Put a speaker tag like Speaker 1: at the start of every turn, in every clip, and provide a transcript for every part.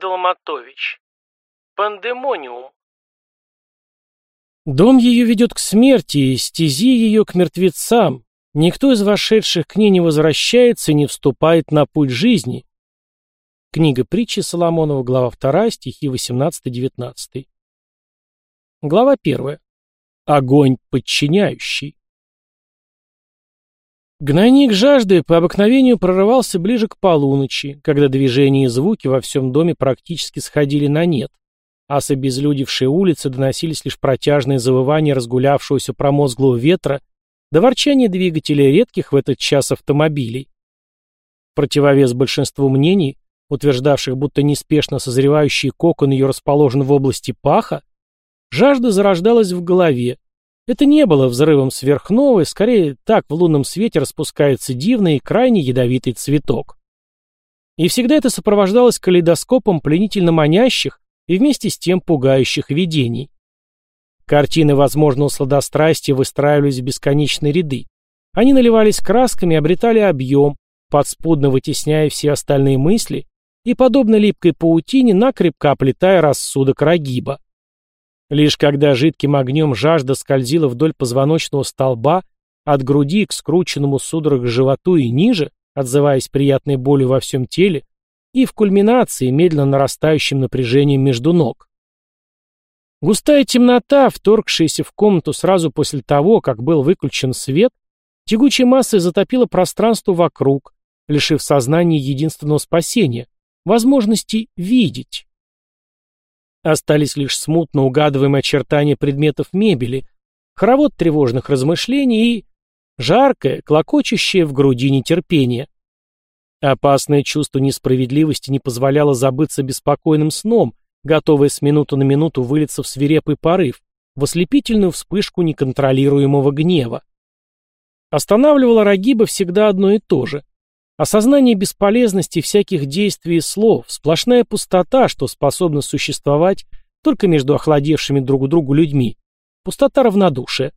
Speaker 1: Долматович. Пандемониум.
Speaker 2: Дом ее ведет к смерти, и стези ее к мертвецам. Никто из вошедших к ней не возвращается и не вступает на путь жизни. Книга притчи Соломонова, глава 2, стихи 18-19. Глава 1. Огонь подчиняющий. Гнойник жажды по обыкновению прорывался ближе к полуночи, когда движения и звуки во всем доме практически сходили на нет, а с обезлюдевшей улицы доносились лишь протяжные завывания разгулявшегося промозглого ветра до ворчания двигателей редких в этот час автомобилей. Противовес большинству мнений, утверждавших, будто неспешно созревающий кокон ее расположен в области паха, жажда зарождалась в голове, это не было взрывом сверхновой, скорее так в лунном свете распускается дивный и крайне ядовитый цветок. И всегда это сопровождалось калейдоскопом пленительно манящих и вместе с тем пугающих видений. Картины возможного сладострастия выстраивались в бесконечные ряды. Они наливались красками, обретали объем, подспудно вытесняя все остальные мысли и, подобно липкой паутине, накрепко оплетая рассудок Рагиба. Лишь когда жидким огнем жажда скользила вдоль позвоночного столба, от груди к скрученному судорог животу и ниже, отзываясь приятной болью во всем теле, и в кульминации медленно нарастающим напряжением между ног. Густая темнота, вторгшаяся в комнату сразу после того, как был выключен свет, тягучей массой затопила пространство вокруг, лишив сознания единственного спасения — возможности видеть. Остались лишь смутно угадываемые очертания предметов мебели, хоровод тревожных размышлений и жаркое, клокочущее в груди нетерпение. Опасное чувство несправедливости не позволяло забыться беспокойным сном, готовое с минуты на минуту вылиться в свирепый порыв, в ослепительную вспышку неконтролируемого гнева. Останавливало Рагиба всегда одно и то же. Осознание бесполезности всяких действий и слов, сплошная пустота, что способна существовать только между охладевшими друг к другу людьми, пустота равнодушия.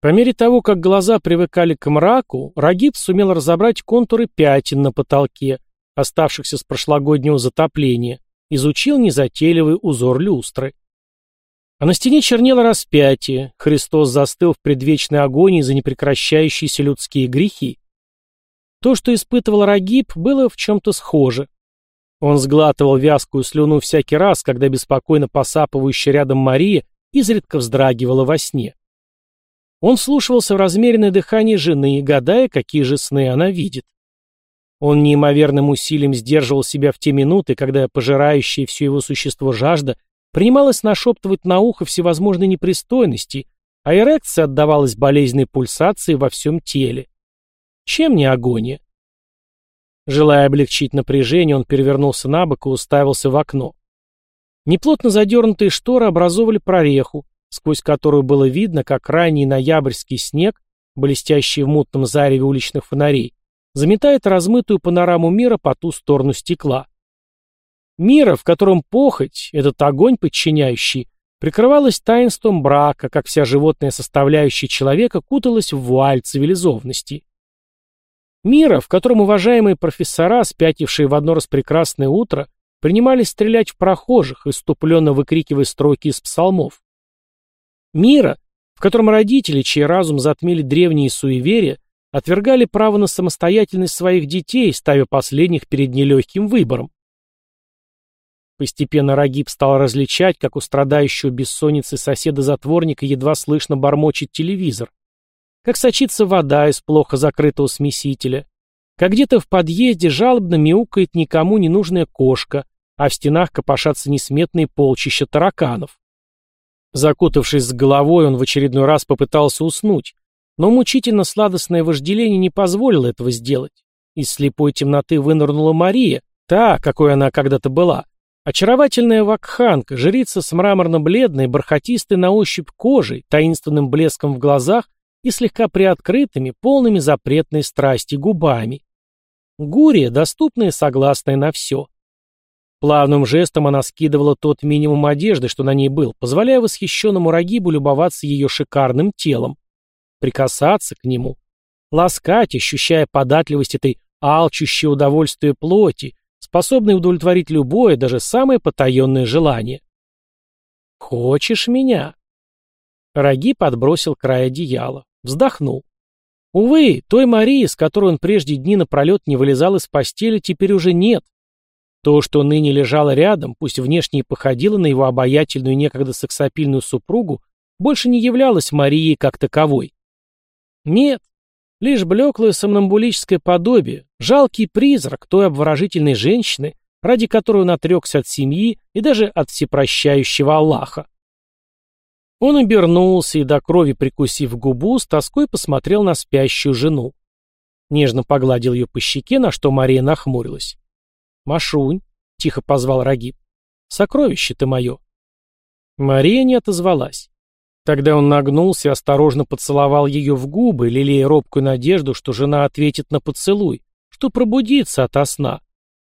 Speaker 2: По мере того, как глаза привыкали к мраку, Рагиб сумел разобрать контуры пятен на потолке, оставшихся с прошлогоднего затопления, изучил незатейливый узор люстры. А на стене чернело распятие, Христос застыл в предвечной агонии за непрекращающиеся людские грехи. То, что испытывал Рагиб, было в чем-то схоже. Он сглатывал вязкую слюну всякий раз, когда беспокойно посапывающая рядом Мария изредка вздрагивала во сне. Он слушался в размеренное дыхание жены, гадая, какие же сны она видит. Он неимоверным усилием сдерживал себя в те минуты, когда пожирающая все его существо жажда принималась нашептывать на ухо всевозможные непристойности, а эрекция отдавалась болезненной пульсации во всем теле. Чем не агония? Желая облегчить напряжение, он перевернулся на бок и уставился в окно. Неплотно задернутые шторы образовывали прореху, сквозь которую было видно, как ранний ноябрьский снег, блестящий в мутном зареве уличных фонарей, заметает размытую панораму мира по ту сторону стекла. Мира, в котором похоть, этот огонь подчиняющий, прикрывалась таинством брака, как вся животная составляющая человека куталась в вуаль цивилизованности. Мира, в котором уважаемые профессора, спятившие в одно распрекрасное утро, принимались стрелять в прохожих, иступленно выкрикивая строки из псалмов. Мира, в котором родители, чей разум затмили древние суеверия, отвергали право на самостоятельность своих детей, ставя последних перед нелегким выбором. Постепенно Рагиб стал различать, как у страдающего бессонницы соседа-затворника едва слышно бормочет телевизор, как сочится вода из плохо закрытого смесителя, как где-то в подъезде жалобно мяукает никому не нужная кошка, а в стенах копошатся несметные полчища тараканов. Закутавшись с головой, он в очередной раз попытался уснуть, но мучительно сладостное вожделение не позволило этого сделать. Из слепой темноты вынырнула Мария, та, какой она когда-то была. Очаровательная вакханка, жрица с мраморно-бледной, бархатистой на ощупь кожей, таинственным блеском в глазах и слегка приоткрытыми, полными запретной страсти губами. Гурия, доступная согласная на все. Плавным жестом она скидывала тот минимум одежды, что на ней был, позволяя восхищенному Рагибу любоваться ее шикарным телом, прикасаться к нему, ласкать, ощущая податливость этой алчущей удовольствия плоти, с способный удовлетворить любое, даже самое потаенное желание. «Хочешь меня?» Раги подбросил край одеяла, вздохнул. Увы, той Марии, с которой он прежде дни напролет не вылезал из постели, теперь уже нет. То, что ныне лежало рядом, пусть внешне и походило на его обаятельную некогда сексапильную супругу, больше не являлось Марией как таковой. Нет, лишь блеклое сомнамбулическое подобие, жалкий призрак той обворожительной женщины, ради которой он отрекся от семьи и даже от всепрощающего Аллаха. Он обернулся и, до крови прикусив губу, с тоской посмотрел на спящую жену. Нежно погладил ее по щеке, на что Мария нахмурилась. «Машунь», — тихо позвал Рагиб, — «сокровище ты мое». Мария не отозвалась. Тогда он нагнулся и осторожно поцеловал ее в губы, лелея робкую надежду, что жена ответит на поцелуй, что пробудится ото сна.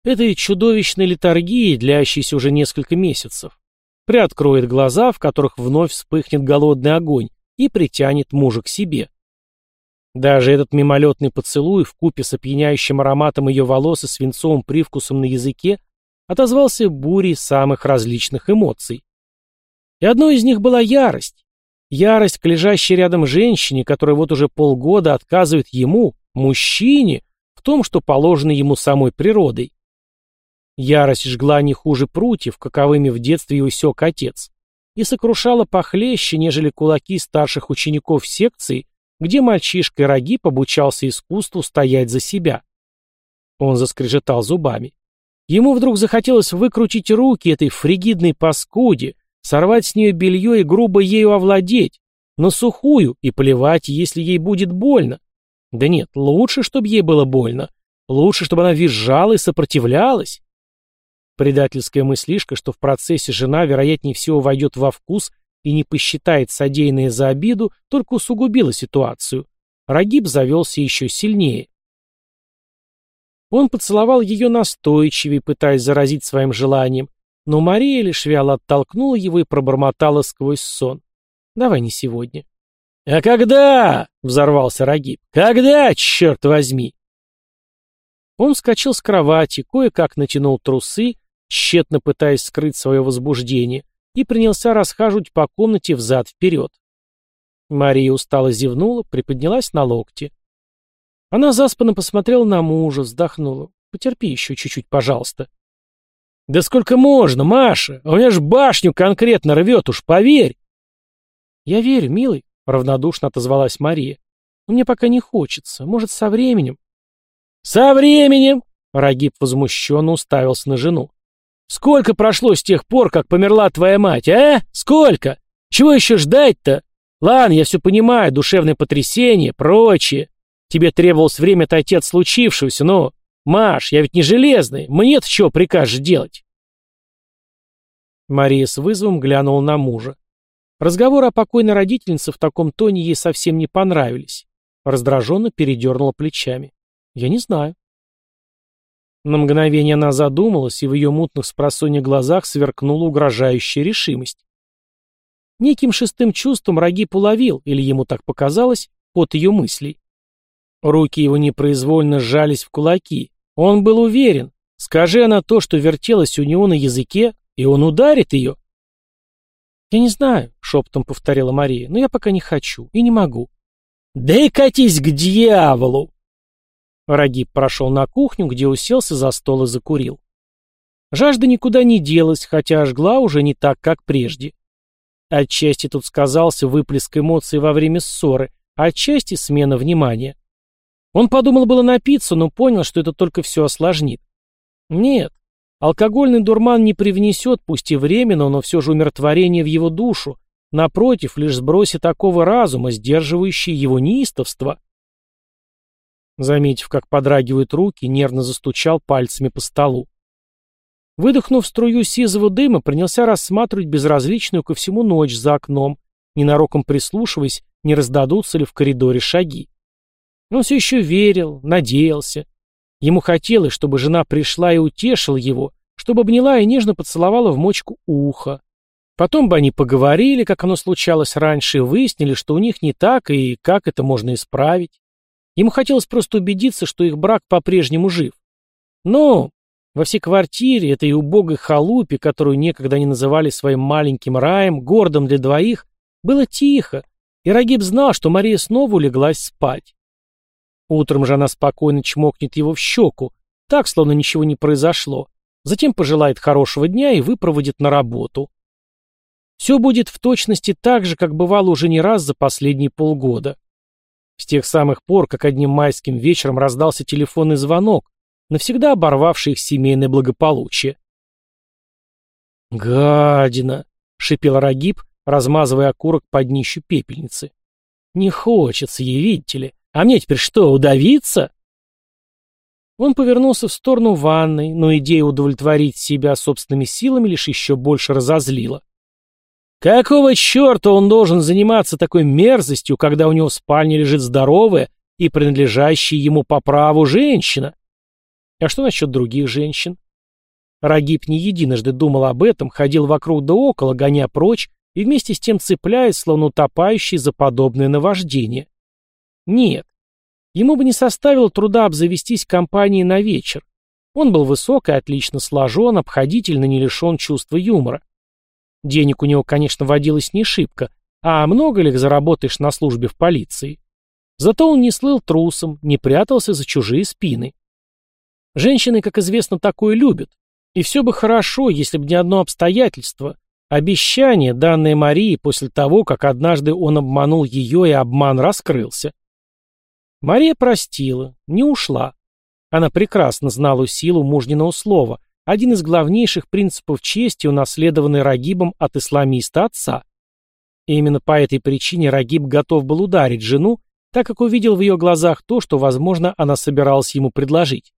Speaker 2: Этой чудовищной литургии, длящейся уже несколько месяцев. Приоткроет глаза, в которых вновь вспыхнет голодный огонь, и притянет мужа к себе. Даже этот мимолетный поцелуй в купе с опьяняющим ароматом ее волос и свинцовым привкусом на языке отозвался бурей самых различных эмоций. И одной из них была ярость. Ярость к лежащей рядом женщине, которая вот уже полгода отказывает ему, мужчине, в том, что положено ему самой природой. Ярость жгла не хуже прутьев, каковыми в детстве его сёк отец, и сокрушала похлеще, нежели кулаки старших учеников секции, где мальчишка Рагиб обучался искусству стоять за себя. Он заскрежетал зубами. Ему вдруг захотелось выкрутить руки этой фригидной паскуде, сорвать с нее белье и грубо ею овладеть, на сухую и плевать, если ей будет больно. Да нет, лучше, чтобы ей было больно. Лучше, чтобы она визжала и сопротивлялась. Предательская мыслишка, что в процессе жена, вероятнее всего, войдет во вкус и не посчитает содеянное за обиду, только усугубила ситуацию. Рагиб завелся еще сильнее. Он поцеловал ее настойчивее, пытаясь заразить своим желанием, но Мария лишь вяло оттолкнула его и пробормотала сквозь сон. «Давай не сегодня». «А когда?» — взорвался Рагиб. «Когда, черт возьми?» Он вскочил с кровати, кое-как натянул трусы, тщетно пытаясь скрыть свое возбуждение, и принялся расхаживать по комнате взад-вперед. Мария устало зевнула, приподнялась на локте. Она заспанно посмотрела на мужа, вздохнула. «Потерпи еще чуть-чуть, пожалуйста». «Да сколько можно, Маша? У меня ж башню конкретно рвет, уж поверь!» «Я верю, милый», — равнодушно отозвалась Мария. «Но мне пока не хочется. Может, со временем?» «Со временем!» — Рагиб возмущенно уставился на жену. Сколько прошло с тех пор, как померла твоя мать, а? Сколько? Чего еще ждать-то? Ладно, я все понимаю, душевное потрясение, прочее. Тебе требовалось время отойти от случившегося, но... Маш, я ведь не железный, мне-то чего прикажешь делать? Мария с вызовом глянула на мужа. Разговоры о покойной родительнице в таком тоне ей совсем не понравились. Раздраженно передернула плечами. Я не знаю. На мгновение она задумалась, и в ее мутных спросонья глазах сверкнула угрожающая решимость. Неким шестым чувством Рагип уловил, или ему так показалось, ход ее мыслей. Руки его непроизвольно сжались в кулаки. Он был уверен, скажи она то, что вертелось у него на языке, и он ударит ее. «Я не знаю», — шепотом повторила Мария, — «но я пока не хочу и не могу». «Да и катись к дьяволу!» Рагиб прошел на кухню, где уселся за стол и закурил. Жажда никуда не делась, хотя жгла уже не так, как прежде. Отчасти тут сказался выплеск эмоций во время ссоры, отчасти смена внимания. Он подумал было напиться, но понял, что это только все осложнит. Нет, алкогольный дурман не привнесет, пусть и временно, но все же умиротворение в его душу, напротив, лишь сбросит такого разума, сдерживающий его неистовство. Заметив, как подрагивают руки, нервно застучал пальцами по столу. Выдохнув струю сизого дыма, принялся рассматривать безразличную ко всему ночь за окном, ненароком прислушиваясь, не раздадутся ли в коридоре шаги. Он все еще верил, надеялся. Ему хотелось, чтобы жена пришла и утешила его, чтобы обняла и нежно поцеловала в мочку уха. Потом бы они поговорили, как оно случалось раньше, и выяснили, что у них не так и как это можно исправить. Ему хотелось просто убедиться, что их брак по-прежнему жив. Но Во всей квартире, этой убогой халупе, которую некогда они называли своим маленьким раем, городом для двоих, было тихо, и Рагиб знал, что Мария снова улеглась спать. Утром же она спокойно чмокнет его в щеку, так, словно ничего не произошло, затем пожелает хорошего дня и выпроводит на работу. Все будет в точности так же, как бывало уже не раз за последние полгода. С тех самых пор, как одним майским вечером раздался телефонный звонок, навсегда оборвавший их семейное благополучие. «Гадина!» — шипел Рагиб, размазывая окурок под днищу пепельницы. «Не хочется ей, видите ли. А мне теперь что, удавиться?» Он повернулся в сторону ванной, но идея удовлетворить себя собственными силами лишь еще больше разозлила. Какого черта он должен заниматься такой мерзостью, когда у него в спальне лежит здоровая и принадлежащая ему по праву женщина? А что насчет других женщин? Рагиб не единожды думал об этом, ходил вокруг да около, гоня прочь, и вместе с тем цепляясь, словно утопающий за подобное наваждение. Нет, ему бы не составило труда обзавестись компанией на вечер. Он был высок и отлично сложен, обходительно не лишен чувства юмора. Денег у него, конечно, водилось не шибко, а много ли заработаешь на службе в полиции? Зато он не слыл трусом, не прятался за чужие спины. Женщины, как известно, такое любят. И все бы хорошо, если бы не одно обстоятельство. Обещание, данное Марии после того, как однажды он обманул ее и обман раскрылся. Мария простила, не ушла. Она прекрасно знала силу мужниного слова, один из главнейших принципов чести, унаследованный Рагибом от исламиста отца. И именно по этой причине Рагиб готов был ударить жену, так как увидел в ее глазах то, что, возможно, она собиралась ему предложить.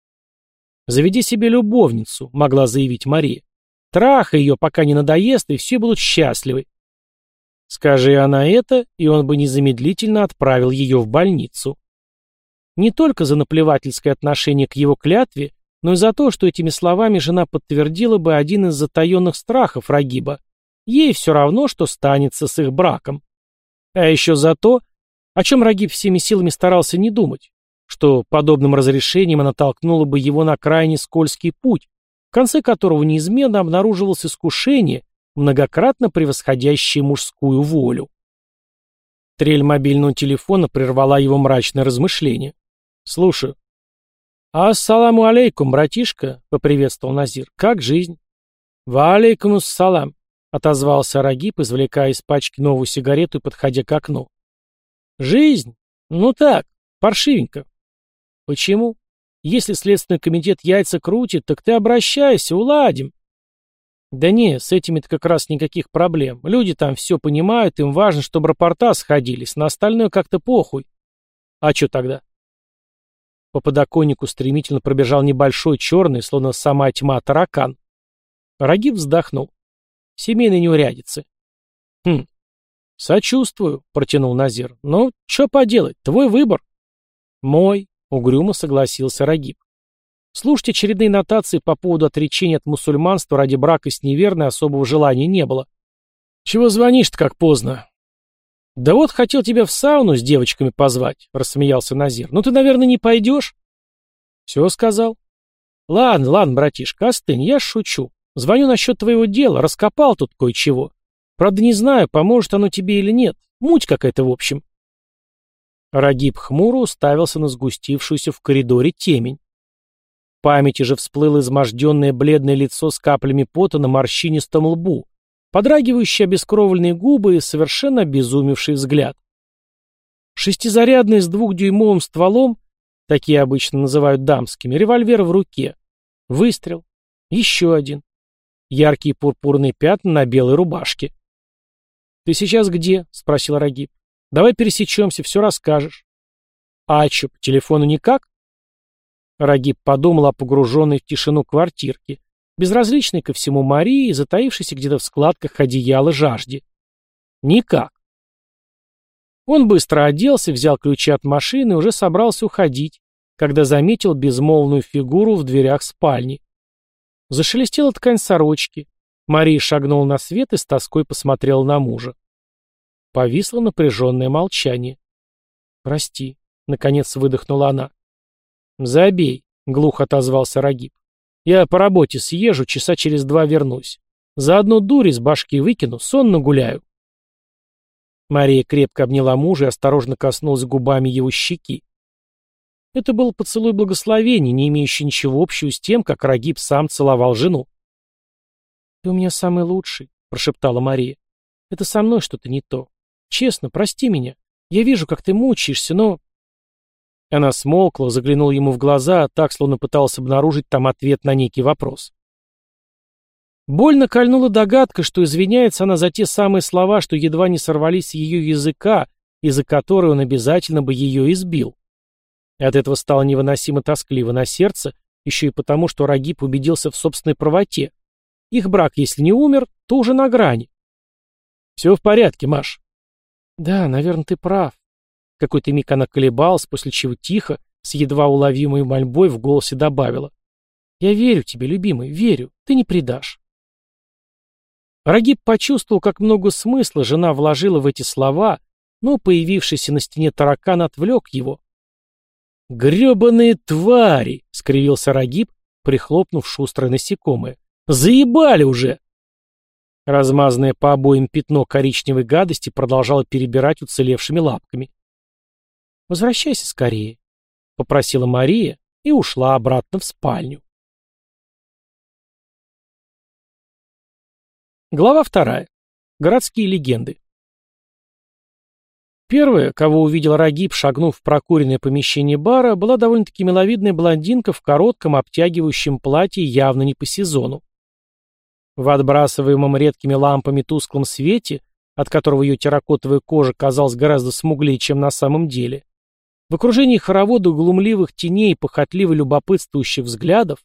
Speaker 2: «Заведи себе любовницу», — могла заявить Мария. «Трахай ее, пока не надоест, и все будут счастливы». Скажи она это, и он бы незамедлительно отправил ее в больницу. Не только за наплевательское отношение к его клятве, но и за то, что этими словами жена подтвердила бы один из затаенных страхов Рагиба. Ей все равно, что станется с их браком. А еще за то, о чем Рагиб всеми силами старался не думать, что подобным разрешением она толкнула бы его на крайне скользкий путь, в конце которого неизменно обнаруживалось искушение, многократно превосходящее мужскую волю. Трель мобильного телефона прервала его мрачное размышление. «Слушаю». «Ассаламу алейкум, братишка», — поприветствовал Назир. «Как жизнь?» «Ва ассалам», — отозвался Рагиб, извлекая из пачки новую сигарету и подходя к окну. «Жизнь? Ну так, паршивенько». «Почему? Если Следственный комитет яйца крутит, так ты обращайся, уладим». «Да не, с этими-то как раз никаких проблем. Люди там все понимают, им важно, чтобы рапорта сходились, на остальное как-то похуй». «А что тогда?» По подоконнику стремительно пробежал небольшой черный, словно сама тьма, таракан. Рагиб вздохнул. Семейные неурядицы. Хм, сочувствую, протянул Назир. Ну, что поделать, твой выбор. Мой, угрюмо согласился Рагиб. Слушать очередные нотации по поводу отречения от мусульманства ради брака с неверной особого желания не было. «Чего звонишь-то как поздно?» «Да вот хотел тебя в сауну с девочками позвать», — рассмеялся Назир. «Ну ты, наверное, не пойдешь?» «Все сказал». «Ладно, ладно, братишка, остынь, я шучу. Звоню насчет твоего дела, раскопал тут кое-чего. Правда, не знаю, поможет оно тебе или нет. Муть какая-то в общем». Рагиб хмуро уставился на сгустившуюся в коридоре темень. В памяти же всплыло изможденное бледное лицо с каплями пота на морщинистом лбу, подрагивающие обескровленные губы и совершенно обезумевший взгляд. Шестизарядный с двухдюймовым стволом, такие обычно называют дамскими, револьвер в руке. Выстрел. Еще один. Яркие пурпурные пятна на белой рубашке. «Ты сейчас где?» — спросил Рагиб. «Давай пересечемся, все расскажешь». «А что, по телефону никак?» Рагиб подумал о погруженной в тишину квартирке безразличной ко всему Марии, затаившейся где-то в складках одеяла жажде. Никак. Он быстро оделся, взял ключи от машины и уже собрался уходить, когда заметил безмолвную фигуру в дверях спальни. Зашелестела ткань сорочки. Мария шагнула на свет и с тоской посмотрела на мужа. Повисло напряженное молчание. «Прости», — наконец выдохнула она. «Забей», — глухо отозвался Рагиб. Я по работе съезжу, часа через два вернусь. Заодно дури с башки выкину, сонно гуляю. Мария крепко обняла мужа и осторожно коснулась губами его щеки. Это был поцелуй благословения, не имеющий ничего общего с тем, как Рагиб сам целовал жену. «Ты у меня самый лучший», — прошептала Мария. «Это со мной что-то не то. Честно, прости меня. Я вижу, как ты мучаешься, но...» Она смолкла, заглянула ему в глаза, так, словно пыталась обнаружить там ответ на некий вопрос. Больно кольнула догадка, что извиняется она за те самые слова, что едва не сорвались с ее языка, из-за которой он обязательно бы ее избил. И от этого стало невыносимо тоскливо на сердце, еще и потому, что Рагиб убедился в собственной правоте. Их брак, если не умер, то уже на грани. «Все в порядке, Маш». «Да, наверное, ты прав. Какой-то миг она колебалась, после чего тихо, с едва уловимой мольбой в голосе добавила. «Я верю тебе, любимый, верю. Ты не предашь». Рагиб почувствовал, как много смысла жена вложила в эти слова, но появившийся на стене таракан отвлек его. «Гребаные твари!» — скривился Рагиб, прихлопнув шустрое насекомое. «Заебали уже!» Размазанное по обоим пятно коричневой гадости продолжало перебирать уцелевшими лапками. «Возвращайся скорее», — попросила Мария и ушла обратно в спальню. Глава вторая. Городские легенды. Первая, кого увидел Рагиб, шагнув в прокуренное помещение бара, была довольно-таки миловидная блондинка в коротком обтягивающем платье явно не по сезону. В отбрасываемом редкими лампами тусклом свете, от которого ее терракотовая кожа казалась гораздо смуглее, чем на самом деле, в окружении хоровода глумливых теней и похотливо любопытствующих взглядов,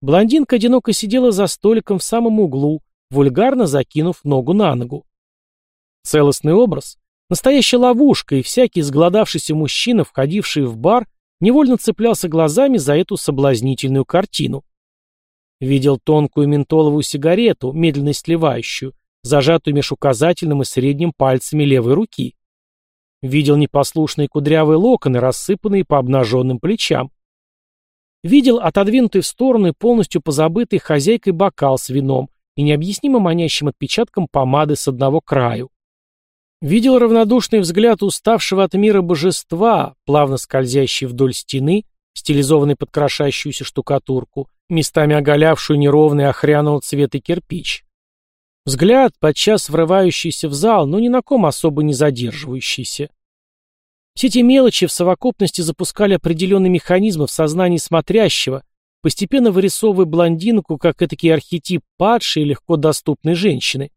Speaker 2: блондинка одиноко сидела за столиком в самом углу, вульгарно закинув ногу на ногу. Целостный образ, настоящая ловушка, и всякий изголодавшийся мужчина, входивший в бар, невольно цеплялся глазами за эту соблазнительную картину. Видел тонкую ментоловую сигарету, медленно сливающую, зажатую меж указательным и средним пальцами левой руки. Видел непослушные кудрявые локоны, рассыпанные по обнаженным плечам. Видел отодвинутый в сторону и полностью позабытый хозяйкой бокал с вином и необъяснимо манящим отпечатком помады с одного краю. Видел равнодушный взгляд уставшего от мира божества, плавно скользящий вдоль стены, стилизованный под крошащуюся штукатурку, местами оголявшую неровный охряного цвета кирпич. Взгляд, подчас врывающийся в зал, но ни на ком особо не задерживающийся. Все эти мелочи в совокупности запускали определенный механизм в сознании смотрящего, постепенно вырисовывая блондинку как этакий архетип падшей и легко доступной женщины.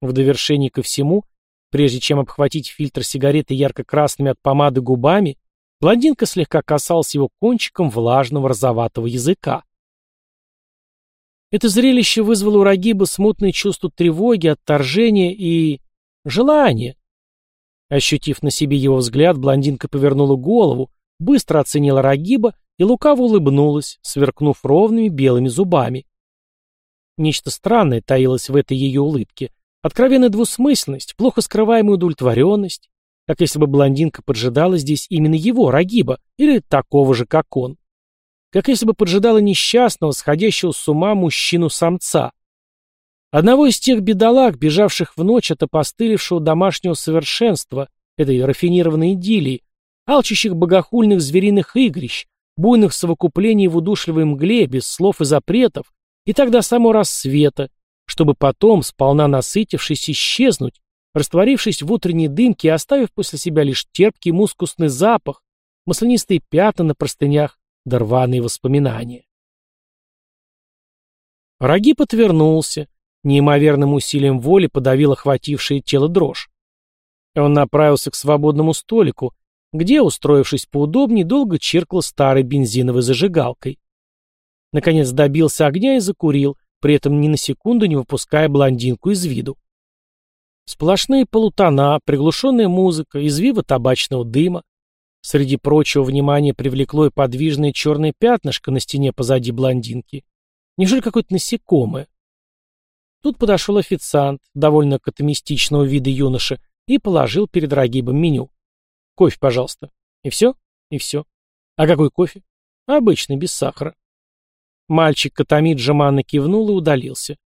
Speaker 2: В довершение ко всему, прежде чем обхватить фильтр сигареты ярко-красными от помады губами, блондинка слегка касалась его кончиком влажного розоватого языка. Это зрелище вызвало у Рагиба смутное чувство тревоги, отторжения и... желания. Ощутив на себе его взгляд, блондинка повернула голову, быстро оценила Рагиба и лукаво улыбнулась, сверкнув ровными белыми зубами. Нечто странное таилось в этой ее улыбке. Откровенная двусмысленность, плохо скрываемая удовлетворенность, как если бы блондинка поджидала здесь именно его, Рагиба, или такого же, как он как если бы поджидала несчастного, сходящего с ума мужчину-самца. Одного из тех бедолаг, бежавших в ночь от опостылевшего домашнего совершенства, этой рафинированной идиллии, алчущих богохульных звериных игрищ, буйных совокуплений в удушливой мгле, без слов и запретов, и так до самого рассвета, чтобы потом, сполна насытившись, исчезнуть, растворившись в утренней дымке и оставив после себя лишь терпкий мускусный запах, маслянистые пятна на простынях, да рваные воспоминания. Раги подвернулся, неимоверным усилием воли подавил охватившее тело дрожь. Он направился к свободному столику, где, устроившись поудобнее, долго чиркал старой бензиновой зажигалкой. Наконец добился огня и закурил, при этом ни на секунду не выпуская блондинку из виду. Сплошные полутона, приглушенная музыка, извива табачного дыма, Среди прочего внимания привлекло и подвижное черное пятнышко на стене позади блондинки. Неужели какое-то насекомое? Тут подошел официант, довольно катамистичного вида юноша, и положил перед Рагибом меню. Кофе, пожалуйста. И все? И все. А какой кофе? Обычный, без сахара. Мальчик Катамид жеманно кивнул и удалился.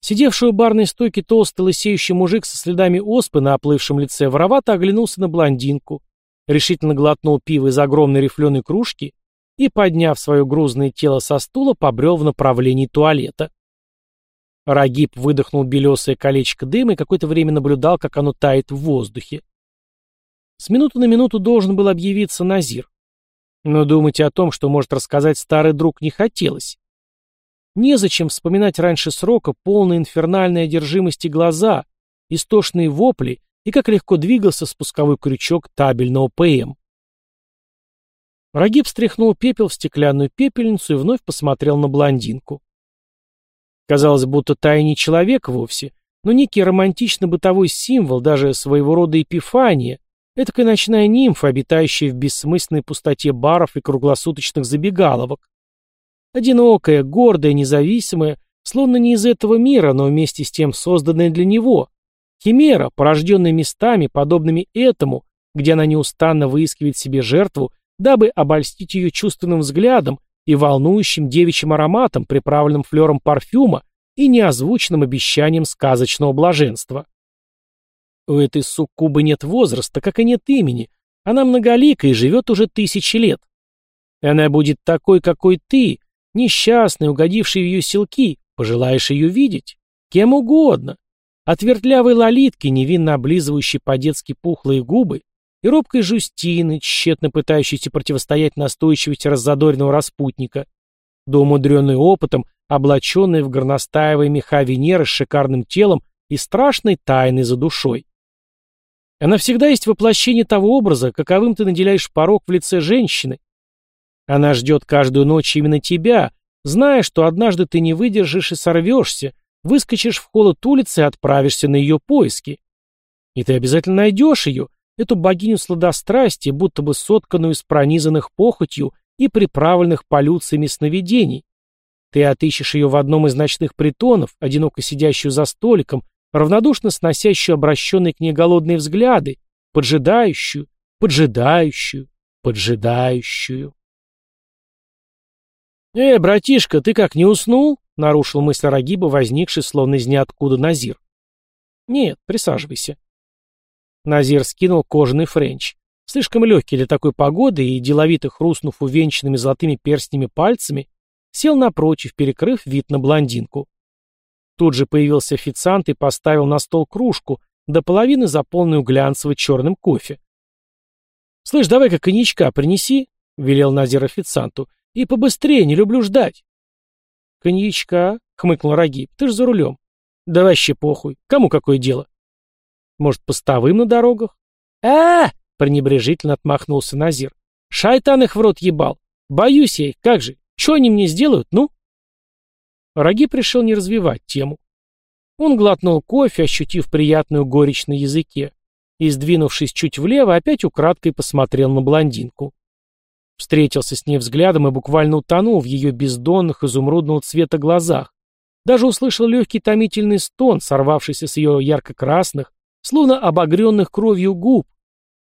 Speaker 2: Сидевший у барной стойки толстый лысеющий мужик со следами оспы на оплывшем лице воровато оглянулся на блондинку, решительно глотнул пиво из огромной рифленой кружки и, подняв свое грузное тело со стула, побрел в направлении туалета. Рагиб выдохнул белесое колечко дыма и какое-то время наблюдал, как оно тает в воздухе. С минуты на минуту должен был объявиться Назир. Но думать о том, что может рассказать старый друг, не хотелось. Незачем вспоминать раньше срока полные инфернальной одержимости глаза, истошные вопли и как легко двигался спусковой крючок табельного ПМ. Рагиб стряхнул пепел в стеклянную пепельницу и вновь посмотрел на блондинку. Казалось, будто та и человек вовсе, но некий романтично-бытовой символ, даже своего рода эпифания, этакая ночная нимфа, обитающая в бессмысленной пустоте баров и круглосуточных забегаловок. Одинокая, гордая, независимая, словно не из этого мира, но вместе с тем созданная для него. Химера, порожденная местами, подобными этому, где она неустанно выискивает себе жертву, дабы обольстить ее чувственным взглядом и волнующим девичьим ароматом, приправленным флером парфюма и неозвученным обещанием сказочного блаженства. У этой суккубы нет возраста, как и нет имени. Она многолика и живет уже тысячи лет. Она будет такой, какой ты, несчастный, угодивший в ее селки, пожелаешь ее видеть. Кем угодно. От вертлявой лолитки, невинно облизывающей по-детски пухлые губы, и робкой Жустины, тщетно пытающейся противостоять настойчивости раззадоренного распутника, до умудренной опытом, облаченной в горностаевые меха Венеры с шикарным телом и страшной тайной за душой. Она всегда есть воплощение того образа, каковым ты наделяешь порог в лице женщины. Она ждет каждую ночь именно тебя, зная, что однажды ты не выдержишь и сорвешься, выскочишь в холод улицы и отправишься на ее поиски. И ты обязательно найдешь ее, эту богиню сладострастия, будто бы сотканную из пронизанных похотью и приправленных полюциями сновидений. Ты отыщешь ее в одном из ночных притонов, одиноко сидящую за столиком, равнодушно сносящую обращенные к ней голодные взгляды, поджидающую, поджидающую, поджидающую. «Э, братишка, ты как, не уснул?» — нарушил мысль Рагиба, возникший словно из ниоткуда Назир. «Нет, присаживайся». Назир скинул кожаный френч. Слишком легкий для такой погоды и, деловито хрустнув увенчанными золотыми перстнями пальцами, сел напротив, перекрыв вид на блондинку. Тут же появился официант и поставил на стол кружку, до половины заполненную глянцево-черным кофе. «Слышь, давай-ка коньячка принеси», — велел Назир официанту, — «и побыстрее, не люблю ждать». «Коньячка?» — хмыкнул Рагиб. «Ты ж за рулем». «Да вообще похуй. Кому какое дело?» Может, постовым на дорогах? а, пренебрежительно отмахнулся Назир. «Шайтан их в рот ебал. Боюсь я их, как же? Что они мне сделают, ну?» Раги пришел не развивать тему. Он глотнул кофе, ощутив приятную горечь на языке, и, сдвинувшись чуть влево, опять украдкой посмотрел на блондинку. Встретился с ней взглядом и буквально утонул в ее бездонных изумрудного цвета глазах. Даже услышал легкий томительный стон, сорвавшийся с ее ярко-красных, словно обогренных кровью губ.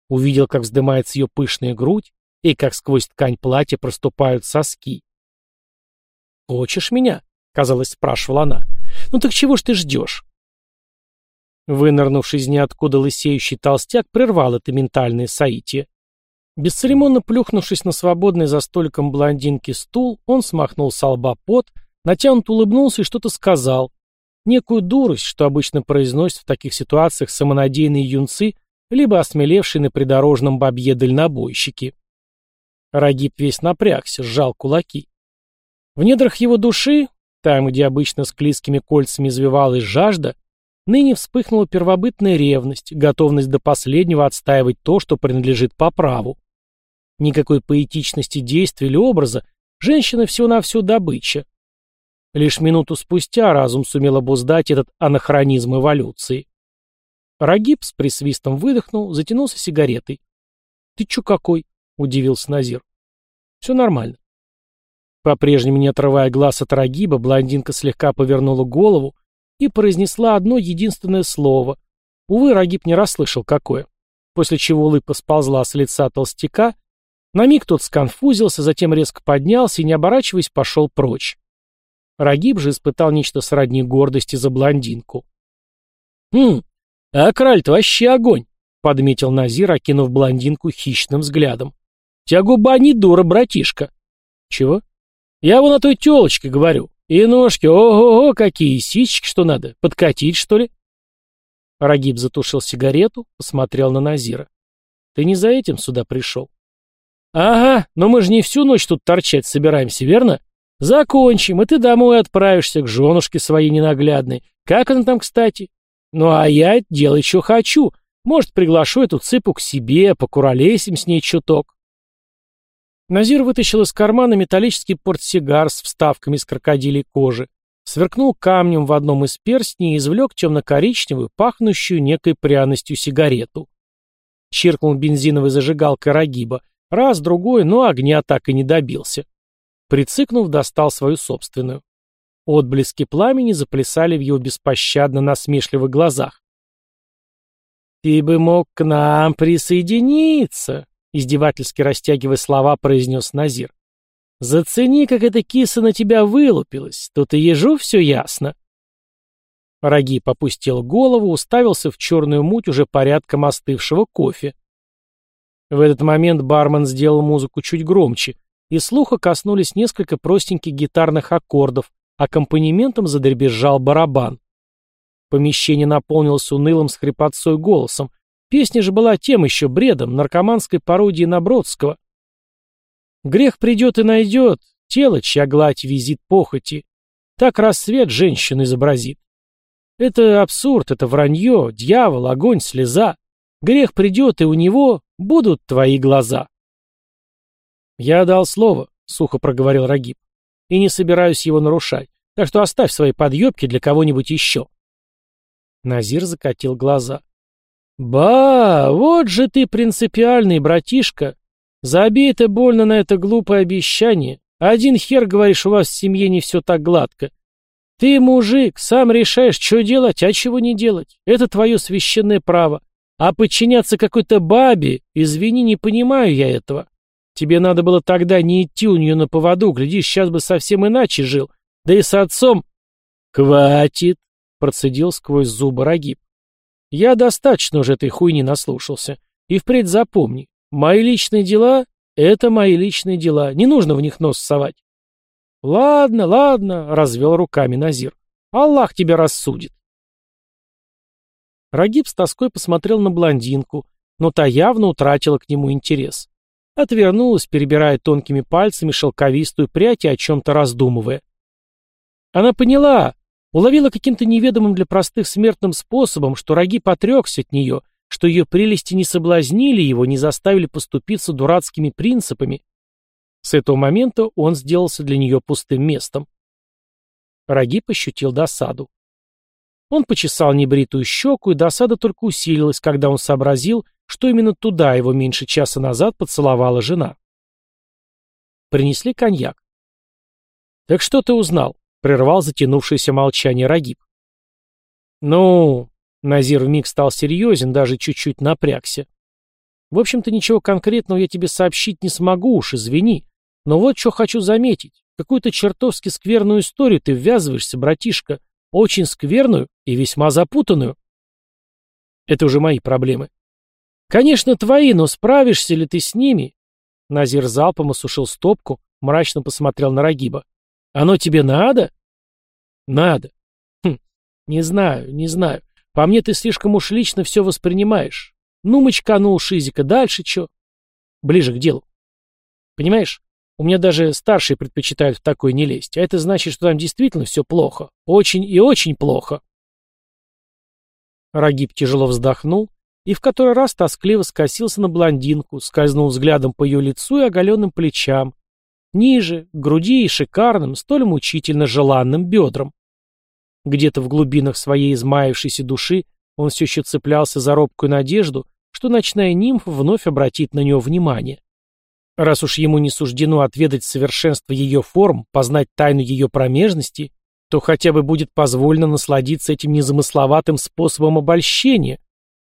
Speaker 2: Увидел, как вздымается ее пышная грудь и как сквозь ткань платья проступают соски. «Хочешь меня?» — казалось, спрашивала она. «Ну так чего ж ты ждешь?» Вынырнувший из ниоткуда лысеющий толстяк прервал это ментальное соитие. Бесцеремонно плюхнувшись на свободный за столиком блондинки стул, он смахнул с лба пот, натянут улыбнулся и что-то сказал, Некую дурость, что обычно произносят в таких ситуациях самонадеянные юнцы, либо осмелевшие на придорожном бабье дальнобойщики. Рагиб весь напрягся, сжал кулаки. В недрах его души, там, где обычно с клизкими кольцами извивалась жажда, ныне вспыхнула первобытная ревность, готовность до последнего отстаивать то, что принадлежит по праву. Никакой поэтичности действия или образа, женщина всего-навсего добыча. Лишь минуту спустя разум сумел обуздать этот анахронизм эволюции. Рагиб с присвистом выдохнул, затянулся сигаретой. «Ты чё какой?» — удивился Назир. «Все нормально». По-прежнему не отрывая глаз от Рагиба, блондинка слегка повернула голову и произнесла одно единственное слово. Увы, Рагиб не расслышал какое. После чего улыбка сползла с лица толстяка, На миг тот сконфузился, затем резко поднялся и, не оборачиваясь, пошел прочь. Рагиб же испытал нечто сродни гордости за блондинку. «Хм, а краль-то вообще огонь!» — подметил Назир, окинув блондинку хищным взглядом. «Тебя губа не дура, братишка!» «Чего?» «Я вон о той тёлочке говорю. И ножки, ого-го, какие сички, что надо, подкатить, что ли?» Рагиб затушил сигарету, посмотрел на Назира. «Ты не за этим сюда пришел?» «Ага, но мы же не всю ночь тут торчать собираемся, верно? Закончим, и ты домой отправишься к женушке своей ненаглядной. Как она там, кстати? Ну а я делать что хочу. Может, приглашу эту цыпу к себе, покуролесим с ней чуток». Назир вытащил из кармана металлический портсигар с вставками из крокодилей кожи, сверкнул камнем в одном из перстней и извлек темно-коричневую, пахнущую некой пряностью сигарету. Чиркнул бензиновой зажигалкой Рагиба. Раз, другой, но огня так и не добился. Прицикнув, достал свою собственную. Отблески пламени заплясали в его беспощадно насмешливых глазах. «Ты бы мог к нам присоединиться», — издевательски растягивая слова, произнес Назир. «Зацени, как эта киса на тебя вылупилась, тут и ежу все ясно». Роги попустил голову, уставился в черную муть уже порядком остывшего кофе. В этот момент бармен сделал музыку чуть громче, и слуха коснулись несколько простеньких гитарных аккордов, аккомпанементом задребезжал барабан. Помещение наполнилось унылым с голосом, Песня же была тем еще бредом, наркоманской пародией на Бродского. Грех придет и найдет, тело, чья гладь визит похоти. Так рассвет женщин изобразит. Это абсурд, это вранье, дьявол, огонь, слеза. Грех придет, и у него будут твои глаза. Я дал слово, сухо проговорил Рагиб, и не собираюсь его нарушать, так что оставь свои подъебки для кого-нибудь еще. Назир закатил глаза. «Ба, вот же ты принципиальный, братишка. Забей ты больно на это глупое обещание. Один хер, говоришь, у вас в семье не все так гладко. Ты, мужик, сам решаешь, что делать, а чего не делать. Это твое священное право. А подчиняться какой-то бабе, извини, не понимаю я этого. Тебе надо было тогда не идти у нее на поводу, глядишь, сейчас бы совсем иначе жил. Да и с отцом... «Хватит!» — процедил сквозь зубы Рагиб. Я достаточно уже этой хуйни наслушался. И впредь запомни, мои личные дела — это мои личные дела, не нужно в них нос совать. Ладно, ладно, — развел руками Назир. Аллах тебя рассудит. Рагиб с тоской посмотрел на блондинку, но та явно утратила к нему интерес. Отвернулась, перебирая тонкими пальцами шелковистую прядь и о чем-то раздумывая. Она поняла, Уловила каким-то неведомым для простых смертным способом, что роги потрекся от нее, что ее прелести не соблазнили его, не заставили поступиться дурацкими принципами. С этого момента он сделался для нее пустым местом. Роги пощутил досаду. Он почесал небритую щеку, и досада только усилилась, когда он сообразил, что именно туда его меньше часа назад поцеловала жена. Принесли коньяк. «Так что ты узнал?» Прервал затянувшееся молчание Рагиб. «Ну...» Назир вмиг стал серьезен, даже чуть-чуть напрягся. «В общем-то, ничего конкретного я тебе сообщить не смогу уж, извини. Но вот что хочу заметить. Какую-то чертовски скверную историю ты ввязываешься, братишка. Очень скверную и весьма запутанную. Это уже мои проблемы. Конечно, твои, но справишься ли ты с ними? Назир залпом осушил стопку, мрачно посмотрел на Рагиба. Оно тебе надо? Надо. Хм, не знаю, не знаю. По мне ты слишком уж лично все воспринимаешь. Ну, мочканул Шизика, дальше что? Ближе к делу. Понимаешь, у меня даже старшие предпочитают в такое не лезть, а это значит, что там действительно все плохо. Очень и очень плохо. Рагиб тяжело вздохнул и в который раз тоскливо скосился на блондинку, скользнул взглядом по ее лицу и оголенным плечам, Ниже, груди и шикарным, столь мучительно желанным бедрам. Где-то в глубинах своей измаявшейся души он все еще цеплялся за робкую надежду, что ночная нимфа вновь обратит на него внимание. Раз уж ему не суждено отведать совершенство ее форм, познать тайну ее промежности, то хотя бы будет позволено насладиться этим незамысловатым способом обольщения,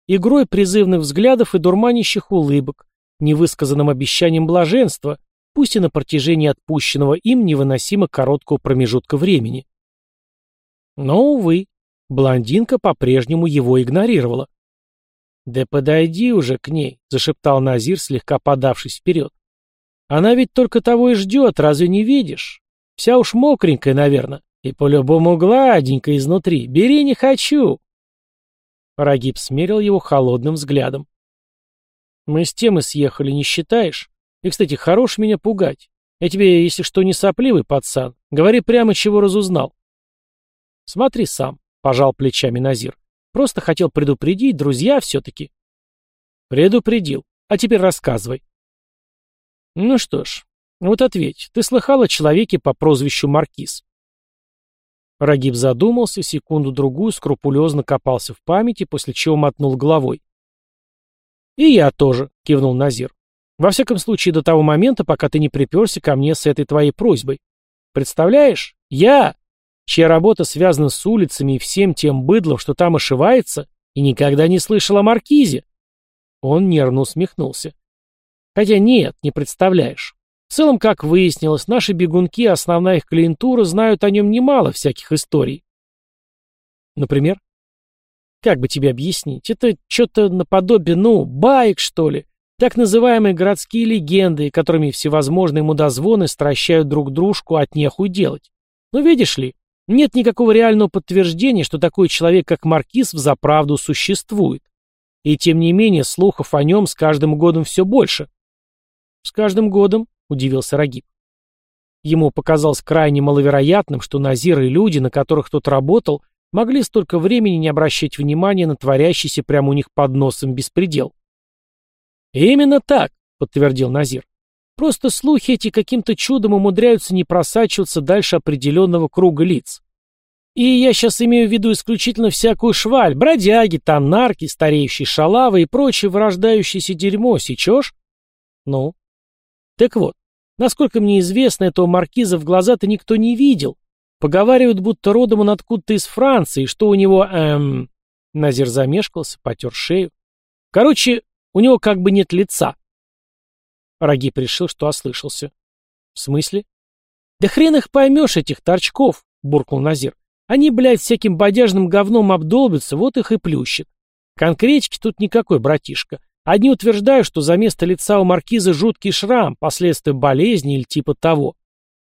Speaker 2: игрой призывных взглядов и дурманящих улыбок, невысказанным обещанием блаженства, пусть и на протяжении отпущенного им невыносимо короткого промежутка времени. Но, увы, блондинка по-прежнему его игнорировала. «Да подойди уже к ней», — зашептал Назир, слегка подавшись вперед. «Она ведь только того и ждет, разве не видишь? Вся уж мокренькая, наверное, и по-любому гладенькая изнутри. Бери не хочу». Рагиб смерил его холодным взглядом. «Мы с темы съехали, не считаешь? И, кстати, хорош меня пугать. Я тебе, если что, не сопливый пацан. Говори прямо, чего разузнал». «Смотри сам», — пожал плечами Назир. Просто хотел предупредить, друзья все-таки. Предупредил. А теперь рассказывай. Ну что ж, вот ответь. Ты слыхал о человеке по прозвищу Маркиз? Рагиб задумался, секунду-другую скрупулезно копался в памяти, после чего мотнул головой. «И я тоже», — кивнул Назир. «Во всяком случае, до того момента, пока ты не приперся ко мне с этой твоей просьбой. Представляешь? Я, чья работа связана с улицами и всем тем быдлом, что там ошивается, и никогда не слышал о Маркизе. Он нервно усмехнулся. Хотя нет, не представляешь. В целом, как выяснилось, наши бегунки, основная их клиентура, знают о нем немало всяких историй. Например? Как бы тебе объяснить? Это что-то наподобие, ну, баек, что ли? Так называемые городские легенды, которыми всевозможные мудозвоны стращают друг дружку от нехуй делать. Ну, видишь ли, нет никакого реального подтверждения, что такой человек, как Маркиз, взаправду существует. И тем не менее, слухов о нем с каждым годом все больше. «С каждым годом?» — удивился Рагиб. Ему показалось крайне маловероятным, что Назир и люди, на которых тот работал, могли столько времени не обращать внимания на творящийся прямо у них под носом беспредел. «Именно так», — подтвердил Назир. Просто слухи эти каким-то чудом умудряются не просачиваться дальше определенного круга лиц. И я сейчас имею в виду исключительно всякую шваль, бродяги, там нарки, стареющие шалавы и прочее вырождающееся дерьмо, сечешь? Ну? Так вот, насколько мне известно, этого маркиза в глаза-то никто не видел. Поговаривают, будто родом он откуда-то из Франции, что у него, эм... Назир замешкался, потер шею. Короче, у него как бы нет лица. Рагип решил, что ослышался. «В смысле?» «Да хрен их поймешь, этих торчков!» — буркнул Назир. «Они, блядь, всяким бодяжным говном обдолбятся, вот их и плющит. Конкретики тут никакой, братишка. Одни утверждают, что за место лица у маркиза жуткий шрам, последствия болезни или типа того.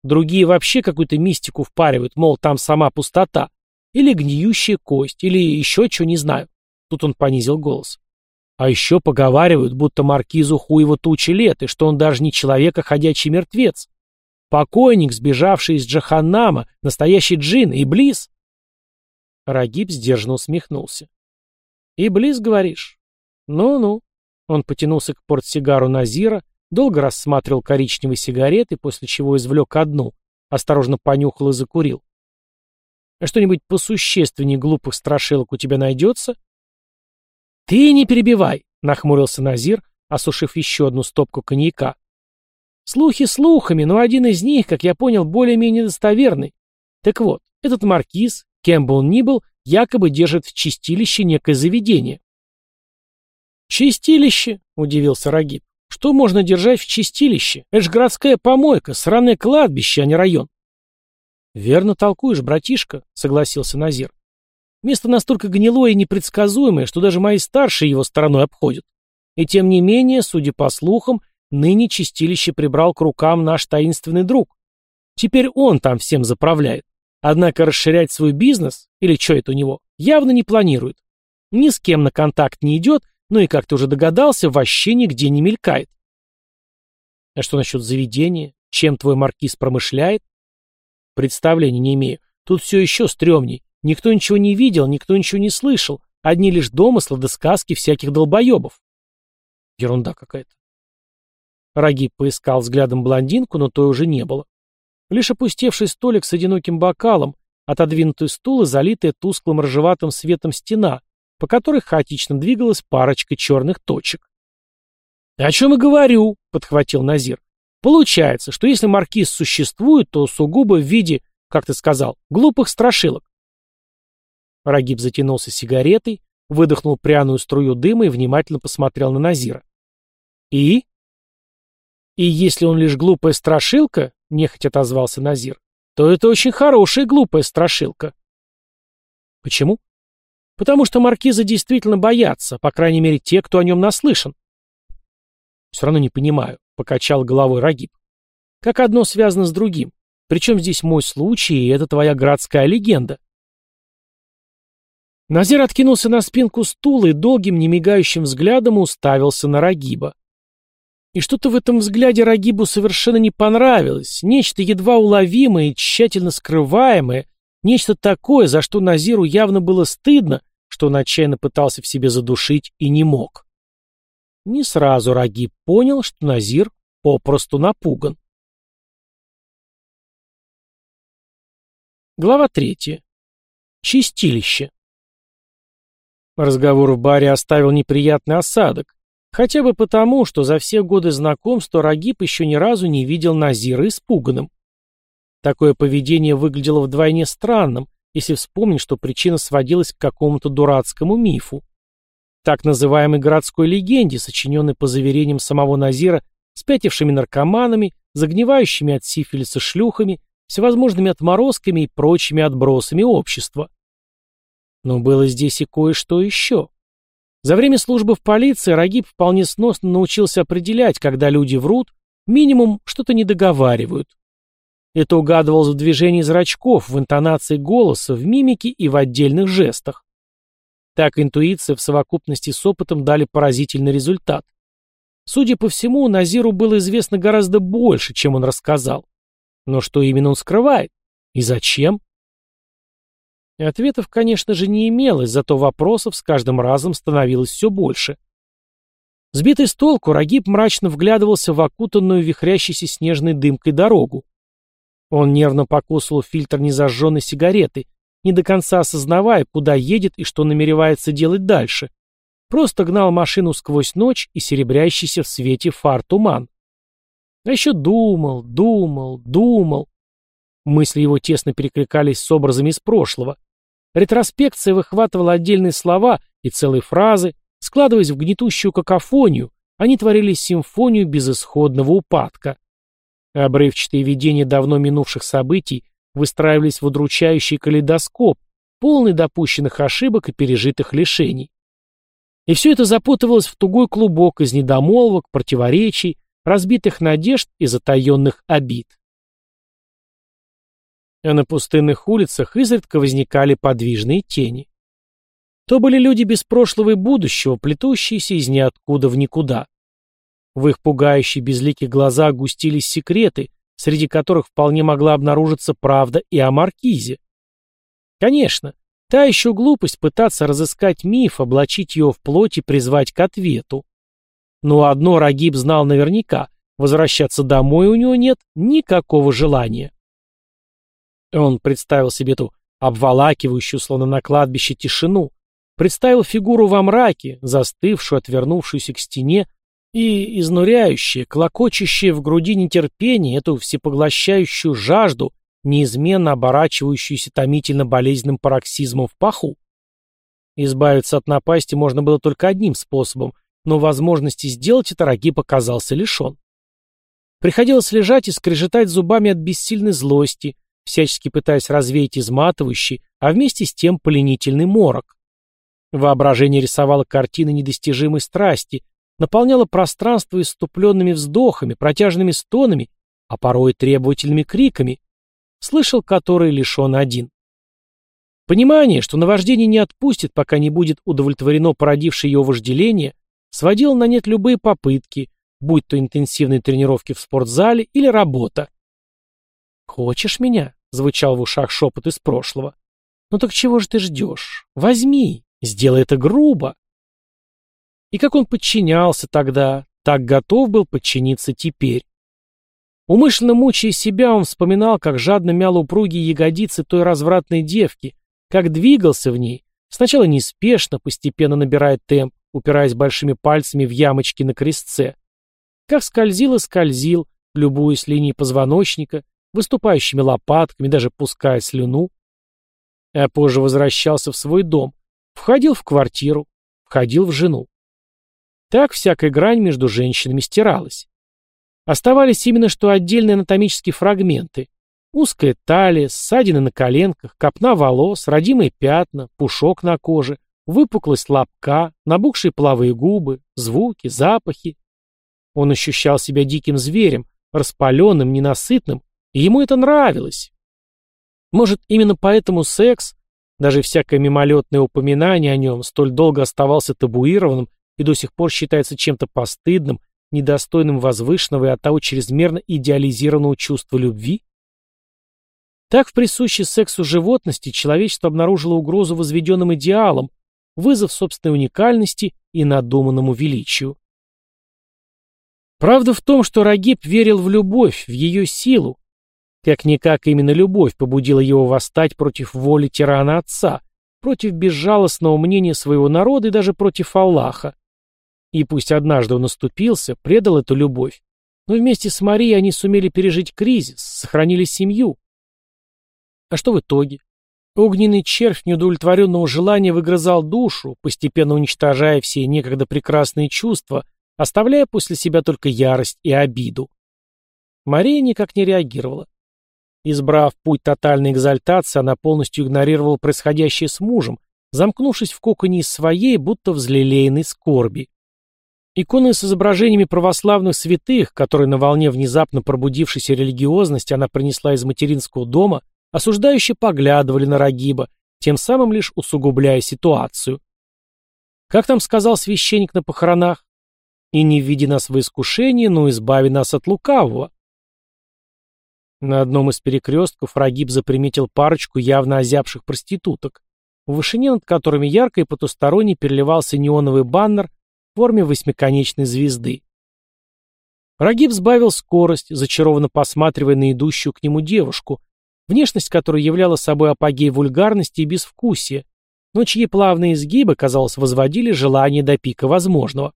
Speaker 2: Другие вообще какую-то мистику впаривают, мол, там сама пустота. Или гниющая кость, или еще что, не знаю. Тут он понизил голос. А еще поговаривают, будто маркизу хуево тучи лет, и что он даже не человек, а ходячий мертвец. Покойник, сбежавший из Джаханнама, настоящий джин, Иблис. Рагиб сдержанно усмехнулся. Иблис, говоришь? Ну-ну. Он потянулся к портсигару Назира, долго рассматривал коричневые сигареты, после чего извлек одну, осторожно понюхал и закурил. А что-нибудь посущественнее глупых страшилок у тебя найдется? «Ты не перебивай!» — нахмурился Назир, осушив еще одну стопку коньяка. «Слухи слухами, но один из них, как я понял, более-менее достоверный. Так вот, этот маркиз, кем бы он ни был, якобы держит в чистилище некое заведение». «Чистилище?» — удивился Рагиб. «Что можно держать в чистилище? Это ж городская помойка, сраное кладбище, а не район». «Верно толкуешь, братишка», — согласился Назир. Место настолько гнилое и непредсказуемое, что даже мои старшие его стороной обходят. И тем не менее, судя по слухам, ныне чистилище прибрал к рукам наш таинственный друг. Теперь он там всем заправляет. Однако расширять свой бизнес, или что это у него, явно не планирует. Ни с кем на контакт не идет, ну и, как ты уже догадался, вообще нигде не мелькает. А что насчет заведения? Чем твой маркиз промышляет? Представления не имею. Тут все еще стрёмней. Никто ничего не видел, никто ничего не слышал. Одни лишь домыслы да сказки всяких долбоебов. Ерунда какая-то. Рагиб поискал взглядом блондинку, но той уже не было. Лишь опустевший столик с одиноким бокалом, отодвинутый стул и залитая тусклым ржеватым светом стена, по которой хаотично двигалась парочка черных точек. «О чем и говорю», — подхватил Назир. «Получается, что если маркиз существует, то сугубо в виде, как ты сказал, глупых страшилок. Рагиб затянулся сигаретой, выдохнул пряную струю дыма и внимательно посмотрел на Назира. «И?» И если он лишь глупая страшилка, — нехотя отозвался Назир, — то это очень хорошая глупая страшилка. Почему? Потому что маркиза действительно боятся, по крайней мере, те, кто о нем наслышан. Все равно не понимаю, — покачал головой Рагиб. Как одно связано с другим? Причем здесь мой случай, и это твоя городская легенда. Назир откинулся на спинку стула и долгим, немигающим взглядом уставился на Рагиба. И что-то в этом взгляде Рагибу совершенно не понравилось, нечто едва уловимое и тщательно скрываемое, нечто такое, за что Назиру явно было стыдно, что он отчаянно пытался в себе задушить и не мог. Не сразу Рагиб понял, что Назир попросту напуган. Глава третья. Чистилище. Разговор в баре оставил неприятный осадок, Хотя бы потому, что за все годы знакомства Рагиб еще ни разу не видел Назира испуганным. Такое поведение выглядело вдвойне странным, если вспомнить, что причина сводилась к какому-то дурацкому мифу. Так называемой городской легенде, сочиненной по заверениям самого Назира спятившими наркоманами, загнивающими от сифилиса шлюхами, всевозможными отморозками и прочими отбросами общества. Но было здесь и кое-что еще. За время службы в полиции Рагиб вполне сносно научился определять, когда люди врут, минимум что-то не договаривают. Это угадывалось в движении зрачков, в интонации голоса, в мимике и в отдельных жестах. Так интуиция в совокупности с опытом дали поразительный результат. Судя по всему, Назиру было известно гораздо больше, чем он рассказал. Но что именно он скрывает? И зачем? Ответов, конечно же, не имелось, зато вопросов с каждым разом становилось все больше. Сбитый с толку, Рагиб мрачно вглядывался в окутанную вихрящейся снежной дымкой дорогу. Он нервно покусывал фильтр незажженной сигареты, не до конца осознавая, куда едет и что намеревается делать дальше. Просто гнал машину сквозь ночь и серебрящийся в свете фар туман. А еще думал, думал, думал. Мысли его тесно перекликались с образами из прошлого. Ретроспекция выхватывала отдельные слова и целые фразы, складываясь в гнетущую какофонию, они творили симфонию безысходного упадка. Обрывчатые видения давно минувших событий выстраивались в удручающий калейдоскоп, полный допущенных ошибок и пережитых лишений. И все это запутывалось в тугой клубок из недомолвок, противоречий, разбитых надежд и затаенных обид а на пустынных улицах изредка возникали подвижные тени. То были люди без прошлого и будущего, плетущиеся из ниоткуда в никуда. В их пугающие безликих глазах густились секреты, среди которых вполне могла обнаружиться правда и о Маркизе. Конечно, та еще глупость пытаться разыскать миф, облачить его в плоть и призвать к ответу. Но одно Рагиб знал наверняка – возвращаться домой у него нет никакого желания. Он представил себе ту обволакивающую, словно на кладбище, тишину, представил фигуру во мраке, застывшую, отвернувшуюся к стене, и изнуряющее, клокочущее в груди нетерпение, эту всепоглощающую жажду, неизменно оборачивающуюся томительно болезненным пароксизмом в паху. Избавиться от напасти можно было только одним способом, но возможности сделать это Раги показался лишен. Приходилось лежать и скрежетать зубами от бессильной злости, всячески пытаясь развеять изматывающий, а вместе с тем пленительный морок. Воображение рисовало картины недостижимой страсти, наполняло пространство иступленными вздохами, протяжными стонами, а порой требовательными криками, слышал который лишь он один. Понимание, что наваждение не отпустит, пока не будет удовлетворено породившее его вожделение, сводило на нет любые попытки, будь то интенсивные тренировки в спортзале или работа. «Хочешь меня?» — звучал в ушах шепот из прошлого. «Ну так чего же ты ждешь? Возьми, сделай это грубо». И как он подчинялся тогда, так готов был подчиниться теперь. Умышленно мучая себя, он вспоминал, как жадно мял упругие ягодицы той развратной девки, как двигался в ней, сначала неспешно, постепенно набирая темп, упираясь большими пальцами в ямочки на крестце, как скользил и скользил, любуясь линией позвоночника, выступающими лопатками, даже пуская слюну. А позже возвращался в свой дом, входил в квартиру, входил в жену. Так всякая грань между женщинами стиралась. Оставались именно что отдельные анатомические фрагменты. Узкая талия, ссадины на коленках, копна волос, родимые пятна, пушок на коже, выпуклость лобка, набухшие половые губы, звуки, запахи. Он ощущал себя диким зверем, распаленным, ненасытным, и ему это нравилось. Может, именно поэтому секс, даже всякое мимолетное упоминание о нем, столь долго оставался табуированным и до сих пор считается чем-то постыдным, недостойным возвышенного и оттого чрезмерно идеализированного чувства любви? Так в присущей сексу животности человечество обнаружило угрозу возведенным идеалам, вызов собственной уникальности и надуманному величию. Правда в том, что Рагиб верил в любовь, в ее силу. Как-никак именно любовь побудила его восстать против воли тирана отца, против безжалостного мнения своего народа и даже против Аллаха. И пусть однажды он оступился, предал эту любовь, но вместе с Марией они сумели пережить кризис, сохранили семью. А что в итоге? Огненный червь неудовлетворенного желания выгрызал душу, постепенно уничтожая все некогда прекрасные чувства, оставляя после себя только ярость и обиду. Мария никак не реагировала. Избрав путь тотальной экзальтации, она полностью игнорировала происходящее с мужем, замкнувшись в коконе из своей, будто взлелеянной скорби. Иконы с изображениями православных святых, которые на волне внезапно пробудившейся религиозности она принесла из материнского дома, осуждающе поглядывали на Рагиба, тем самым лишь усугубляя ситуацию. Как там сказал священник на похоронах? «И не введи нас в искушение, но избави нас от лукавого». На одном из перекрестков Рагиб заприметил парочку явно озябших проституток, в вышине над которыми ярко и потусторонне переливался неоновый баннер форме восьмиконечной звезды. Рагиб сбавил скорость, зачарованно посматривая на идущую к нему девушку, внешность которой являла собой апогей вульгарности и безвкусия, но чьи плавные изгибы, казалось, возводили желание до пика возможного.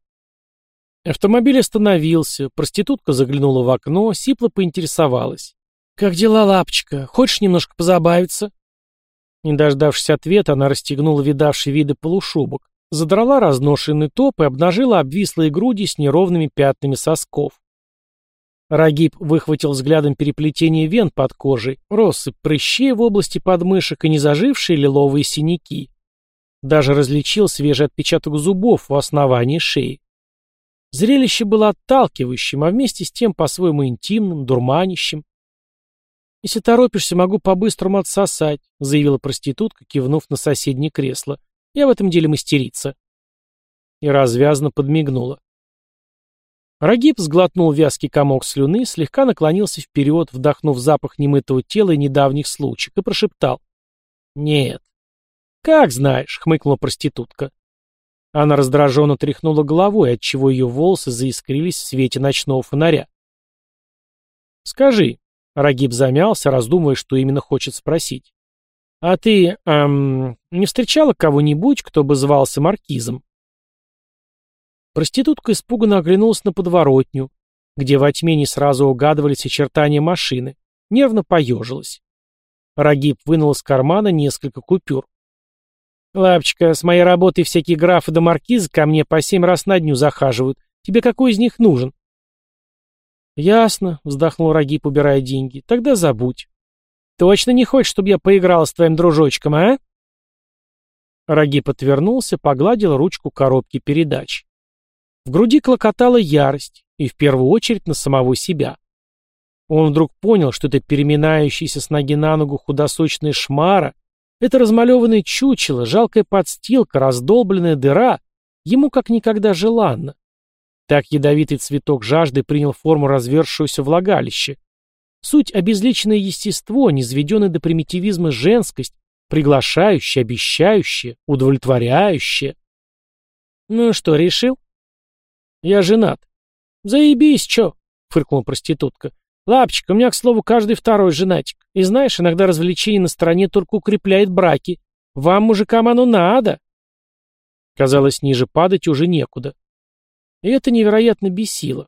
Speaker 2: Автомобиль остановился, проститутка заглянула в окно, сипло поинтересовалась. «Как дела, лапочка? Хочешь немножко позабавиться?» Не дождавшись ответа, она расстегнула видавший виды полушубок, задрала разношенный топ и обнажила обвислые груди с неровными пятнами сосков. Рагиб выхватил взглядом переплетение вен под кожей, россыпь прыщей в области подмышек и незажившие лиловые синяки. Даже различил свежий отпечаток зубов в основании шеи. Зрелище было отталкивающим, а вместе с тем по-своему интимным, дурманящим. «Если торопишься, могу по-быстрому отсосать», — заявила проститутка, кивнув на соседнее кресло. «Я в этом деле мастерица». И развязно подмигнула. Рагиб сглотнул вязкий комок слюны, слегка наклонился вперед, вдохнув запах немытого тела и недавних случаев, и прошептал. «Нет». «Как знаешь», — хмыкнула проститутка. Она раздраженно тряхнула головой, отчего ее волосы заискрились в свете ночного фонаря. «Скажи», — Рагиб замялся, раздумывая, что именно хочет спросить. «А ты, эм, не встречала кого-нибудь, кто бы звался Маркизом?» Проститутка испуганно оглянулась на подворотню, где во тьме не сразу угадывались очертания машины, нервно поежилась. Рагиб вынул из кармана несколько купюр. «Лапочка, с моей работой всякие графы да маркизы ко мне по семь раз на дню захаживают. Тебе какой из них нужен?» «Ясно», — вздохнул Рагиб, убирая деньги. «Тогда забудь». «Точно не хочешь, чтобы я поиграл с твоим дружочком, а?» Рагиб отвернулся, погладил ручку коробки передач. В груди клокотала ярость, и в первую очередь на самого себя. Он вдруг понял, что это переминающаяся с ноги на ногу худосочная шмара, это размалеванное чучело, жалкая подстилка, раздолбленная дыра, ему как никогда желанно. Так ядовитый цветок жажды принял форму развершегося влагалища. Суть обезличенное естество, низведенное до примитивизма женскость, приглашающая, обещающая, удовлетворяющая. «Ну что, решил?» «Я женат». «Заебись, чё?» — фыркнула проститутка. «Лапчик, у меня, к слову, каждый второй женатик. И знаешь, иногда развлечение на стороне только укрепляет браки. Вам, мужикам, оно надо». Казалось, ниже падать уже некуда. И это невероятно бесило.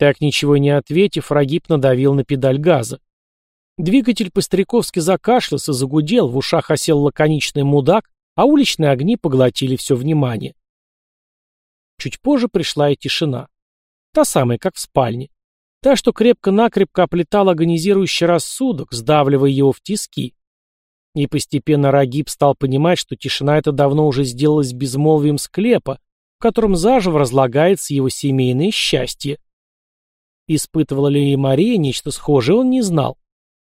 Speaker 2: Так ничего не ответив, Рагиб надавил на педаль газа. Двигатель по-стариковски закашлялся, загудел, в ушах осел лаконичный мудак, а уличные огни поглотили все внимание. Чуть позже пришла и тишина. Та самая, как в спальне. Та, что крепко-накрепко оплетала агонизирующий рассудок, сдавливая его в тиски. И постепенно Рагиб стал понимать, что тишина эта давно уже сделалась безмолвием склепа, в котором заживо разлагается его семейное счастье. Испытывала ли и Мария нечто схожее, он не знал.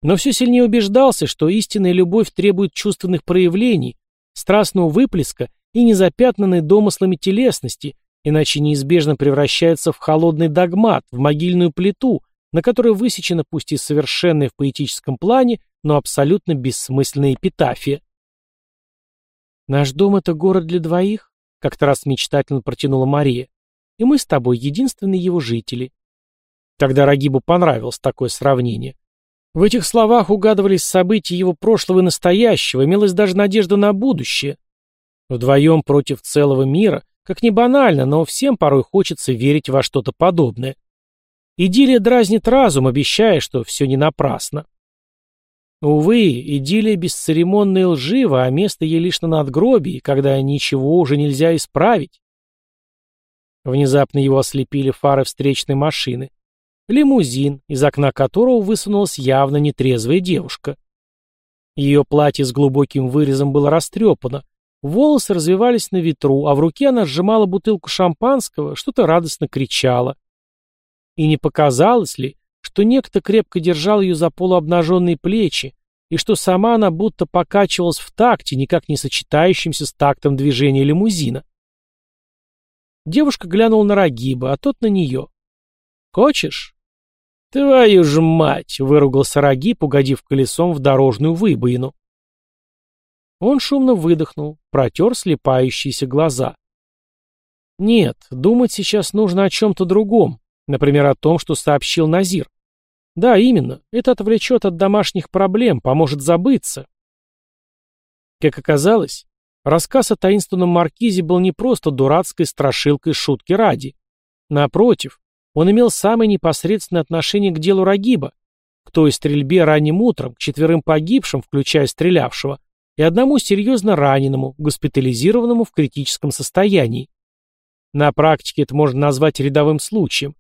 Speaker 2: Но все сильнее убеждался, что истинная любовь требует чувственных проявлений, страстного выплеска и незапятнанной домыслами телесности, иначе неизбежно превращается в холодный догмат, в могильную плиту, на которой высечена пусть и совершенная в поэтическом плане, но абсолютно бессмысленная эпитафия. «Наш дом — это город для двоих», — как-то раз мечтательно протянула Мария, «и мы с тобой единственные его жители». Тогда Рагибу понравилось такое сравнение. В этих словах угадывались события его прошлого и настоящего, имелась даже надежда на будущее. Вдвоем против целого мира, как ни банально, но всем порой хочется верить во что-то подобное. Идиллия дразнит разум, обещая, что все не напрасно. Увы, идиллия бесцеремонна и лжива, а место ей лишь на надгробии, когда ничего уже нельзя исправить. Внезапно его ослепили фары встречной машины. Лимузин, из окна которого высунулась явно нетрезвая девушка. Ее платье с глубоким вырезом было растрепано, волосы развивались на ветру, а в руке она сжимала бутылку шампанского, что-то радостно кричала. И не показалось ли, что некто крепко держал ее за полуобнаженные плечи, и что сама она будто покачивалась в такте, никак не сочетающимся с тактом движения лимузина. Девушка глянула на Рагиба, а тот на нее. «Хочешь?» «Твою ж мать!» — выругался Рагиб, угодив колесом в дорожную выбоину. Он шумно выдохнул, протер слепающиеся глаза. Нет, думать сейчас нужно о чем-то другом, например, о том, что сообщил Назир. Да, именно, это отвлечет от домашних проблем, поможет забыться. Как оказалось, рассказ о таинственном маркизе был не просто дурацкой страшилкой шутки ради. Напротив, он имел самое непосредственное отношение к делу Рагиба, к той стрельбе ранним утром, к четверым погибшим, включая стрелявшего, и одному серьезно раненому, госпитализированному в критическом состоянии. На практике это можно назвать рядовым случаем.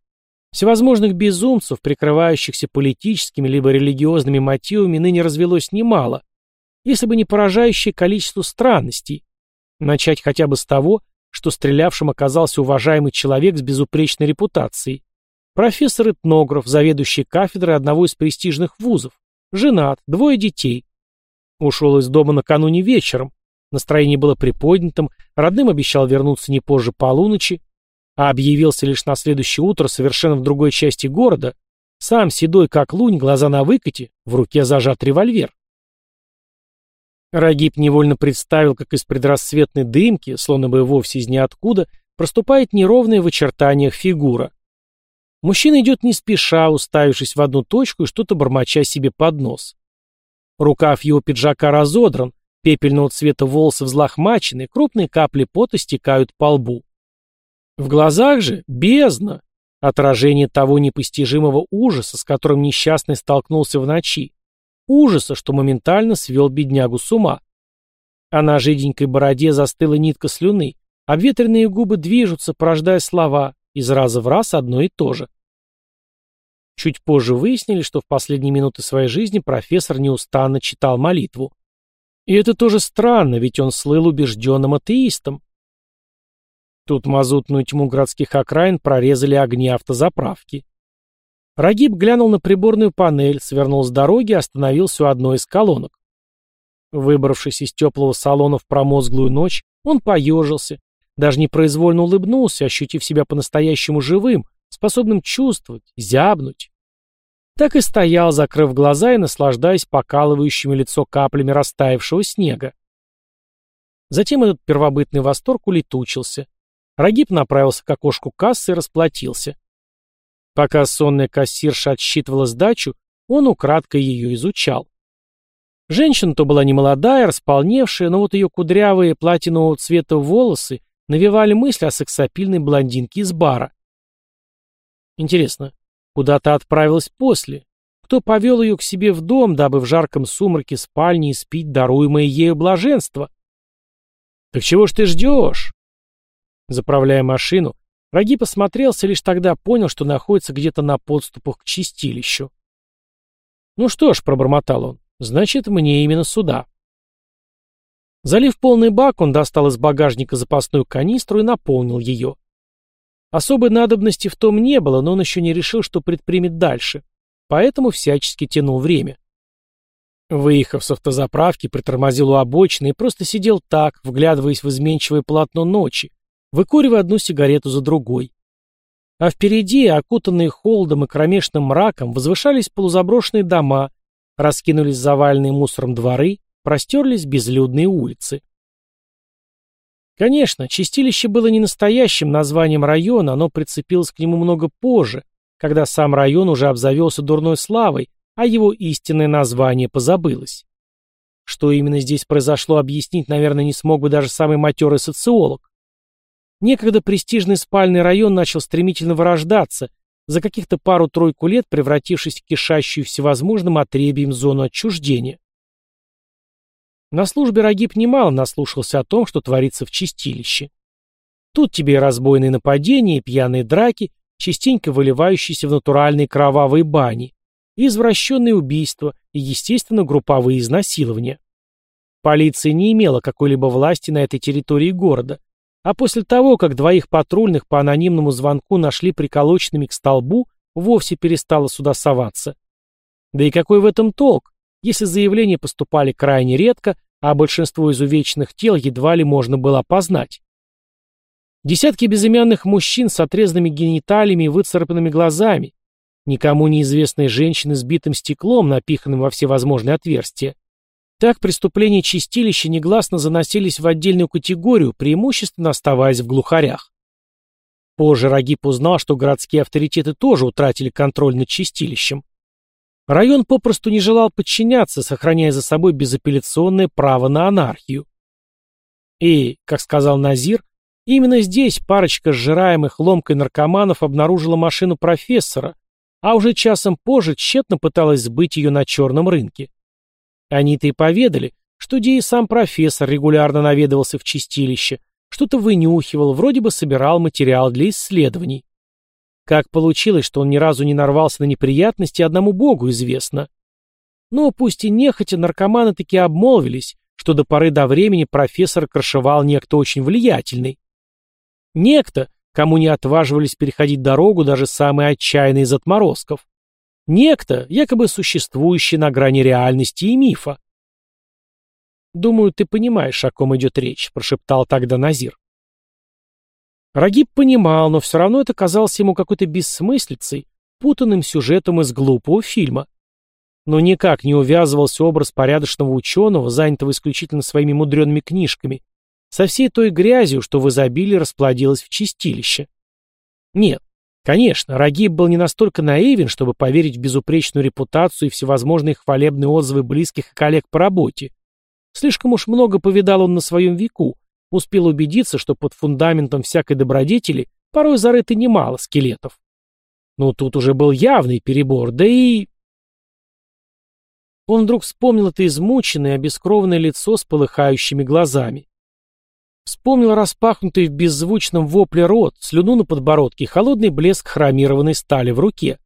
Speaker 2: Всевозможных безумцев, прикрывающихся политическими либо религиозными мотивами, ныне развелось немало, если бы не поражающее количество странностей. Начать хотя бы с того, что стрелявшим оказался уважаемый человек с безупречной репутацией. Профессор-этнограф, заведующий кафедрой одного из престижных вузов. Женат, двое детей. Ушел из дома накануне вечером. Настроение было приподнятым, родным обещал вернуться не позже полуночи, а объявился лишь на следующее утро совершенно в другой части города, сам седой как лунь, глаза на выкате, в руке зажат револьвер. Рагиб невольно представил, как из предрассветной дымки, словно бы вовсе из ниоткуда, проступает неровная в очертаниях фигура. Мужчина идет не спеша, уставившись в одну точку и что-то бормоча себе под нос. Рукав его пиджака разодран, пепельного цвета волосы взлохмачены, крупные капли пота стекают по лбу. В глазах же бездна, отражение того непостижимого ужаса, с которым несчастный столкнулся в ночи, Ужаса, что моментально свел беднягу с ума. А на жиденькой бороде застыла нитка слюны, обветренные губы движутся, порождая слова, из раза в раз одно и то же. Чуть позже выяснили, что в последние минуты своей жизни профессор неустанно читал молитву. И это тоже странно, ведь он слыл убежденным атеистом. Тут мазутную тьму городских окраин прорезали огни автозаправки. Рагиб глянул на приборную панель, свернул с дороги и остановился у одной из колонок. Выбравшись из теплого салона в промозглую ночь, он поежился, даже непроизвольно улыбнулся, ощутив себя по-настоящему живым, способным чувствовать, зябнуть. Так и стоял, закрыв глаза и наслаждаясь покалывающими лицо каплями растаявшего снега. Затем этот первобытный восторг улетучился. Рагиб направился к окошку кассы и расплатился. Пока сонная кассирша отсчитывала сдачу, он украдкой ее изучал. Женщина то была немолодая, располневшая, но вот ее кудрявые платинового цвета волосы навевали мысли о сексапильной блондинке из бара. Интересно, куда то отправилась после? Кто повел ее к себе в дом, дабы в жарком сумраке спальни испить даруемое ею блаженство? «Так чего ж ты ждешь?» Заправляя машину, Раги посмотрелся, лишь тогда понял, что находится где-то на подступах к чистилищу. «Ну что ж», — пробормотал он, — «значит, мне именно сюда». Залив полный бак, он достал из багажника запасную канистру и наполнил ее. Особой надобности в том не было, но он еще не решил, что предпримет дальше, поэтому всячески тянул время. Выехав с автозаправки, притормозил у обочины и просто сидел так, вглядываясь в изменчивое полотно ночи, выкуривая одну сигарету за другой. А впереди, окутанные холодом и кромешным мраком, возвышались полузаброшенные дома, раскинулись заваленные мусором дворы, простерлись безлюдные улицы. Конечно, Чистилище было не настоящим названием района, оно прицепилось к нему много позже, когда сам район уже обзавелся дурной славой, а его истинное название позабылось. Что именно здесь произошло, объяснить, наверное, не смог бы даже самый матерый социолог. Некогда престижный спальный район начал стремительно вырождаться, за каких-то пару-тройку лет превратившись в кишащую всевозможным отребием зону отчуждения. На службе Рагиб немало наслушался о том, что творится в чистилище. Тут тебе и разбойные нападения, и пьяные драки, частенько выливающиеся в натуральные кровавые бани, и извращенные убийства, и, естественно, групповые изнасилования. Полиция не имела какой-либо власти на этой территории города, а после того, как двоих патрульных по анонимному звонку нашли приколоченными к столбу, вовсе перестала сюда соваться. Да и какой в этом толк, если заявления поступали крайне редко, а большинство изувеченных тел едва ли можно было опознать. Десятки безымянных мужчин с отрезанными гениталиями и выцарапанными глазами, никому неизвестные женщины с битым стеклом, напиханным во все возможные отверстия. Так преступления чистилища негласно заносились в отдельную категорию, преимущественно оставаясь в глухарях. Позже Рагип узнал, что городские авторитеты тоже утратили контроль над чистилищем. Район попросту не желал подчиняться, сохраняя за собой безапелляционное право на анархию. И, как сказал Назир, именно здесь парочка сжираемых ломкой наркоманов обнаружила машину профессора, а уже часом позже тщетно пыталась сбыть ее на черном рынке. Они-то и поведали, что где и сам профессор регулярно наведывался в чистилище, что-то вынюхивал, вроде бы собирал материал для исследований. Как получилось, что он ни разу не нарвался на неприятности, одному богу известно. Но пусть и нехотя наркоманы таки обмолвились, что до поры до времени профессор крышевал некто очень влиятельный. Некто, кому не отваживались переходить дорогу даже самые отчаянные из отморозков. Некто, якобы существующий на грани реальности и мифа. «Думаю, ты понимаешь, о ком идет речь», — прошептал тогда Назир. Рагиб понимал, но все равно это казалось ему какой-то бессмыслицей, путанным сюжетом из глупого фильма. Но никак не увязывался образ порядочного ученого, занятого исключительно своими мудреными книжками, со всей той грязью, что в изобилии расплодилось в чистилище. Нет, конечно, Рагиб был не настолько наивен, чтобы поверить в безупречную репутацию и всевозможные хвалебные отзывы близких и коллег по работе. Слишком уж много повидал он на своем веку, успел убедиться, что под фундаментом всякой добродетели порой зарыто немало скелетов. Но тут уже был явный перебор, да и... Он вдруг вспомнил это измученное, обескровленное лицо с полыхающими глазами. Вспомнил распахнутый в беззвучном вопле рот, слюну на подбородке холодный блеск хромированной стали в руке.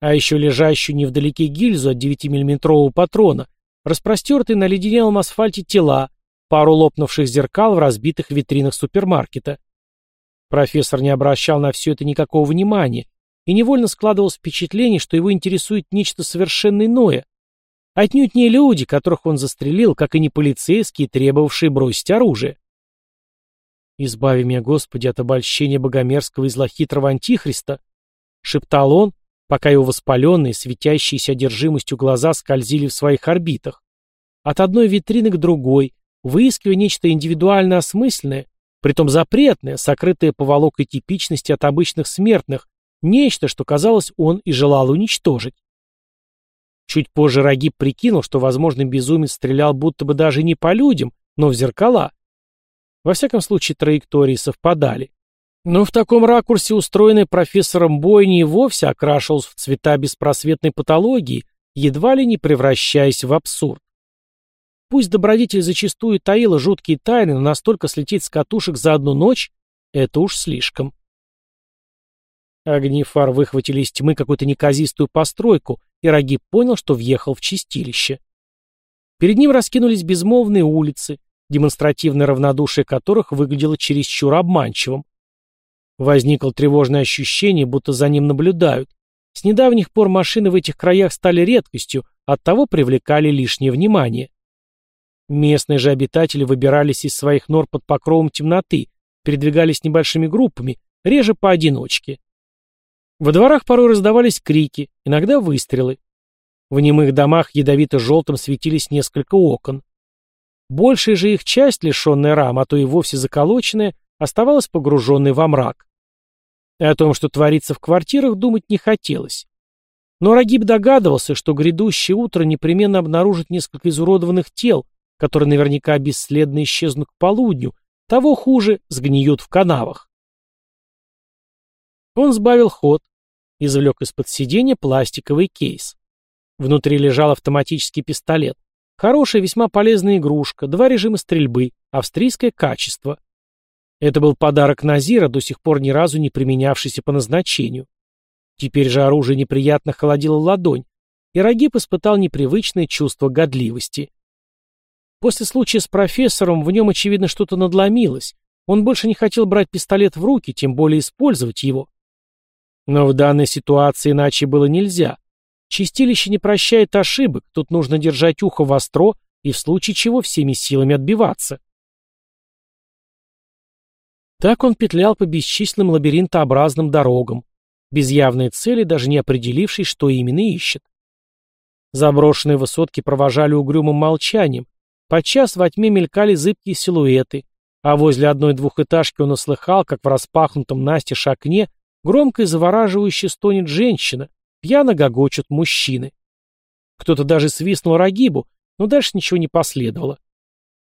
Speaker 2: А еще лежащую невдалеке гильзу от 9-миллиметрового патрона, распростертые на леденелом асфальте тела, пару лопнувших зеркал в разбитых витринах супермаркета. Профессор не обращал на все это никакого внимания и невольно складывалось впечатление, что его интересует нечто совершенно иное. Отнюдь не люди, которых он застрелил, как и не полицейские, требовавшие бросить оружие. «Избави меня, Господи, от обольщения богомерзкого и злохитрого антихриста», — шептал он, пока его воспаленные, светящиеся одержимостью глаза скользили в своих орбитах. От одной витрины к другой, выискивая нечто индивидуально осмысленное, притом запретное, сокрытое поволокой типичности от обычных смертных, нечто, что, казалось, он и желал уничтожить. Чуть позже Рагиб прикинул, что, возможно, безумец стрелял будто бы даже не по людям, но в зеркала. Во всяком случае, траектории совпадали. Но в таком ракурсе, устроенный профессором бойни, и вовсе окрашивался в цвета беспросветной патологии, едва ли не превращаясь в абсурд. Пусть добродетель зачастую таила жуткие тайны, но настолько слететь с катушек за одну ночь — это уж слишком. Огни фар выхватили из тьмы какую-то неказистую постройку, и Рагиб понял, что въехал в чистилище. Перед ним раскинулись безмолвные улицы, демонстративное равнодушие которых выглядело чересчур обманчивым. Возникло тревожное ощущение, будто за ним наблюдают. С недавних пор машины в этих краях стали редкостью, оттого привлекали лишнее внимание. Местные же обитатели выбирались из своих нор под покровом темноты, передвигались небольшими группами, реже поодиночке. Во дворах порой раздавались крики, иногда выстрелы. В немых домах ядовито-желтым светились несколько окон. Большая же их часть, лишенная рам, а то и вовсе заколоченная, оставалась погруженной во мрак. И о том, что творится в квартирах, думать не хотелось. Но Рагиб догадывался, что грядущее утро непременно обнаружит несколько изуродованных тел, которые наверняка бесследно исчезнут к полудню, того хуже, сгниют в канавах. Он сбавил ход, извлек из-под сиденья пластиковый кейс. Внутри лежал автоматический пистолет. Хорошая, весьма полезная игрушка, два режима стрельбы, австрийское качество. Это был подарок Назира, до сих пор ни разу не применявшийся по назначению. Теперь же оружие неприятно холодило ладонь, и Рагиб испытал непривычное чувство годливости. После случая с профессором в нем, очевидно, что-то надломилось. Он больше не хотел брать пистолет в руки, тем более использовать его. Но в данной ситуации иначе было нельзя. Чистилище не прощает ошибок, тут нужно держать ухо востро и в случае чего всеми силами отбиваться. Так он петлял по бесчисленным лабиринтообразным дорогам, без явной цели, даже не определившись, что именно ищет. Заброшенные высотки провожали угрюмым молчанием, подчас во тьме мелькали зыбкие силуэты, а возле одной двухэтажки он услыхал, как в распахнутом настежь окне Громко и завораживающе стонет женщина, пьяно гогочут мужчины. Кто-то даже свистнул Рагибу, но дальше ничего не последовало.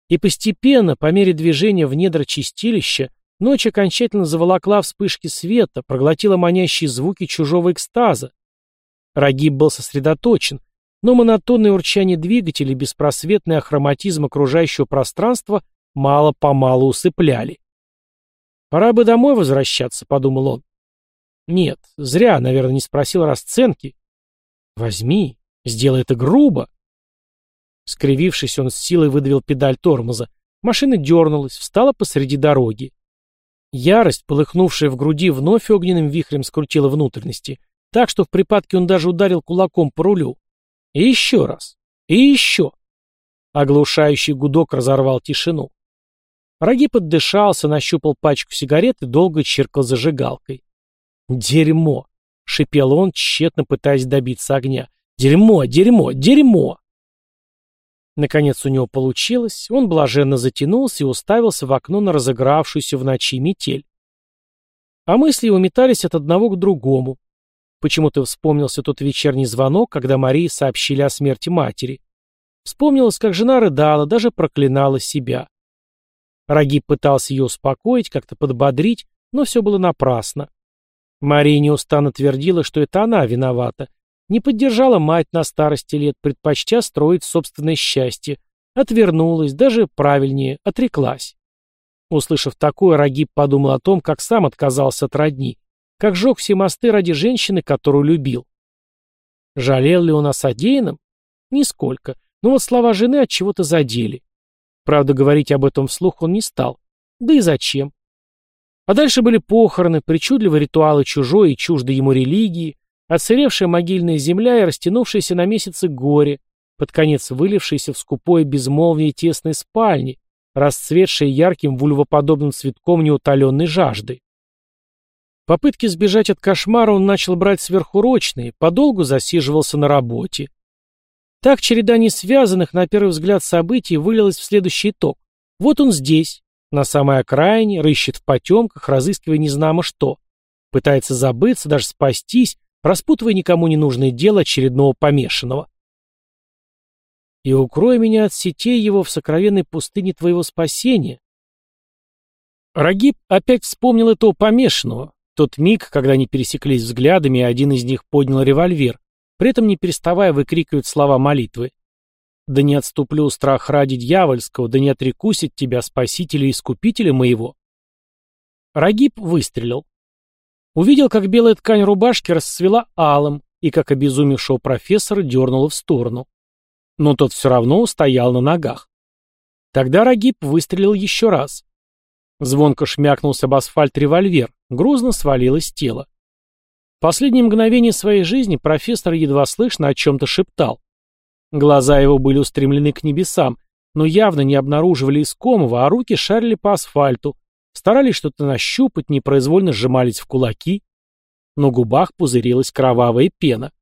Speaker 2: И постепенно, по мере движения в недра чистилища, ночь окончательно заволокла вспышки света, проглотила манящие звуки чужого экстаза. Рагиб был сосредоточен, но монотонное урчание двигателя и беспросветный ахроматизм окружающего пространства мало-помалу усыпляли. «Пора бы домой возвращаться», — подумал он. Нет, зря, наверное, не спросил расценки. Возьми, сделай это грубо. Скривившись, он с силой выдавил педаль тормоза. Машина дернулась, встала посреди дороги. Ярость, полыхнувшая в груди, вновь огненным вихрем скрутила внутренности, так что в припадке он даже ударил кулаком по рулю. И еще раз. И еще. Оглушающий гудок разорвал тишину. Раги поддышался, нащупал пачку сигарет и долго чиркал зажигалкой. «Дерьмо!» — шипел он, тщетно пытаясь добиться огня. «Дерьмо! Дерьмо! Дерьмо!» Наконец у него получилось, он блаженно затянулся и уставился в окно на разыгравшуюся в ночи метель. А мысли его метались от одного к другому. Почему-то вспомнился тот вечерний звонок, когда Марии сообщили о смерти матери. Вспомнилось, как жена рыдала, даже проклинала себя. Рагиб пытался ее успокоить, как-то подбодрить, но все было напрасно. Мария неустанно твердила, что это она виновата. Не поддержала мать на старости лет, предпочтя строить собственное счастье. Отвернулась, даже правильнее, отреклась. Услышав такое, Рагиб подумал о том, как сам отказался от родни, как жег все мосты ради женщины, которую любил. Жалел ли он о содеянном? Нисколько. Но вот слова жены от чего-то задели. Правда, говорить об этом вслух он не стал. Да и зачем? А дальше были похороны, причудливые ритуалы чужой и чуждой ему религии, отсыревшая могильная земля и растянувшееся на месяцы горе, под конец вылившееся в скупое безмолвие тесной спальни, расцветшее ярким вульвоподобным цветком неутоленной жажды. Попытки сбежать от кошмара он начал брать сверхурочные, подолгу засиживался на работе. Так череда несвязанных, на первый взгляд, событий вылилась в следующий итог. Вот он здесь, на самой окраине, рыщет в потемках, разыскивая незнамо что. Пытается забыться, даже спастись, распутывая никому не нужное дело очередного помешанного. И укрой меня от сетей его в сокровенной пустыне твоего спасения. Рагиб опять вспомнил этого помешанного, тот миг, когда они пересеклись взглядами, и один из них поднял револьвер, при этом не переставая выкрикивать слова молитвы. Да не отступлю страх ради дьявольского, да не отрекусь от тебя, спасителя и искупителя моего. Рагиб выстрелил. Увидел, как белая ткань рубашки расцвела алым, и как обезумевшего профессора дернуло в сторону. Но тот все равно устоял на ногах. Тогда Рагиб выстрелил еще раз. Звонко шмякнулся об асфальт револьвер, грузно свалилось тело. В последние мгновения своей жизни профессор едва слышно о чем-то шептал. Глаза его были устремлены к небесам, но явно не обнаруживали искомого, а руки шарили по асфальту, старались что-то нащупать, непроизвольно сжимались в кулаки. На губах пузырилась кровавая пена.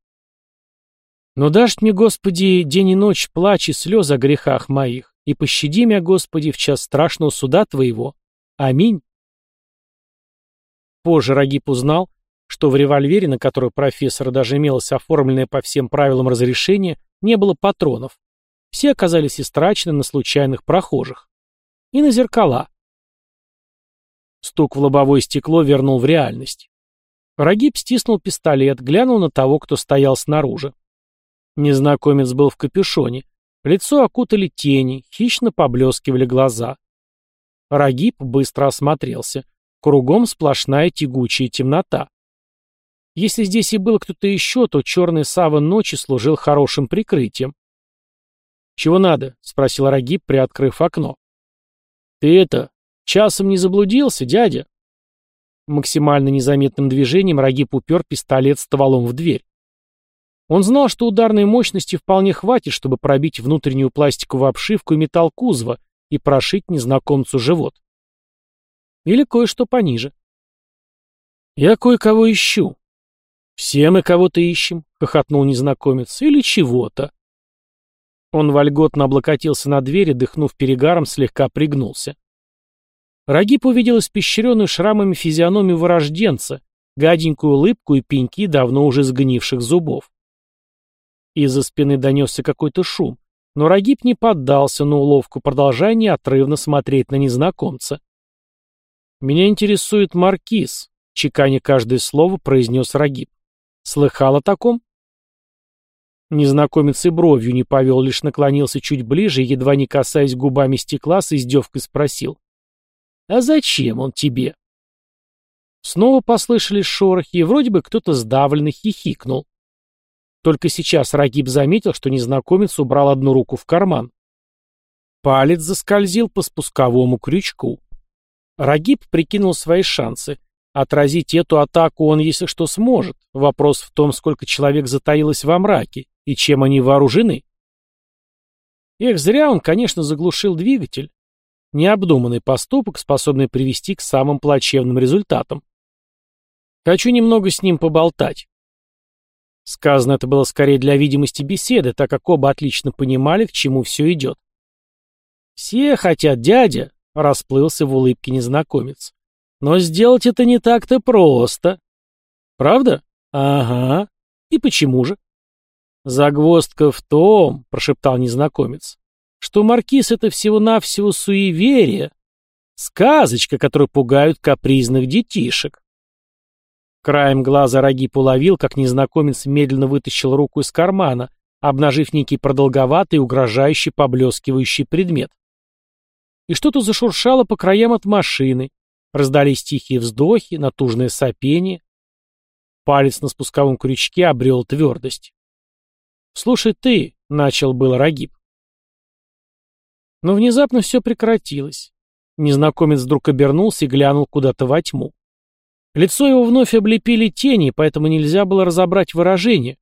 Speaker 2: Но дашь мне, Господи, день и ночь плач и слезы о грехах моих, и пощади меня, Господи, в час страшного суда Твоего. Аминь. Позже Рагип узнал, что в револьвере, на который профессора даже имелось оформленное по всем правилам разрешение, не было патронов. Все оказались истрачены на случайных прохожих. И на зеркала. Стук в лобовое стекло вернул в реальность. Рагип стиснул пистолет, глянул на того, кто стоял снаружи. Незнакомец был в капюшоне. Лицо окутали тени, хищно поблескивали глаза. Рагиб быстро осмотрелся. Кругом сплошная тягучая темнота. Если здесь и был кто-то еще, то черный саван ночи служил хорошим прикрытием. «Чего надо?» — спросил Рагиб, приоткрыв окно. «Ты это, часом не заблудился, дядя?» Максимально незаметным движением Рагиб упер пистолет стволом в дверь. Он знал, что ударной мощности вполне хватит, чтобы пробить внутреннюю пластиковую обшивку и металл кузова, и прошить незнакомцу живот. Или кое-что пониже. «Я кое-кого ищу». «Все мы кого-то ищем», — хохотнул незнакомец, — «или чего-то». Он вольготно облокотился на двери, дыхнув перегаром, слегка пригнулся. Рагип увидел испещренную шрамами физиономию вырожденца, гаденькую улыбку и пеньки давно уже сгнивших зубов. Из-за спины донесся какой-то шум. Но Рагиб не поддался на уловку, продолжая неотрывно смотреть на незнакомца. «Меня интересует маркиз», — чеканя каждое слово произнес Рагиб. «Слыхал о таком?» Незнакомец и бровью не повел, лишь наклонился чуть ближе и, едва не касаясь губами стекла, с издевкой спросил. «А зачем он тебе?» Снова послышались шорохи, и вроде бы кто-то сдавленно хихикнул. Только сейчас Рагиб заметил, что незнакомец убрал одну руку в карман. Палец заскользил по спусковому крючку. Рагиб прикинул свои шансы. Отразить эту атаку он, если что, сможет. Вопрос в том, сколько человек затаилось во мраке и чем они вооружены. Эх, зря он, конечно, заглушил двигатель. Необдуманный поступок, способный привести к самым плачевным результатам. Хочу немного с ним поболтать. Сказано это было скорее для видимости беседы, так как оба отлично понимали, к чему все идет. «Все хотят, дядя», — расплылся в улыбке незнакомец. «Но сделать это не так-то просто». «Правда? Ага. И почему же?» «Загвоздка в том», — прошептал незнакомец, «что маркиз — это всего-навсего суеверие, сказочка, которая пугают капризных детишек. Краем глаза Рагип уловил, как незнакомец медленно вытащил руку из кармана, обнажив некий продолговатый, угрожающий, поблескивающий предмет. И что-то зашуршало по краям от машины. Раздались тихие вздохи, натужное сопение. Палец на спусковом крючке обрел твердость. «Слушай ты», — начал был Рагиб. Но внезапно все прекратилось. Незнакомец вдруг обернулся и глянул куда-то во тьму. Лицо его вновь облепили тени, поэтому нельзя было разобрать выражение.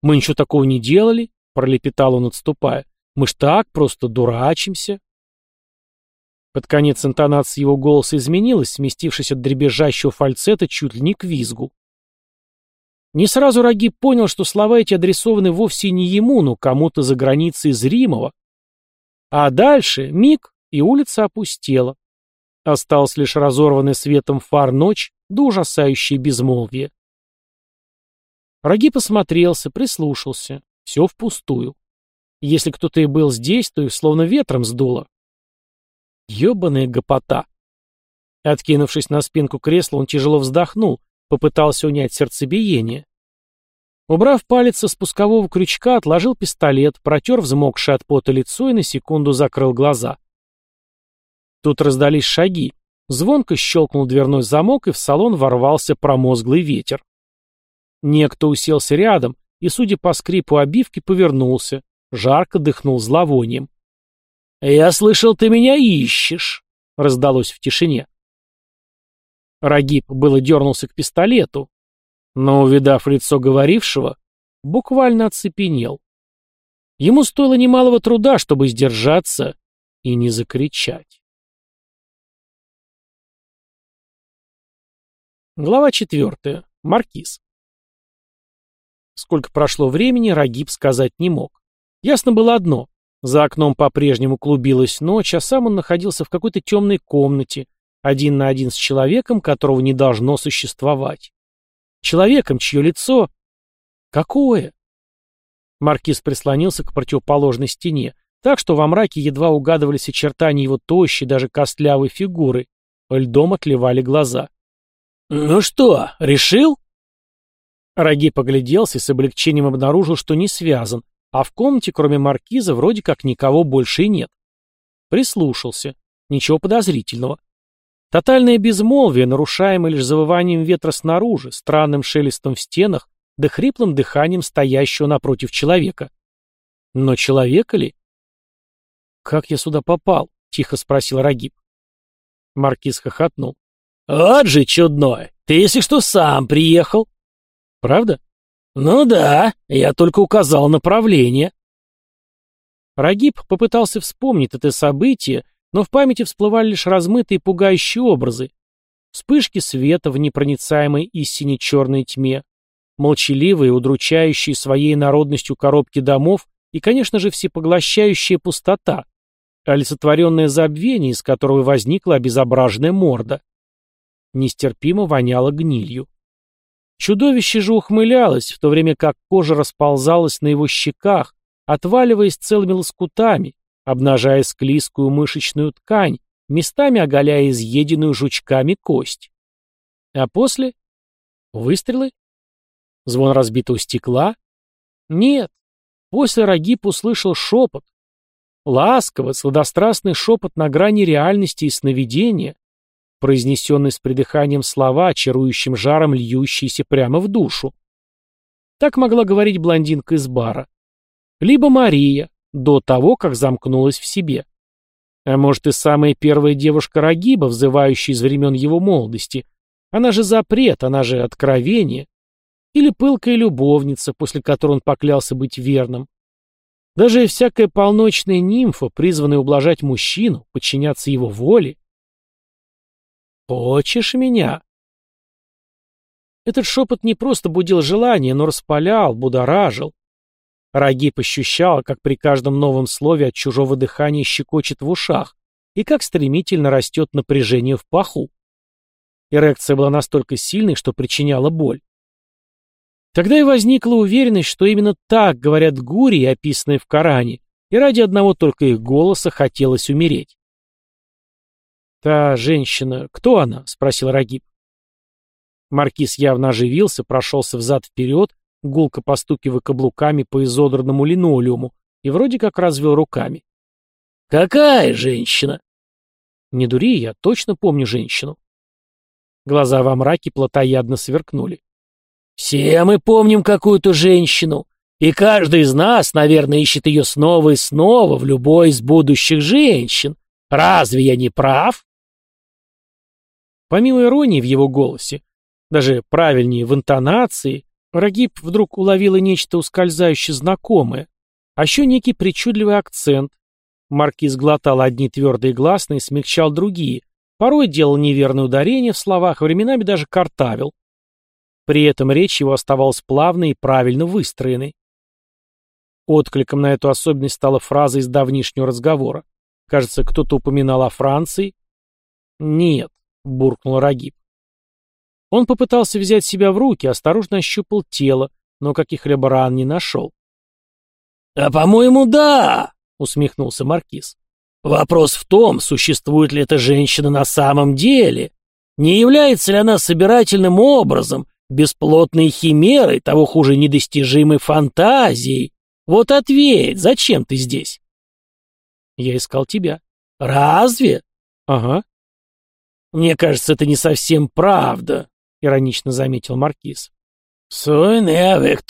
Speaker 2: «Мы ничего такого не делали», — пролепетал он, отступая. «Мы ж так, просто дурачимся». Под конец интонация его голоса изменилась, сместившись от дребезжащего фальцета чуть ли не к визгу. Не сразу Раги понял, что слова эти адресованы вовсе не ему, но кому-то за границей зримого. А дальше миг, и улица опустела. Осталось лишь разорванный светом фар ночь да ужасающее безмолвие. Раги посмотрелся, прислушался. Все впустую. Если кто-то и был здесь, то их словно ветром сдуло. Ёбаная гопота. Откинувшись на спинку кресла, он тяжело вздохнул, попытался унять сердцебиение. Убрав палец со спускового крючка, отложил пистолет, протер взмокшее от пота лицо и на секунду закрыл глаза. Тут раздались шаги. Звонко щелкнул дверной замок, и в салон ворвался промозглый ветер. Некто уселся рядом и, судя по скрипу обивки, повернулся, жарко дыхнул зловонием. «Я слышал, ты меня ищешь», — раздалось в тишине. Рагиб было дернулся к пистолету, но, увидав лицо говорившего, буквально оцепенел. Ему стоило немалого труда, чтобы сдержаться и не закричать. Глава четвертая. Маркиз. Сколько прошло времени, Рагиб сказать не мог. Ясно было одно. За окном по-прежнему клубилась ночь, а сам он находился в какой-то темной комнате, один на один с человеком, которого не должно существовать. Человеком, чье лицо... Какое? Маркиз прислонился к противоположной стене, так что во мраке едва угадывались очертания его тощей, даже костлявой фигуры. Льдом отливали глаза. «Ну что, решил?» Раги погляделся и с облегчением обнаружил, что не связан, а в комнате, кроме маркиза, вроде как никого больше и нет. Прислушался. Ничего подозрительного. Тотальное безмолвие, нарушаемое лишь завыванием ветра снаружи, странным шелестом в стенах, да хриплым дыханием стоящего напротив человека. Но человека ли? «Как я сюда попал?» — тихо спросил Рагиб. Маркиз хохотнул. «Вот же чудное! Ты, если что, сам приехал!» «Правда?» «Ну да, я только указал направление». Рагиб попытался вспомнить это событие, но в памяти всплывали лишь размытые пугающие образы. Вспышки света в непроницаемой и сине-черной тьме, молчаливые, удручающие своей народностью коробки домов и, конечно же, всепоглощающая пустота, олицетворенное забвение, из которого возникла обезображенная морда. Нестерпимо воняло гнилью. Чудовище же ухмылялось, в то время как кожа расползалась на его щеках, отваливаясь целыми лоскутами, обнажая склизкую мышечную ткань, местами оголяя изъеденную жучками кость. А после? Выстрелы? Звон разбитого стекла? Нет. После Рагип услышал шепот. Ласковый, сладострастный шепот на грани реальности и сновидения, произнесенный с придыханием слова, очарующим жаром, льющиеся прямо в душу. Так могла говорить блондинка из бара. Либо Мария, до того, как замкнулась в себе. А может и самая первая девушка Рагиба, взывающая из времен его молодости. Она же запрет, она же откровение. Или пылкая любовница, после которой он поклялся быть верным. Даже всякая полночная нимфа, призванная ублажать мужчину, подчиняться его воле. «Хочешь меня?» Этот шепот не просто будил желание, но распалял, будоражил. Рагиб ощущал, как при каждом новом слове от чужого дыхания щекочет в ушах, и как стремительно растет напряжение в паху. Эрекция была настолько сильной, что причиняла боль. Тогда и возникла уверенность, что именно так говорят гурии, описанные в Коране, и ради одного только их голоса хотелось умереть. «Та женщина, кто она?» — спросил Рагиб. Маркиз явно оживился, прошелся взад-вперед, гулко постукивая каблуками по изодранному линолеуму, и вроде как развел руками. «Какая женщина?» «Не дури, я точно помню женщину». Глаза во мраке плотоядно сверкнули. «Все мы помним какую-то женщину, и каждый из нас, наверное, ищет ее снова и снова в любой из будущих женщин. Разве я не прав?» Помимо иронии в его голосе, даже правильнее в интонации, Рагиб вдруг уловила нечто ускользающе знакомое, а еще некий причудливый акцент. Маркиз глотал одни твердые гласные и смягчал другие, порой делал неверное ударение в словах, временами даже картавил. При этом речь его оставалась плавной и правильно выстроенной. Откликом на эту особенность стала фраза из давнишнего разговора. Кажется, кто-то упоминал о Франции. «Нет», — буркнул Рагиб. Он попытался взять себя в руки, осторожно ощупал тело, но каких-либо ран не нашел. «А, по-моему, да!» — усмехнулся Маркиз. «Вопрос в том, существует ли эта женщина на самом деле. Не является ли она собирательным образом, бесплотной химерой, того хуже недостижимой фантазией? Вот ответь, зачем ты здесь?» «Я искал тебя». «Разве?» «Ага». Мне кажется, это не совсем правда, иронично заметил маркиз. Суэне авек.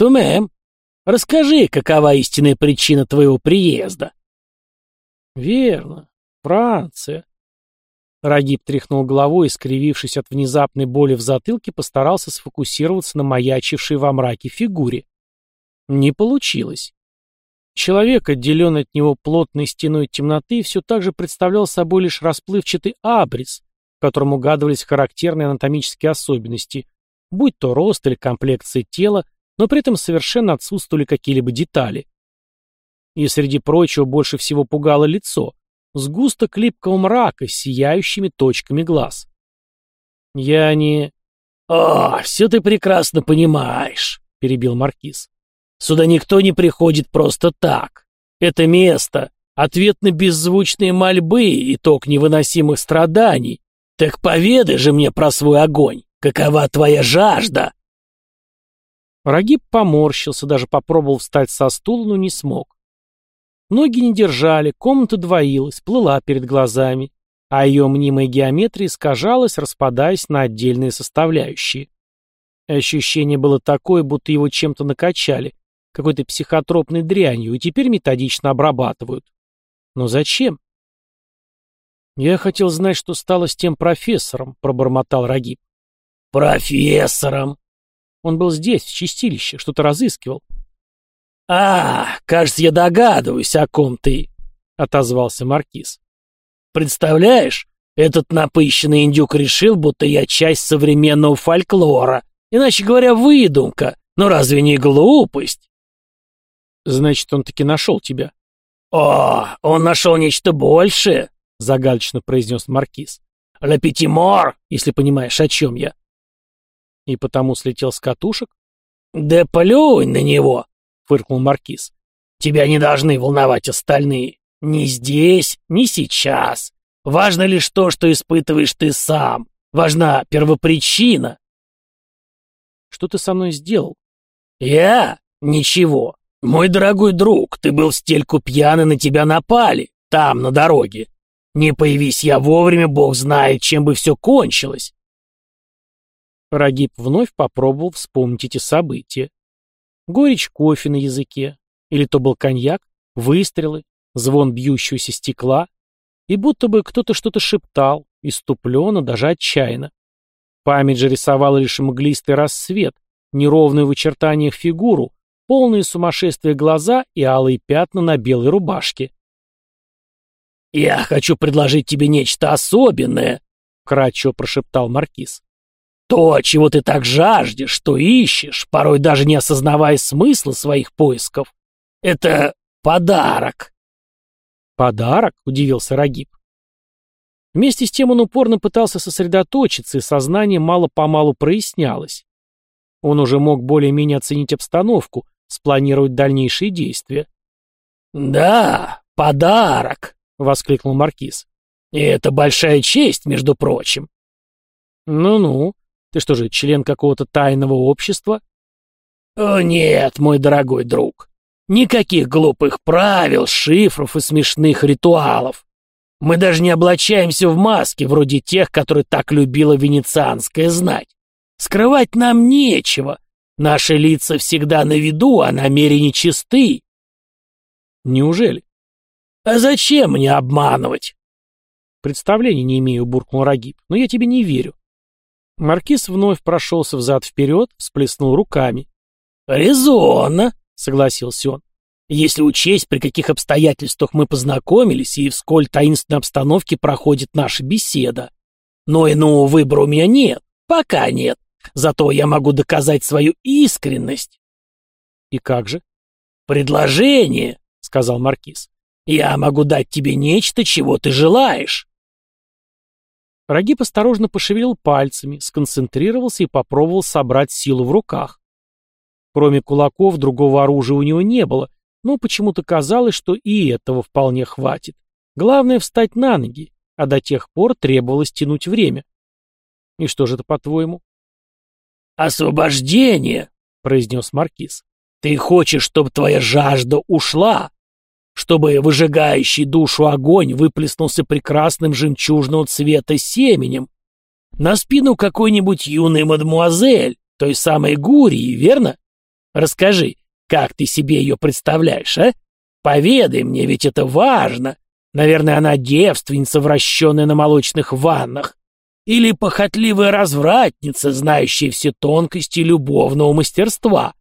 Speaker 2: Расскажи, какова истинная причина твоего приезда? Верно. Франция. Рагиб тряхнул головой и, скривившись от внезапной боли в затылке, постарался сфокусироваться на маячившей во мраке фигуре. Не получилось. Человек, отделенный от него плотной стеной темноты, все так же представлял собой лишь расплывчатый абрис, в котором угадывались характерные анатомические особенности, будь то рост или комплекция тела, но при этом совершенно отсутствовали какие-либо детали. И среди прочего больше всего пугало лицо, сгусток липкого мрака с сияющими точками глаз. «Я не...» «О, все ты прекрасно понимаешь», — перебил Маркиз. «Сюда никто не приходит просто так. Это место — ответ на беззвучные мольбы, итог невыносимых страданий. Так поведай же мне про свой огонь. Какова твоя жажда?» Рагиб поморщился, даже попробовал встать со стула, но не смог. Ноги не держали, комната двоилась, плыла перед глазами, а ее мнимая геометрия искажалась, распадаясь на отдельные составляющие. Ощущение было такое, будто его чем-то накачали, какой-то психотропной дрянью, и теперь методично обрабатывают. Но зачем? «Я хотел знать, что стало с тем профессором», — пробормотал Рагиб. «Профессором!» Он был здесь, в чистилище, что-то разыскивал. «А, кажется, я догадываюсь, о ком ты», — отозвался Маркиз. «Представляешь, этот напыщенный индюк решил, будто я часть современного фольклора, иначе говоря, выдумка. Но разве не глупость?» «Значит, он таки нашел тебя». «О, он нашел нечто большее», — загадочно произнес Маркиз. «Лапетимор, если понимаешь, о чем я». «И потому слетел с катушек?» «Да плюнь на него!» фыркнул Маркиз. «Тебя не должны волновать остальные. Ни здесь, ни сейчас. Важно лишь то, что испытываешь ты сам. Важна первопричина». «Что ты со мной сделал?» «Я? Ничего. Мой дорогой друг, ты был в стельку пьян и на тебя напали. Там, на дороге. Не появись я вовремя, бог знает, чем бы все кончилось». Рагиб вновь попробовал вспомнить эти события. Горечь кофе на языке. Или то был коньяк, выстрелы, звон бьющегося стекла. И будто бы кто-то что-то шептал, иступленно, даже отчаянно. Память же рисовала лишь мглистый рассвет, неровную в очертаниях фигуру, полные сумасшествия глаза и алые пятна на белой рубашке. «Я хочу предложить тебе нечто особенное», — кратчо прошептал Маркиз. То, чего ты так жаждешь, что ищешь, порой даже не осознавая смысла своих поисков, это подарок. Подарок? Удивился Рагиб. Вместе с тем он упорно пытался сосредоточиться, и сознание мало-помалу прояснялось. Он уже мог более-менее оценить обстановку, спланировать дальнейшие действия. «Да, подарок!» — воскликнул Маркиз. «И это большая честь, между прочим». «Ну-ну, ты что же, член какого-то тайного общества? О нет, мой дорогой друг. Никаких глупых правил, шифров и смешных ритуалов. Мы даже не облачаемся в маски, вроде тех, которые так любила венецианская знать. Скрывать нам нечего. Наши лица всегда на виду, а намерения чисты. Неужели? А зачем мне обманывать? Представления не имею, буркнул Рагиб, но я тебе не верю. Маркиз вновь прошелся взад-вперед, всплеснул руками. «Резонно», — согласился он. «Если учесть, при каких обстоятельствах мы познакомились и в сколь таинственной обстановке проходит наша беседа. Но иного выбора у меня нет, пока нет. Зато я могу доказать свою искренность». «И как же?» «Предложение», — сказал Маркиз. «Я могу дать тебе нечто, чего ты желаешь». Рагиб осторожно пошевелил пальцами, сконцентрировался и попробовал собрать силу в руках. Кроме кулаков, другого оружия у него не было, но почему-то казалось, что и этого вполне хватит. Главное — встать на ноги, а до тех пор требовалось тянуть время. И что же это, по-твоему? «Освобождение!» — произнес Маркиз. «Ты хочешь, чтобы твоя жажда ушла? Чтобы выжигающий душу огонь выплеснулся прекрасным жемчужного цвета семенем,
Speaker 3: На спину какой-нибудь юной мадмуазель, той самой Гурии, верно? Расскажи, как ты себе ее представляешь, а? Поведай мне, ведь это важно. Наверное, она девственница, вращенная на молочных ваннах. Или похотливая развратница, знающая все тонкости любовного мастерства.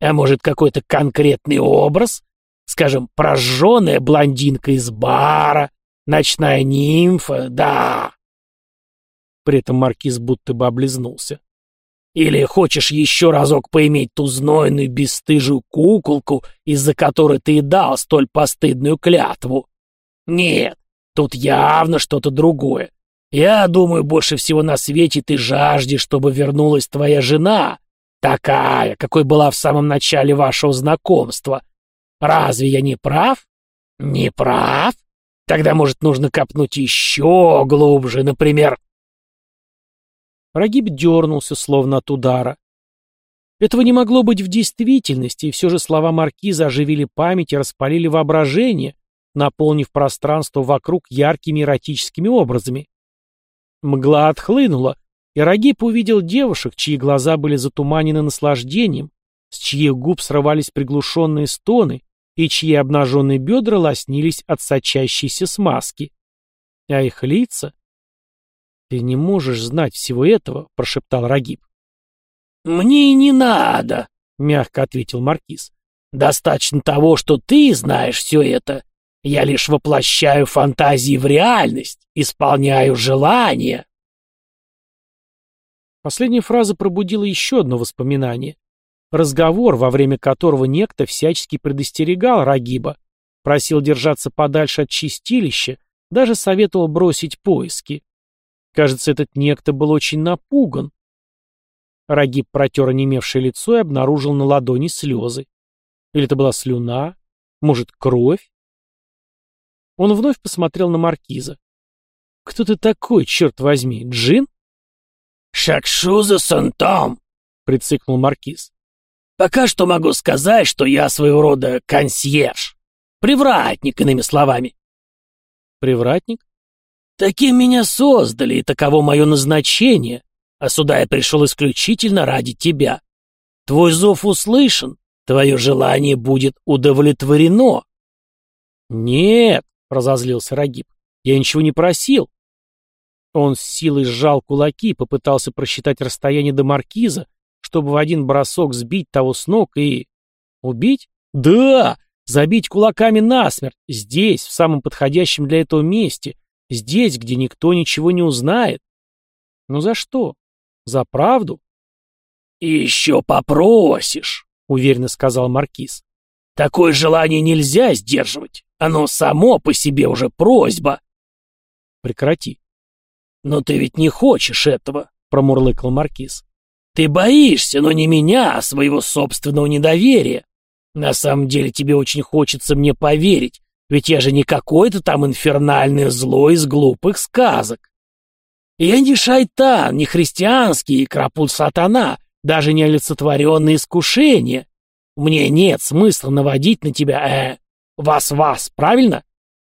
Speaker 3: А может, какой-то конкретный образ? Скажем, прожженная блондинка из бара, ночная нимфа, да. При этом маркиз будто бы облизнулся. Или хочешь еще разок поиметь ту знойную бесстыжую куколку, из-за которой ты и дал столь постыдную клятву? Нет, тут явно что-то другое. Я думаю, больше всего на свете ты жаждешь, чтобы вернулась твоя жена, такая, какой была в самом начале вашего знакомства. Разве я не прав? Не прав? Тогда, может, нужно копнуть еще глубже, например...
Speaker 2: Рагиб дернулся, словно от удара. Этого не могло быть в действительности, и все же слова маркиза оживили память и распалили воображение, наполнив пространство вокруг яркими эротическими образами. Мгла отхлынула, и Рагип увидел девушек, чьи глаза были затуманены наслаждением, с чьих губ срывались приглушенные стоны, и чьи обнаженные бедра лоснились от сочащейся смазки. А их лица... «Ты не можешь знать всего этого», — прошептал Рагиб.
Speaker 3: «Мне и не надо», — мягко ответил Маркиз. «Достаточно того, что ты знаешь все это. Я лишь воплощаю фантазии в реальность, исполняю желания».
Speaker 2: Последняя фраза пробудила еще одно воспоминание. Разговор, во время которого некто всячески предостерегал Рагиба, просил держаться подальше от чистилища, даже советовал бросить поиски. Кажется, этот некто был очень напуган. Рагиб протер онемевшее лицо и обнаружил на ладони слезы. Или это была слюна? Может, кровь? Он вновь посмотрел на маркиза. «Кто ты такой, черт возьми, Джин?»
Speaker 3: «Шакшуза Сантом!» — прицикнул маркиз. Пока что могу сказать, что я своего рода консьерж. Привратник, иными словами.
Speaker 2: Привратник?
Speaker 3: Таким меня создали, и таково мое назначение. А сюда я пришел исключительно ради тебя. Твой зов услышан, твое желание будет удовлетворено.
Speaker 2: Нет, разозлился Рагиб, я ничего не просил. Он с силой сжал кулаки, попытался просчитать расстояние до маркиза, чтобы в один бросок сбить того с ног и... Убить? Да! Забить кулаками насмерть, здесь, в самом подходящем для этого месте, здесь, где никто ничего не узнает. Ну за что? За правду?
Speaker 3: «Еще попросишь», — уверенно сказал Маркиз. «Такое желание нельзя сдерживать. Оно само по себе уже просьба».
Speaker 2: «Прекрати».
Speaker 3: «Но ты ведь не хочешь этого», — промурлыкал Маркиз. Ты боишься, но не меня, а своего собственного недоверия. На самом деле тебе очень хочется мне поверить, ведь я же не какое-то там инфернальное зло из глупых сказок. Я не шайтан, не христианский крапуль сатана, даже не олицетворенное искушение. Мне нет смысла наводить на тебя, э, вас-вас, правильно?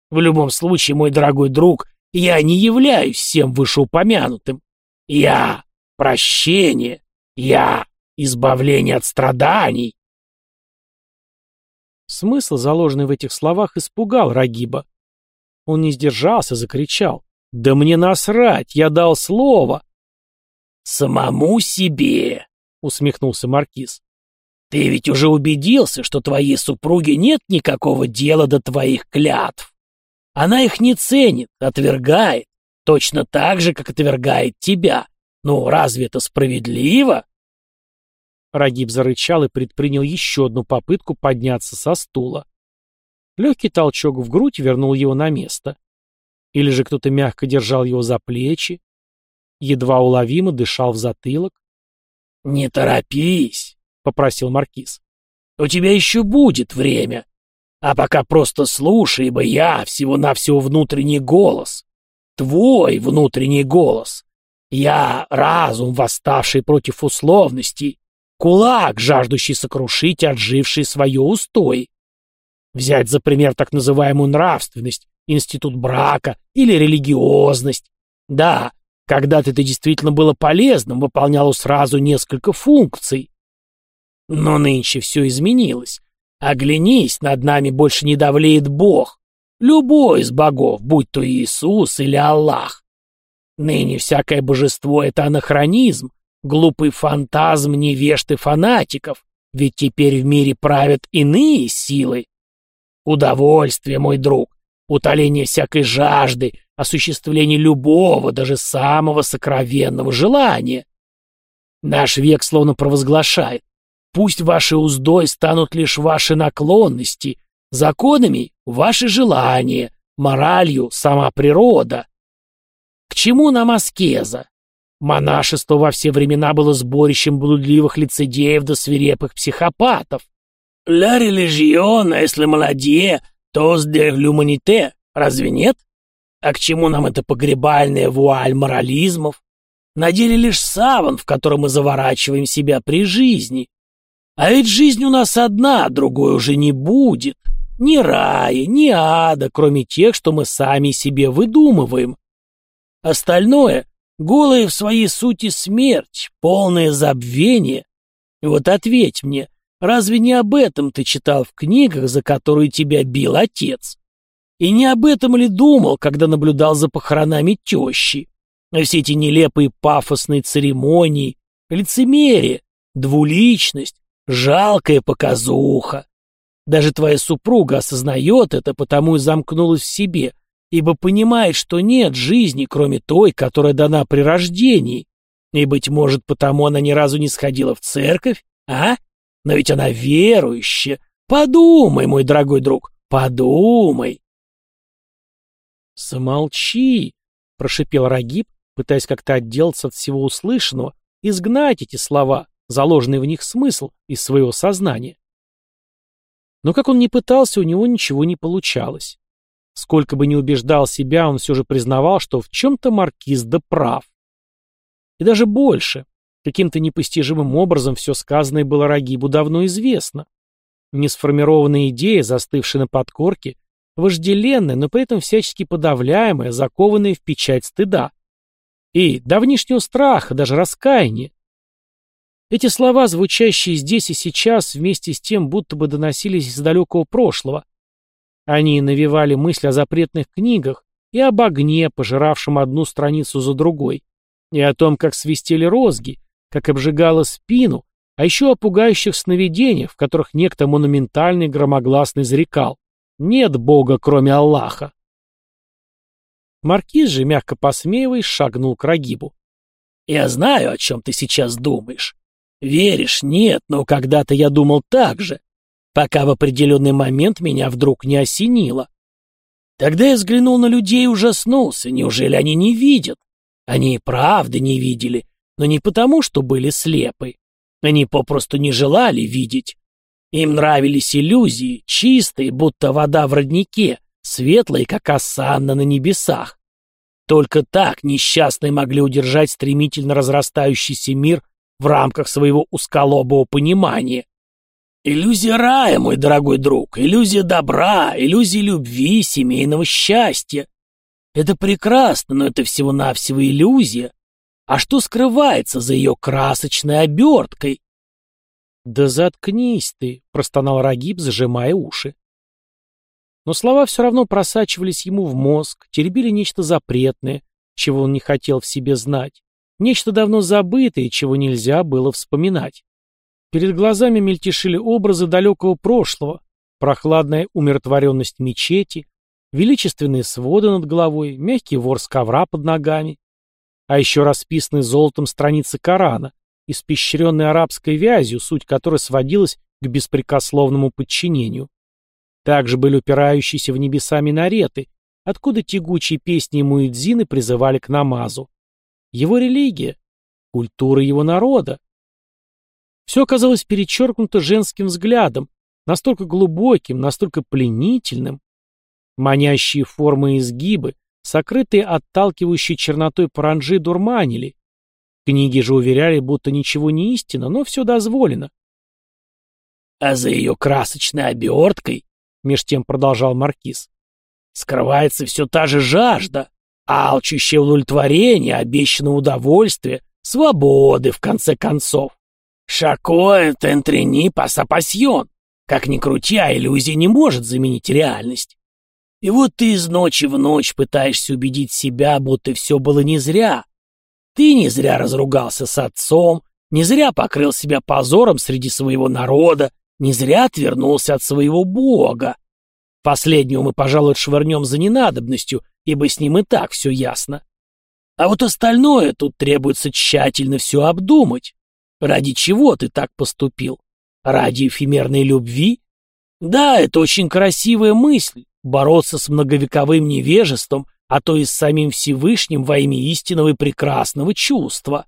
Speaker 3: В любом случае, мой дорогой друг, я не являюсь всем вышеупомянутым. Я — прощение, я — избавление от страданий.
Speaker 2: Смысл, заложенный в этих словах, испугал Рагиба. Он не сдержался, закричал. «Да мне насрать, я дал слово!»
Speaker 3: «Самому себе!» — усмехнулся Маркиз. «Ты ведь уже убедился, что твоей супруге нет никакого дела до твоих клятв. Она их не ценит, отвергает, точно так же, как отвергает тебя. Ну, разве это справедливо?
Speaker 2: Рагиб зарычал и предпринял еще одну попытку подняться со стула. Легкий толчок в грудь вернул его на место. Или же кто-то мягко держал его за плечи, едва уловимо дышал в затылок.
Speaker 3: «Не торопись», — попросил Маркиз. «У тебя еще будет время. А пока просто слушай, ибо я всего-навсего внутренний голос. Твой внутренний голос. Я — разум, восставший против условностей, кулак, жаждущий сокрушить отживший свое устой. Взять за пример так называемую нравственность, институт брака или религиозность. Да, Когда-то это действительно было полезным, выполняло сразу несколько функций. Но нынче все изменилось. Оглянись, над нами больше не давлеет Бог. Любой из богов, будь то Иисус или Аллах. Ныне всякое божество — это анахронизм, глупый фантазм невежд и фанатиков, ведь теперь в мире правят иные силы. Удовольствие, мой друг, утоление всякой жажды, осуществление любого, даже самого сокровенного желания. Наш век словно провозглашает. Пусть вашей уздой станут лишь ваши наклонности, законами — ваши желания, моралью — сама природа. Чему нам аскеза? Монашество во все времена было сборищем блудливых лицедеев до свирепых психопатов. «La religion es le maladie, tos de l'humanité», разве нет? А к чему нам эта погребальная вуаль морализмов? На деле лишь саван, в котором мы заворачиваем себя при жизни. А ведь жизнь у нас одна, другой уже не будет. Ни рая, ни ада, кроме тех, что мы сами себе выдумываем. Остальное — голая в своей сути смерть, полное забвение. Вот ответь мне, разве не об этом ты читал в книгах, за которые тебя бил отец? И не об этом ли думал, когда наблюдал за похоронами тещи? А все эти нелепые пафосные церемонии, лицемерие, двуличность, жалкая показуха. Даже твоя супруга осознает это, потому и замкнулась в себе, ибо понимает, что нет жизни, кроме той, которая дана при рождении. И, быть может, потому она ни разу не сходила в церковь, а? Но ведь она верующая. Подумай, мой дорогой друг, подумай.
Speaker 2: «Замолчи!» — прошипел Рагиб, пытаясь как-то отделаться от всего услышанного, изгнать эти слова, заложенный в них смысл, из своего сознания. Но как он ни пытался, у него ничего не получалось. Сколько бы ни убеждал себя, он все же признавал, что в чем-то маркиз да прав. И даже больше. Каким-то непостижимым образом все сказанное было Рагибу давно известно. Несформированная идея, застывшая на подкорке, вожделенная, но при этом всячески подавляемая, закованная в печать стыда. И давнишнего страха, даже раскаяния. Эти слова, звучащие здесь и сейчас, вместе с тем, будто бы доносились из далекого прошлого. Они навевали мысль о запретных книгах и об огне, пожиравшем одну страницу за другой, и о том, как свистели розги, как обжигало спину, а еще о пугающих сновидениях, в которых некто монументальный громогласный зарекал. Нет Бога, кроме Аллаха. Маркиз же, мягко посмеиваясь, шагнул к Рагибу.
Speaker 3: «Я знаю, о чем ты сейчас думаешь. Веришь, нет, но когда-то я думал так же, пока в определенный момент меня вдруг не осенило. Тогда я взглянул на людей и ужаснулся. Неужели они не видят? Они и правда не видели, но не потому, что были слепы. Они попросту не желали видеть. Им нравились иллюзии, чистые, будто вода в роднике, светлые, как осанна на небесах. Только так несчастные могли удержать стремительно разрастающийся мир в рамках своего узколобого понимания. Иллюзия рая, мой дорогой друг, иллюзия добра, иллюзия любви, семейного счастья. Это прекрасно, но это всего-навсего иллюзия. А что скрывается за ее красочной оберткой?
Speaker 2: «Да заткнись ты!» — простонал Рагиб, зажимая уши. Но слова все равно просачивались ему в мозг, теребили нечто запретное, чего он не хотел в себе знать. Нечто давно забытое, чего нельзя было вспоминать. Перед глазами мельтешили образы далекого прошлого, прохладная умиротворенность мечети, величественные своды над головой, мягкий ворс ковра под ногами, а еще расписанные золотом страницы Корана, испещренные арабской вязью, суть которой сводилась к беспрекословному подчинению. Также были упирающиеся в небеса минареты, откуда тягучие песни муэдзины призывали к намазу его религия, культура его народа. Все оказалось перечеркнуто женским взглядом, настолько глубоким, настолько пленительным. Манящие формы и изгибы, сокрытые отталкивающей чернотой паранджи дурманили. Книги же уверяли, будто ничего не истинно, но все дозволено.
Speaker 3: А за ее красочной оберткой, меж тем продолжал Маркиз, скрывается все та же жажда, алчущее удовлетворение, обещанное удовольствие, свободы, в конце концов. Шако — энтрени пасапасьон. Как ни крути, а иллюзия не может заменить реальность. И вот ты из ночи в ночь пытаешься убедить себя, будто все было не зря. Ты не зря разругался с отцом, не зря покрыл себя позором среди своего народа, не зря отвернулся от своего бога. Последнего мы, пожалуй, швырнем за ненадобностью, ибо с ним и так все ясно. А вот остальное тут требуется тщательно все обдумать. Ради чего ты так поступил? Ради эфемерной любви? Да, это очень красивая мысль, бороться с многовековым невежеством, а то и с самим Всевышним во имя истинного и прекрасного чувства.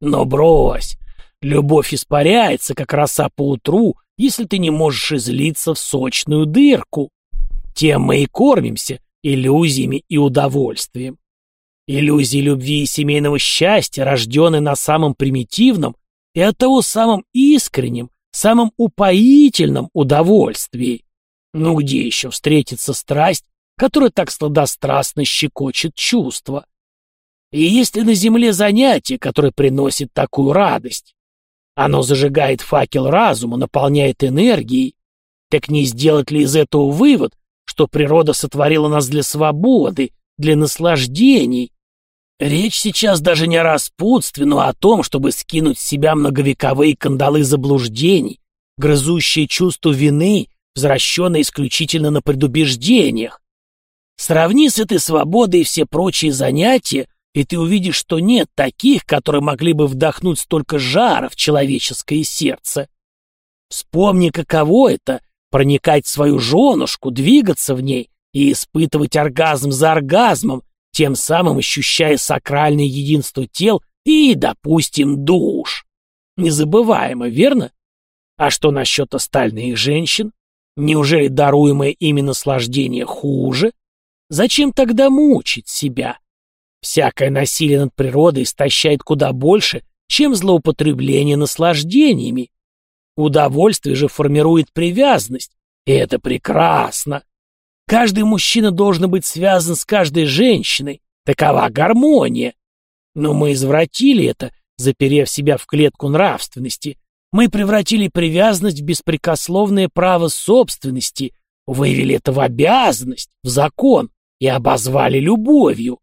Speaker 3: Но брось, любовь испаряется, как роса по утру, если ты не можешь излиться в сочную дырку. Тем мы и кормимся, иллюзиями и удовольствием. Иллюзии любви и семейного счастья, рожденные на самом примитивном и оттого самом искреннем, самом упоительном удовольствии. Ну где еще встретится страсть, которая так сладострастно щекочет чувства? И есть ли на земле занятие, которое приносит такую радость? Оно зажигает факел разума, наполняет энергией. Так не сделать ли из этого вывод, что природа сотворила нас для свободы, для наслаждений? Речь сейчас даже не о распутстве, но о том, чтобы скинуть с себя многовековые кандалы заблуждений, грызущие чувство вины, возвращенные исключительно на предубеждениях. Сравни с этой свободой все прочие занятия, и ты увидишь, что нет таких, которые могли бы вдохнуть столько жара в человеческое сердце. Вспомни, каково это — проникать в свою женушку, двигаться в ней и испытывать оргазм за оргазмом, тем самым ощущая сакральное единство тел и, допустим, душ. Незабываемо, верно? А что насчет остальных женщин? Неужели даруемое ими наслаждение хуже? Зачем тогда мучить себя? Всякое насилие над природой истощает куда больше, чем злоупотребление наслаждениями. Удовольствие же формирует привязанность, и это прекрасно. Каждый мужчина должен быть связан с каждой женщиной, такова гармония. Но мы извратили это, заперев себя в клетку нравственности. Мы превратили привязанность в беспрекословное право собственности, вывели это в обязанность, в закон и обозвали любовью.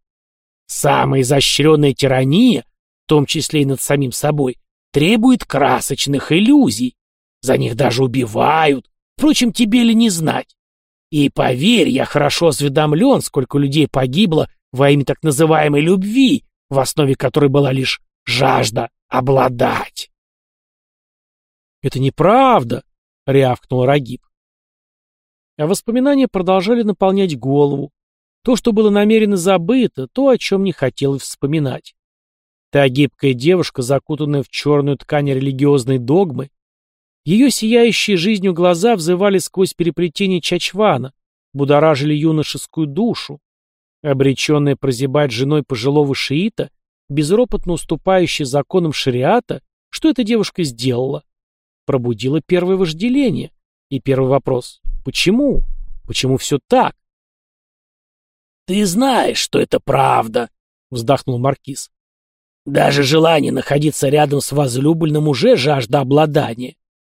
Speaker 3: Самая изощренная тирания, в том числе и над самим собой, требует красочных иллюзий. За них даже убивают. Впрочем, тебе ли не знать? И поверь, я хорошо осведомлен, сколько людей погибло во имя так называемой любви, в основе которой была лишь жажда обладать.
Speaker 2: «Это неправда!» — рявкнул Рагиб. А воспоминания продолжали наполнять голову, то, что было намеренно забыто, то, о чем не хотелось вспоминать. Та гибкая девушка, закутанная в черную ткань религиозной догмы, ее сияющие жизнью глаза взывали сквозь переплетение чачвана, будоражили юношескую душу. Обреченная прозябать женой пожилого шиита, безропотно уступающая законам шариата, что эта девушка сделала? Пробудила первое вожделение. И первый вопрос — почему? Почему все так?
Speaker 3: «Ты знаешь, что это правда», — вздохнул Маркиз. «Даже желание находиться рядом с возлюбленным уже жажда обладания.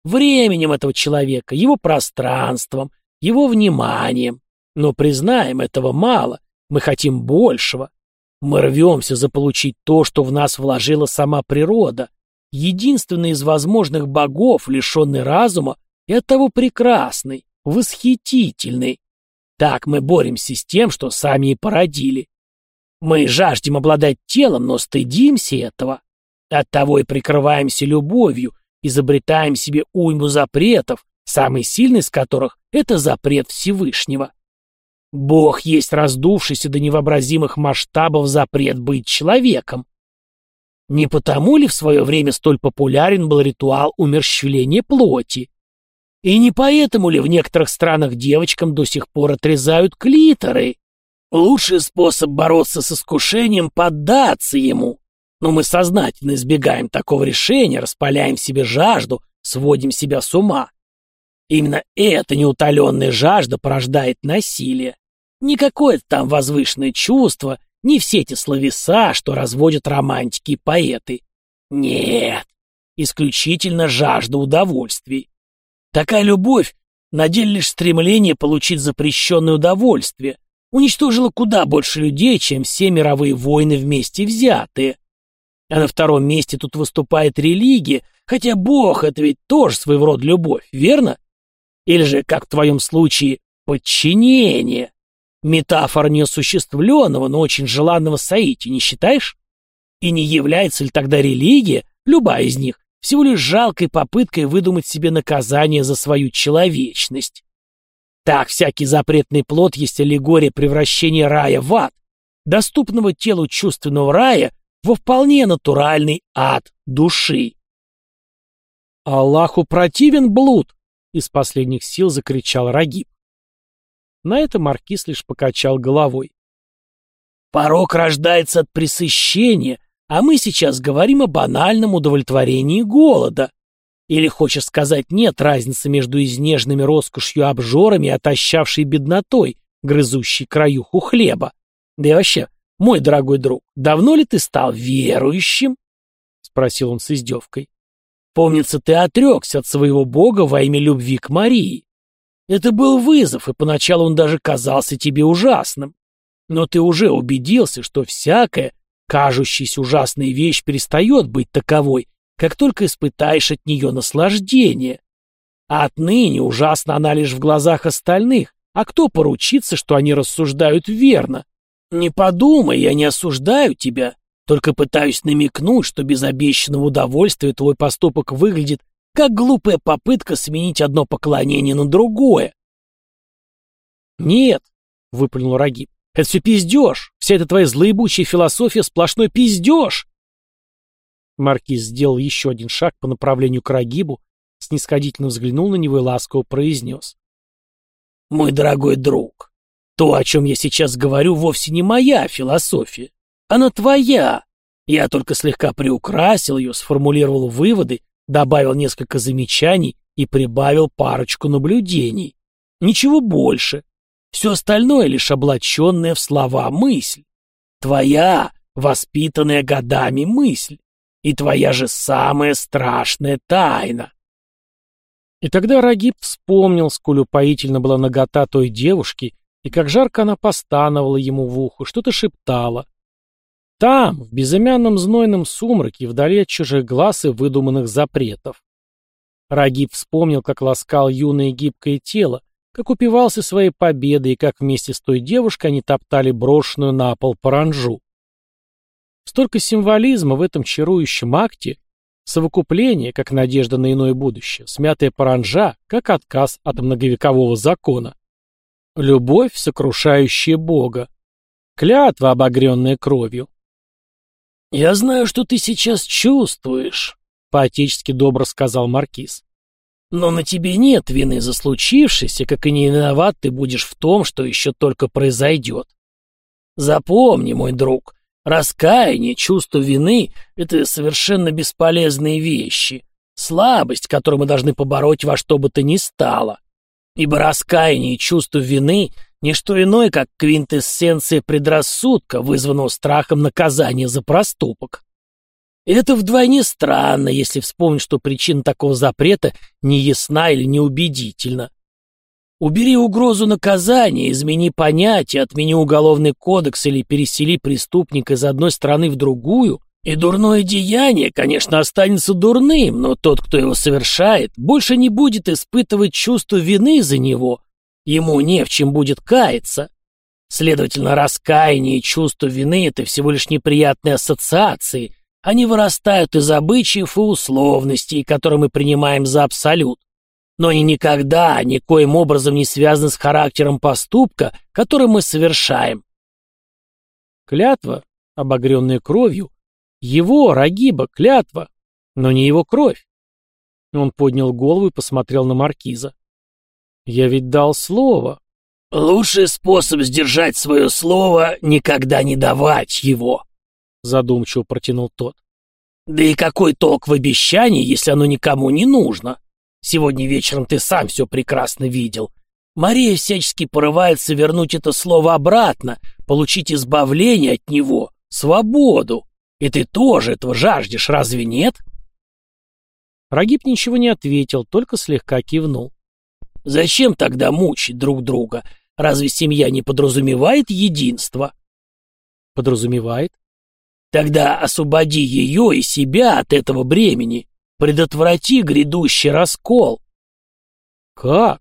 Speaker 3: Временем этого человека, его пространством, его вниманием. Но, признаем, этого мало. Мы хотим большего. Мы рвемся заполучить то, что в нас вложила сама природа. Единственный из возможных богов, лишенный разума, и оттого прекрасный, восхитительный. Так мы боремся с тем, что сами и породили. Мы жаждем обладать телом, но стыдимся этого. Оттого и прикрываемся любовью, изобретаем себе уйму запретов, самый сильный из которых — это запрет Всевышнего. Бог есть раздувшийся до невообразимых масштабов запрет быть человеком. Не потому ли в свое время столь популярен был ритуал умерщвления плоти? И не поэтому ли в некоторых странах девочкам до сих пор отрезают клиторы? Лучший способ бороться с искушением — поддаться ему. Но мы сознательно избегаем такого решения, распаляем в себе жажду, сводим себя с ума. Именно эта неутоленная жажда порождает насилие. Не какое-то там возвышенное чувство, не все эти словеса, что разводят романтики и поэты. Нет, исключительно жажда удовольствий. Такая любовь на деле лишь стремление получить запрещенное удовольствие, уничтожила куда больше людей, чем все мировые войны вместе взятые. А на втором месте тут выступает религия, хотя Бог — это ведь тоже своего рода любовь, верно? Или же, как в твоем случае, подчинение. Метафора неосуществленного, но очень желанного соития, не считаешь? И не является ли тогда религия, любая из них, всего лишь жалкой попыткой выдумать себе наказание за свою человечность? Так, всякий запретный плод есть аллегория превращения рая в ад, доступного телу чувственного рая во вполне натуральный ад души.
Speaker 2: «Аллаху противен блуд!» — из последних сил закричал Рагиб. На это маркиз лишь покачал головой.
Speaker 3: «Порок рождается от пресыщения, а мы сейчас говорим о банальном удовлетворении голода. Или хочешь сказать, нет разницы между изнежными роскошью обжорами и отощавшей беднотой, грызущей краюху хлеба? Да и вообще, мой дорогой друг, давно ли ты стал верующим? Спросил он с издевкой. Помнится, ты отрекся от своего бога во имя любви к Марии. Это был вызов, и поначалу он даже казался тебе ужасным. Но ты уже убедился, что всякая, кажущаяся ужасная вещь перестает быть таковой, как только испытаешь от нее наслаждение. А отныне ужасна она лишь в глазах остальных, а кто поручится, что они рассуждают верно? Не подумай, я не осуждаю тебя, только пытаюсь намекнуть, что без обещанного удовольствия твой поступок выглядит как глупая попытка сменить одно поклонение на другое.
Speaker 2: «Нет», — выплюнул Рагиб, — «это все пиздеж, вся эта твоя злоебучая философия сплошной пиздеж». Маркиз сделал еще один шаг по направлению к Рагибу, снисходительно взглянул на него и ласково произнес.
Speaker 3: «Мой дорогой друг, то, о чем я сейчас говорю, вовсе не моя философия. Она твоя. Я только слегка приукрасил ее, сформулировал выводы, добавил несколько замечаний и прибавил парочку наблюдений. Ничего больше. Все остальное лишь облаченная в слова мысль. Твоя, воспитанная годами мысль и твоя же самая страшная тайна.
Speaker 2: И тогда Рагиб вспомнил, сколь упоительно была нагота той девушки, и как жарко она постановала ему в ухо, что-то шептала. Там, в безымянном знойном сумраке, вдали от чужих глаз и выдуманных запретов. Рагиб вспомнил, как ласкал юное гибкое тело, как упивался своей победой и как вместе с той девушкой они топтали брошенную на пол паранжу. Столько символизма в этом чарующем акте, совокупление, как надежда на иное будущее, смятая паранжа, как отказ от многовекового закона. Любовь, сокрушающая Бога. Клятва, обогренная кровью.
Speaker 3: «Я знаю, что ты сейчас чувствуешь», — поотечески добро сказал Маркиз. «Но на тебе нет вины за случившееся, как и не виноват ты будешь в том, что еще только произойдет. Запомни, мой друг, Раскаяние, чувство вины — это совершенно бесполезные вещи. Слабость, которую мы должны побороть во что бы то ни стало. Ибо раскаяние и чувство вины — не что иное, как квинтэссенция предрассудка, вызванного страхом наказания за проступок. И это вдвойне странно, если вспомнить, что причина такого запрета не ясна или неубедительна. Убери угрозу наказания, измени понятие, отмени уголовный кодекс или пересели преступника из одной страны в другую, и дурное деяние, конечно, останется дурным, но тот, кто его совершает, больше не будет испытывать чувство вины за него. Ему не в чем будет каяться. Следовательно, раскаяние и чувство вины — это всего лишь неприятные ассоциации. Они вырастают из обычаев и условностей, которые мы принимаем за абсолют но они никогда никоим образом не связаны с характером поступка, который мы совершаем.
Speaker 2: Клятва, обогренная кровью, его, Рагиба, клятва, но не его кровь. Он поднял голову и посмотрел на маркиза. «Я ведь дал слово».
Speaker 3: «Лучший способ сдержать свое слово — никогда не давать его», — задумчиво протянул тот. «Да и какой толк в обещании, если оно никому не нужно?» Сегодня вечером ты сам все прекрасно видел. Мария всячески порывается вернуть это слово обратно, получить избавление от него, свободу. И ты тоже этого жаждешь, разве нет?
Speaker 2: Рагиб ничего не ответил, только слегка кивнул.
Speaker 3: Зачем тогда мучить друг друга? Разве семья не подразумевает единство?
Speaker 2: Подразумевает.
Speaker 3: Тогда освободи ее и себя от этого бремени. Предотврати грядущий раскол.
Speaker 2: Как?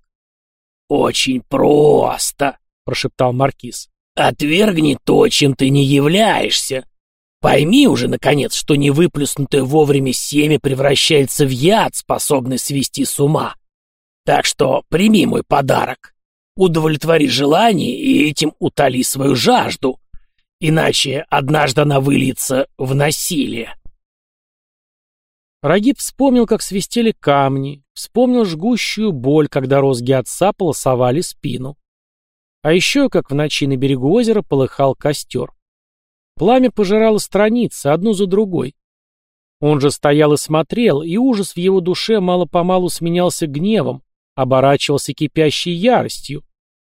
Speaker 3: Очень просто, прошептал Маркиз. Отвергни то, чем ты не являешься. Пойми уже, наконец, что невыплюснутое вовремя семя превращается в яд, способный свести с ума. Так что прими мой подарок. Удовлетвори желание и этим утоли свою жажду. Иначе однажды она выльется в насилие.
Speaker 2: Рагиб вспомнил, как свистели камни, вспомнил жгущую боль, когда розги отца полосовали спину. А еще, как в ночи на берегу озера полыхал костер. Пламя пожирало страницы, одну за другой. Он же стоял и смотрел, и ужас в его душе мало-помалу сменялся гневом, оборачивался кипящей яростью.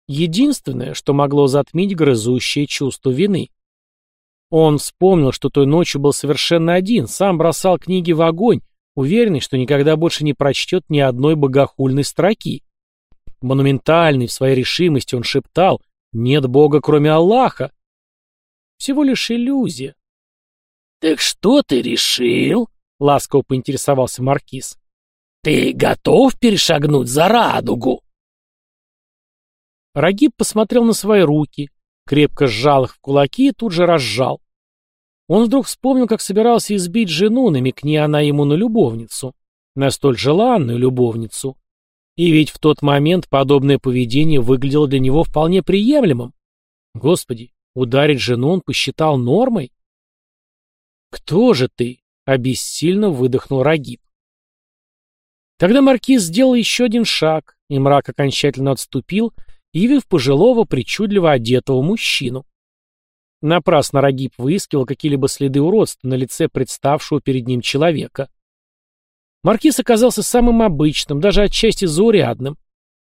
Speaker 2: Единственное, что могло затмить грызущее чувство вины. Он вспомнил, что той ночью был совершенно один, сам бросал книги в огонь, уверенный, что никогда больше не прочтет ни одной богохульной строки. Монументальный в своей решимости он шептал «Нет Бога, кроме Аллаха». Всего лишь иллюзия.
Speaker 3: «Так что ты решил?» — ласково поинтересовался Маркиз. «Ты готов перешагнуть за радугу?»
Speaker 2: Рагиб посмотрел на свои руки, крепко сжал их в кулаки и тут же разжал. Он вдруг вспомнил, как собирался избить жену, намекни она ему на любовницу, на столь желанную любовницу. И ведь в тот момент подобное поведение выглядело для него вполне приемлемым. Господи, ударить жену он посчитал нормой? «Кто же ты?» — обессильно выдохнул Рагиб. Тогда маркиз сделал еще один шаг, и мрак окончательно отступил, явив пожилого, причудливо одетого мужчину. Напрасно Рагиб выискивал какие-либо следы уродства на лице представшего перед ним человека. Маркиз оказался самым обычным, даже отчасти заурядным.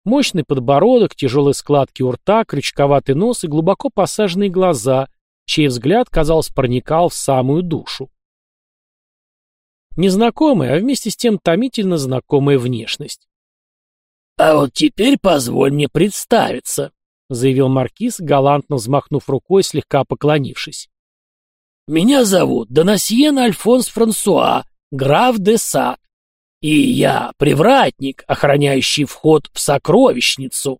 Speaker 2: Мощный подбородок, тяжелые складки у рта, крючковатый нос и глубоко посаженные глаза, чей взгляд, казалось, проникал в самую душу. Незнакомая, а вместе с тем томительно знакомая внешность.
Speaker 3: «А вот теперь позволь мне представиться», — заявил маркиз, галантно взмахнув рукой, слегка поклонившись. «Меня зовут Донасьен Альфонс Франсуа, граф де Сад, и я привратник, охраняющий вход в сокровищницу».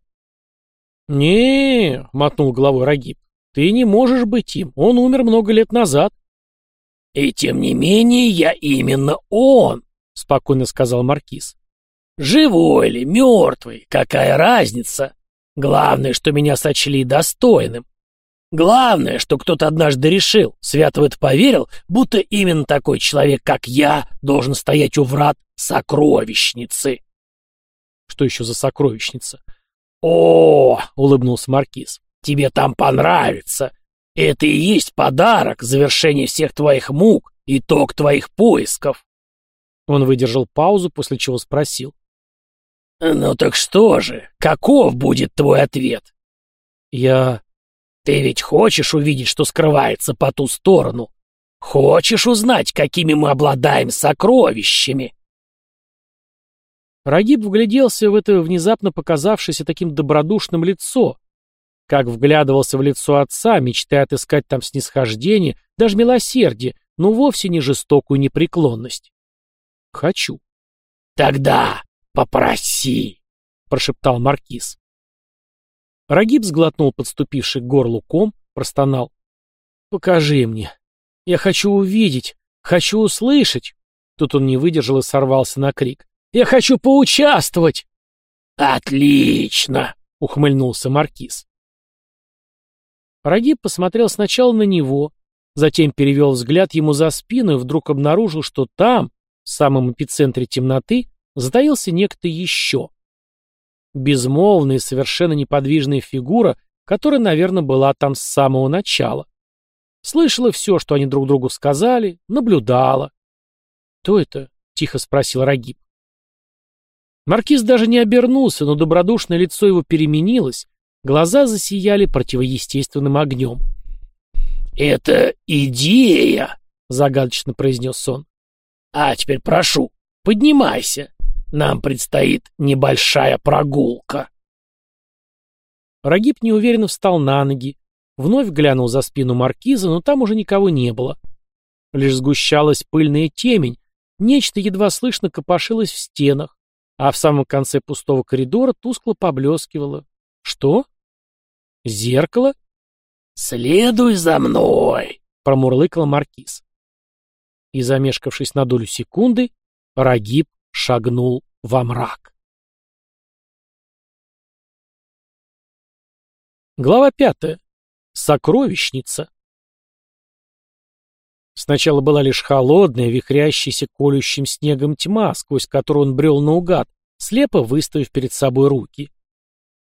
Speaker 2: «Не, — мотнул головой Рагиб, — ты не можешь быть им, он умер много лет назад».
Speaker 3: «И тем не менее я именно он», — спокойно сказал маркиз. Живой ли, мертвый, какая разница? Главное, что меня сочли достойным. Главное, что кто-то однажды решил, свято в это поверил, будто именно такой человек, как я, должен стоять у врат сокровищницы.
Speaker 2: Что еще за сокровищница?
Speaker 3: О, улыбнулся маркиз, тебе там понравится. Это и есть подарок, завершение всех твоих мук, итог твоих поисков.
Speaker 2: Он выдержал паузу, после чего спросил.
Speaker 3: «Ну так что же? Каков будет твой ответ?»
Speaker 2: «Я...»
Speaker 3: «Ты ведь хочешь увидеть, что скрывается по ту сторону? Хочешь узнать, какими мы обладаем сокровищами?»
Speaker 2: Рагиб вгляделся в это внезапно показавшееся таким добродушным лицо, как вглядывался в лицо отца, мечтая отыскать там снисхождение, даже милосердие, но вовсе не жестокую непреклонность. «Хочу».
Speaker 3: «Тогда «Попроси!» — прошептал Маркиз.
Speaker 2: Рагиб сглотнул подступивший к горлу ком, простонал. «Покажи мне. Я хочу увидеть, хочу услышать». Тут он не выдержал и сорвался на крик. «Я хочу поучаствовать!»
Speaker 3: «Отлично!» — ухмыльнулся Маркиз.
Speaker 2: Рагиб посмотрел сначала на него, затем перевел взгляд ему за спину и вдруг обнаружил, что там, в самом эпицентре темноты, затаился некто еще. Безмолвная и совершенно неподвижная фигура, которая, наверное, была там с самого начала. Слышала все, что они друг другу сказали, наблюдала. «Кто это?» — тихо спросил Рагиб. Маркиз даже не обернулся, но добродушное лицо его переменилось, глаза засияли противоестественным огнем.
Speaker 3: «Это идея!» — загадочно произнес он. «А теперь прошу, поднимайся. Нам предстоит небольшая прогулка».
Speaker 2: Рагиб неуверенно встал на ноги, вновь глянул за спину маркиза, но там уже никого не было. Лишь сгущалась пыльная темень, нечто едва слышно копошилось в стенах, а в самом конце пустого коридора тускло поблескивало. Что? Зеркало?
Speaker 3: «Следуй за мной!»
Speaker 2: — промурлыкал маркиз. И, замешкавшись на долю секунды, Рагиб шагнул во мрак. Глава пятая. Сокровищница. Сначала была лишь холодная, вихрящаяся колющим снегом тьма, сквозь которую он брел наугад, слепо выставив перед собой руки.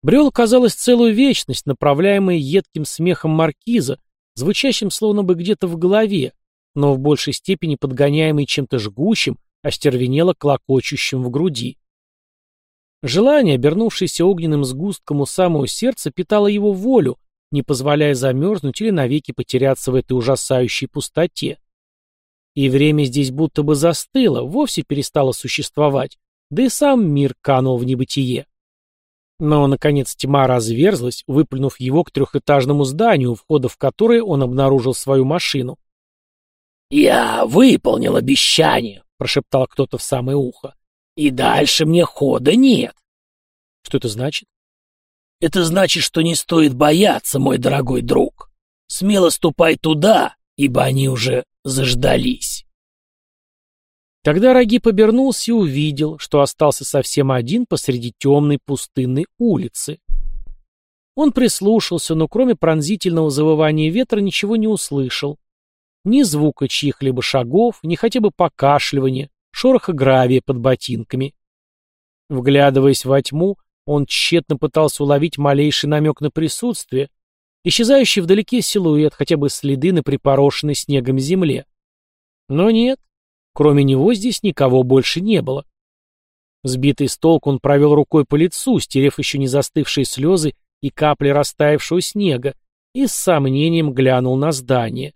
Speaker 2: Брел, казалось, целую вечность, направляемый едким смехом маркиза, звучащим словно бы где-то в голове, но в большей степени подгоняемый чем-то жгущим, остервенело клокочущим в груди. Желание, обернувшееся огненным сгустком у самого сердца, питало его волю, не позволяя замерзнуть или навеки потеряться в этой ужасающей пустоте. И время здесь будто бы застыло, вовсе перестало существовать, да и сам мир канул в небытие. Но, наконец, тьма разверзлась, выплюнув его к трехэтажному зданию, у входа в которое он обнаружил свою машину.
Speaker 3: «Я выполнил обещание», — прошептал кто-то в самое ухо. «И дальше мне хода нет».
Speaker 2: «Что это значит?»
Speaker 3: Это значит, что не стоит бояться, мой дорогой друг. Смело ступай туда, ибо они уже заждались.
Speaker 2: Тогда Раги побернулся и увидел, что остался совсем один посреди темной пустынной улицы. Он прислушался, но кроме пронзительного завывания ветра ничего не услышал. Ни звука чьих-либо шагов, ни хотя бы покашливания, шороха гравия под ботинками. Вглядываясь во тьму, он тщетно пытался уловить малейший намек на присутствие, исчезающий вдалеке силуэт, хотя бы следы на припорошенной снегом земле. Но нет, кроме него здесь никого больше не было. Сбитый с толку он провел рукой по лицу, стерев еще не застывшие слезы и капли растаявшего снега, и с сомнением глянул на здание.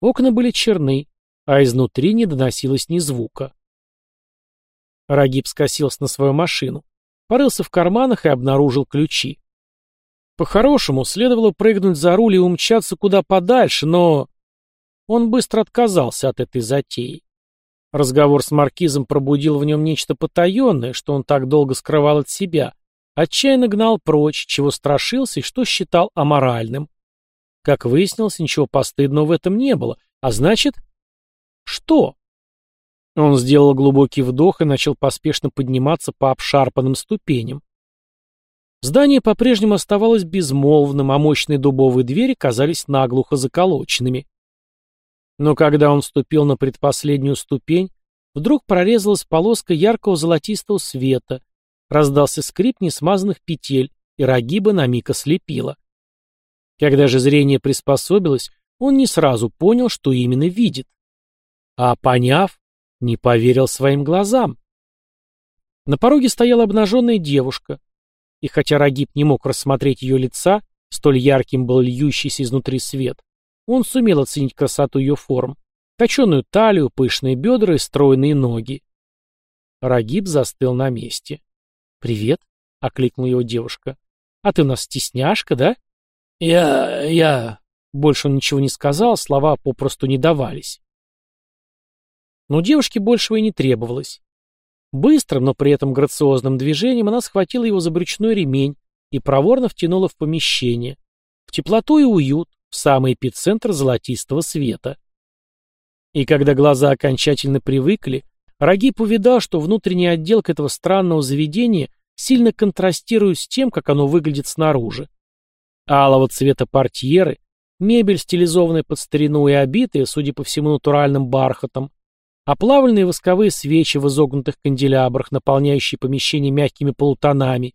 Speaker 2: Окна были черны, а изнутри не доносилось ни звука. Рагиб скосился на свою машину. Порылся в карманах и обнаружил ключи. По-хорошему, следовало прыгнуть за руль и умчаться куда подальше, но... Он быстро отказался от этой затеи. Разговор с маркизом пробудил в нем нечто потаенное, что он так долго скрывал от себя, отчаянно гнал прочь, чего страшился и что считал аморальным. Как выяснилось, ничего постыдного в этом не было, а значит... Что? Он сделал глубокий вдох и начал поспешно подниматься по обшарпанным ступеням. Здание по-прежнему оставалось безмолвным, а мощные дубовые двери казались наглухо заколоченными. Но когда он вступил на предпоследнюю ступень, вдруг прорезалась полоска яркого золотистого света, раздался скрип несмазанных петель, и Рагиба на миг ослепила. Когда же зрение приспособилось, он не сразу понял, что именно видит. А поняв, не поверил своим глазам. На пороге стояла обнаженная девушка, и хотя Рагиб не мог рассмотреть ее лица, столь ярким был льющийся изнутри свет, он сумел оценить красоту ее форм, точеную талию, пышные бедра и стройные ноги. Рагиб застыл на месте. «Привет», — окликнула его девушка. «А ты у нас стесняшка, да?»
Speaker 3: «Я... я...»
Speaker 2: Больше он ничего не сказал, слова попросту не давались. Но девушке большего и не требовалось. Быстрым, но при этом грациозным движением она схватила его за брючной ремень и проворно втянула в помещение, в теплоту и уют, в самый эпицентр золотистого света. И когда глаза окончательно привыкли, Рагип увидал, что внутренняя отделка этого странного заведения сильно контрастирует с тем, как оно выглядит снаружи. Алого цвета портьеры, мебель, стилизованная под старину и обитая, судя по всему, натуральным бархатом, оплавленные восковые свечи в изогнутых канделябрах, наполняющие помещение мягкими полутонами,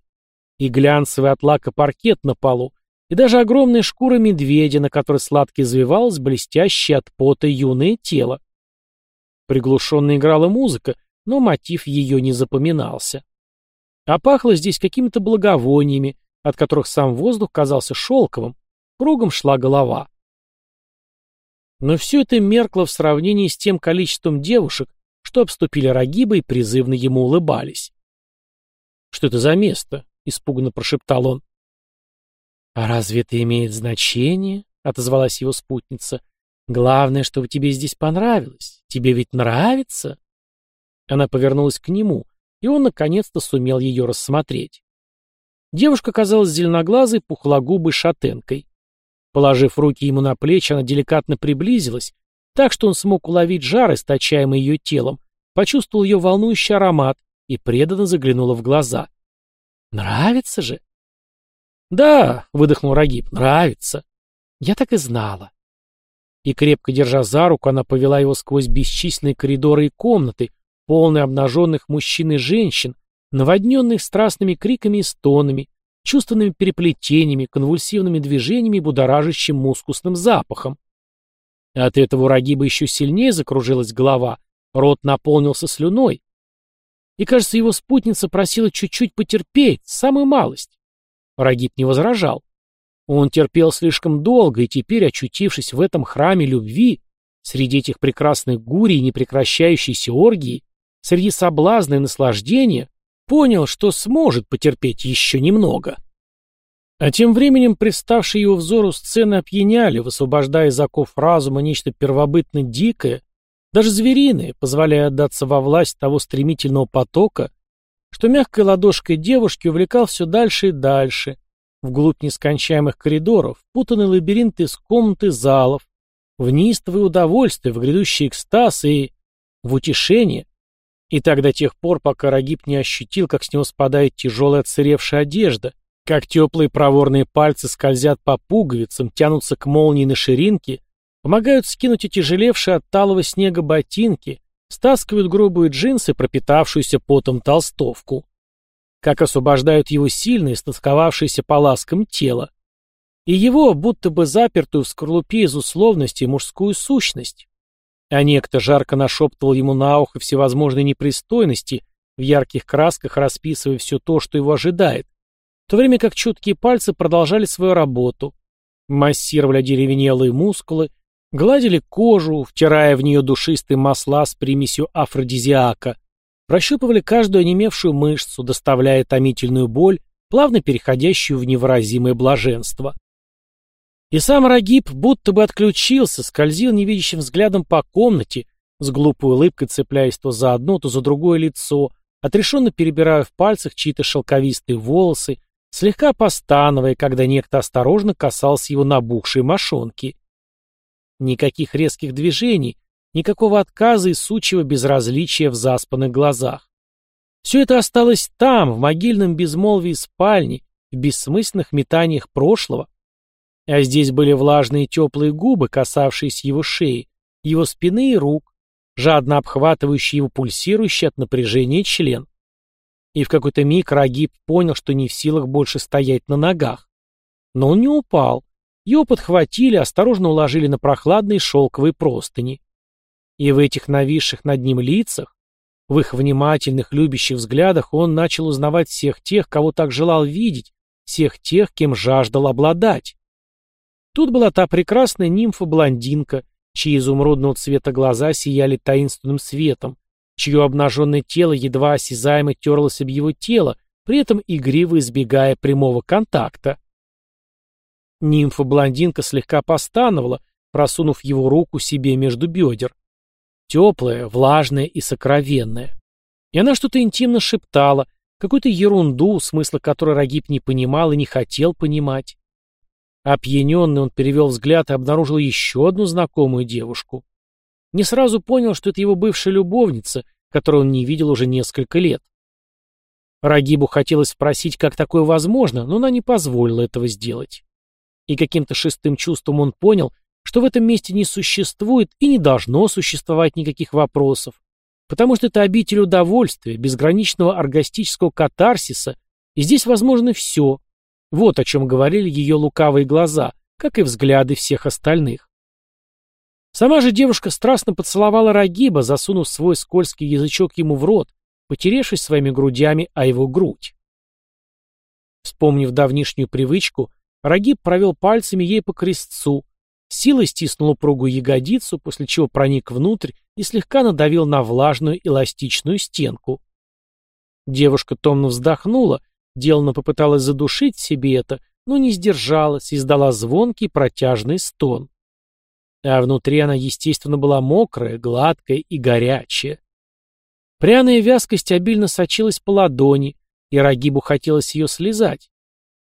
Speaker 2: и глянцевый от лака паркет на полу, и даже огромная шкура медведя, на которой сладко извивалось блестящее от пота юное тело. Приглушенно играла музыка, но мотив ее не запоминался. А пахло здесь какими-то благовониями, от которых сам воздух казался шелковым, кругом шла голова. Но все это меркло в сравнении с тем количеством девушек, что обступили Рагиба и призывно ему улыбались. «Что это за место?» — испуганно прошептал он. «А разве это имеет значение?» — отозвалась его спутница. «Главное, чтобы тебе здесь понравилось. Тебе ведь нравится?» Она повернулась к нему, и он наконец-то сумел ее рассмотреть. Девушка казалась зеленоглазой, пухлогубой шатенкой. Положив руки ему на плечи, она деликатно приблизилась, так что он смог уловить жар, источаемый ее телом, почувствовал ее волнующий аромат и преданно заглянула в глаза. «Нравится же?» «Да», — выдохнул Рагиб, — «нравится». «Я так и знала». И крепко держа за руку, она повела его сквозь бесчисленные коридоры и комнаты, полные обнаженных мужчин и женщин, наводненных страстными криками и стонами, чувственными переплетениями, конвульсивными движениями и будоражащим мускусным запахом. От этого у Рагиба еще сильнее закружилась голова, рот наполнился слюной. И, кажется, его спутница просила чуть-чуть потерпеть, самую малость. Рагиб не возражал. Он терпел слишком долго, и теперь, очутившись в этом храме любви, среди этих прекрасных гурий и непрекращающейся оргии, среди соблазна и наслаждения, понял, что сможет потерпеть еще немного. А тем временем представшие его взору сцены опьяняли, высвобождая из оков разума нечто первобытно дикое, даже звериное, позволяя отдаться во власть того стремительного потока, что мягкой ладошкой девушки увлекал все дальше и дальше, вглубь нескончаемых коридоров, путанный лабиринт из комнат и залов, в неистовое удовольствие, в грядущий экстаз и в утешение. И так до тех пор, пока Рагиб не ощутил, как с него спадает тяжелая отсыревшая одежда, как теплые проворные пальцы скользят по пуговицам, тянутся к молнии на ширинке, помогают скинуть отяжелевшие от талого снега ботинки, стаскивают грубые джинсы, пропитавшуюся потом толстовку. Как освобождают его сильное, стосковавшееся по ласкам тело. И его, будто бы запертую в скорлупе из условностей мужскую сущность. А некто жарко нашептывал ему на ухо всевозможные непристойности, в ярких красках расписывая все то, что его ожидает, в то время как чуткие пальцы продолжали свою работу, массировали деревенелые мускулы, Гладили кожу, втирая в нее душистые масла с примесью афродизиака, прощупывали каждую онемевшую мышцу, доставляя томительную боль, плавно переходящую в невыразимое блаженство. И сам Рагиб будто бы отключился, скользил невидящим взглядом по комнате, с глупой улыбкой цепляясь то за одно, то за другое лицо, отрешенно перебирая в пальцах чьи-то шелковистые волосы, слегка постановая, когда некто осторожно касался его набухшей мошонки. Никаких резких движений, никакого отказа и сучьего безразличия в заспанных глазах. Все это осталось там, в могильном безмолвии спальни, в бессмысленных метаниях прошлого. А здесь были влажные теплые губы, касавшиеся его шеи, его спины и рук, жадно обхватывающие его пульсирующий от напряжения член. И в какой-то миг Рагиб понял, что не в силах больше стоять на ногах. Но он не упал. Его подхватили, осторожно уложили на прохладные шелковые простыни. И в этих нависших над ним лицах, в их внимательных, любящих взглядах он начал узнавать всех тех, кого так желал видеть, всех тех, кем жаждал обладать. Тут была та прекрасная нимфа-блондинка, чьи изумрудного цвета глаза сияли таинственным светом, чье обнаженное тело едва осязаемо терлось об его тело, при этом игриво избегая прямого контакта. Нимфа-блондинка слегка постановала, просунув его руку себе между бедер. Теплая, влажная и сокровенная. И она что-то интимно шептала, какую-то ерунду, смысла которой Рагиб не понимал и не хотел понимать. Опьяненный он перевел взгляд и обнаружил еще одну знакомую девушку. Не сразу понял, что это его бывшая любовница, которую он не видел уже несколько лет. Рагибу хотелось спросить, как такое возможно, но она не позволила этого сделать. И каким-то шестым чувством он понял, что в этом месте не существует и не должно существовать никаких вопросов, потому что это обитель удовольствия, безграничного оргастического катарсиса, и здесь возможно все. Вот о чем говорили ее лукавые глаза, как и взгляды всех остальных. Сама же девушка страстно поцеловала Рагиба, засунув свой скользкий язычок ему в рот, потеревшись своими грудями о его грудь. Вспомнив давнишнюю привычку, Рагиб провел пальцами ей по крестцу, силой стиснул упругую ягодицу, после чего проник внутрь и слегка надавил на влажную эластичную стенку. Девушка томно вздохнула, деланно попыталась задушить себе это, но не сдержалась и издала звонкий протяжный стон. А внутри она, естественно, была мокрая, гладкая и горячая. Пряная вязкость обильно сочилась по ладони, и Рагибу хотелось ее слезать.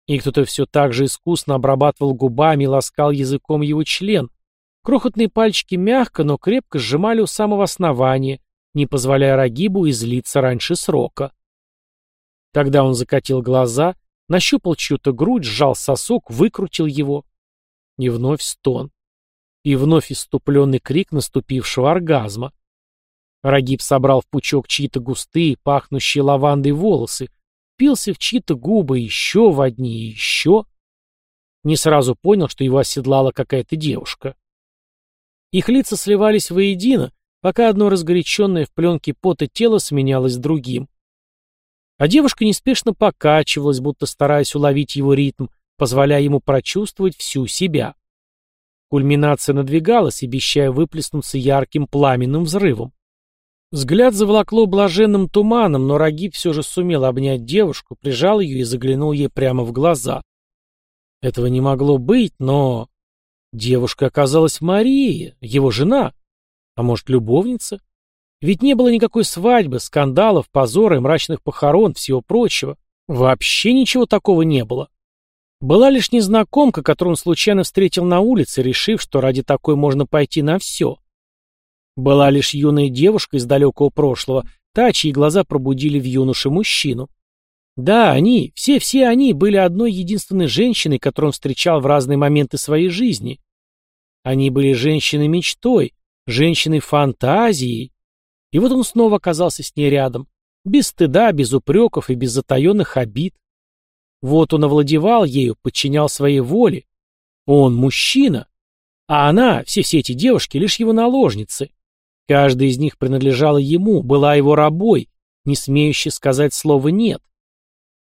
Speaker 2: И кто-то все так же искусно обрабатывал губами и ласкал языком его член. Крохотные пальчики мягко, но крепко сжимали у самого основания, не позволяя Рагибу излиться раньше срока. Тогда он закатил глаза, нащупал чью-то грудь, сжал сосок, выкрутил его. И вновь стон. И вновь иступленный крик наступившего оргазма. Рагиб собрал в пучок чьи-то густые, пахнущие лавандой волосы, впился в чьи-то губы еще в одни и еще. Не сразу понял, что его оседлала какая-то девушка. Их лица сливались воедино, пока одно разгоряченное в пленке пота тело сменялось другим. А девушка неспешно покачивалась, будто стараясь уловить его ритм, позволяя ему прочувствовать всю себя. Кульминация надвигалась, обещая выплеснуться ярким пламенным взрывом. Взгляд заволокло блаженным туманом, но Рагиб все же сумел обнять девушку, прижал ее и заглянул ей прямо в глаза. Этого не могло быть, но... Девушка оказалась Мария, его жена. А может, любовница? Ведь не было никакой свадьбы, скандалов, позора и мрачных похорон, всего прочего. Вообще ничего такого не было. Была лишь незнакомка, которую он случайно встретил на улице, решив, что ради такой можно пойти на все. Была лишь юная девушка из далекого прошлого, та, чьи глаза пробудили в юноше мужчину. Да, они, все-все они были одной единственной женщиной, которую он встречал в разные моменты своей жизни. Они были женщиной-мечтой, женщиной-фантазией. И вот он снова оказался с ней рядом, без стыда, без упреков и без затаенных обид. Вот он овладевал ею, подчинял своей воле. Он мужчина, а она, все-все эти девушки, лишь его наложницы. Каждая из них принадлежала ему, была его рабой, не смеющей сказать слова «нет».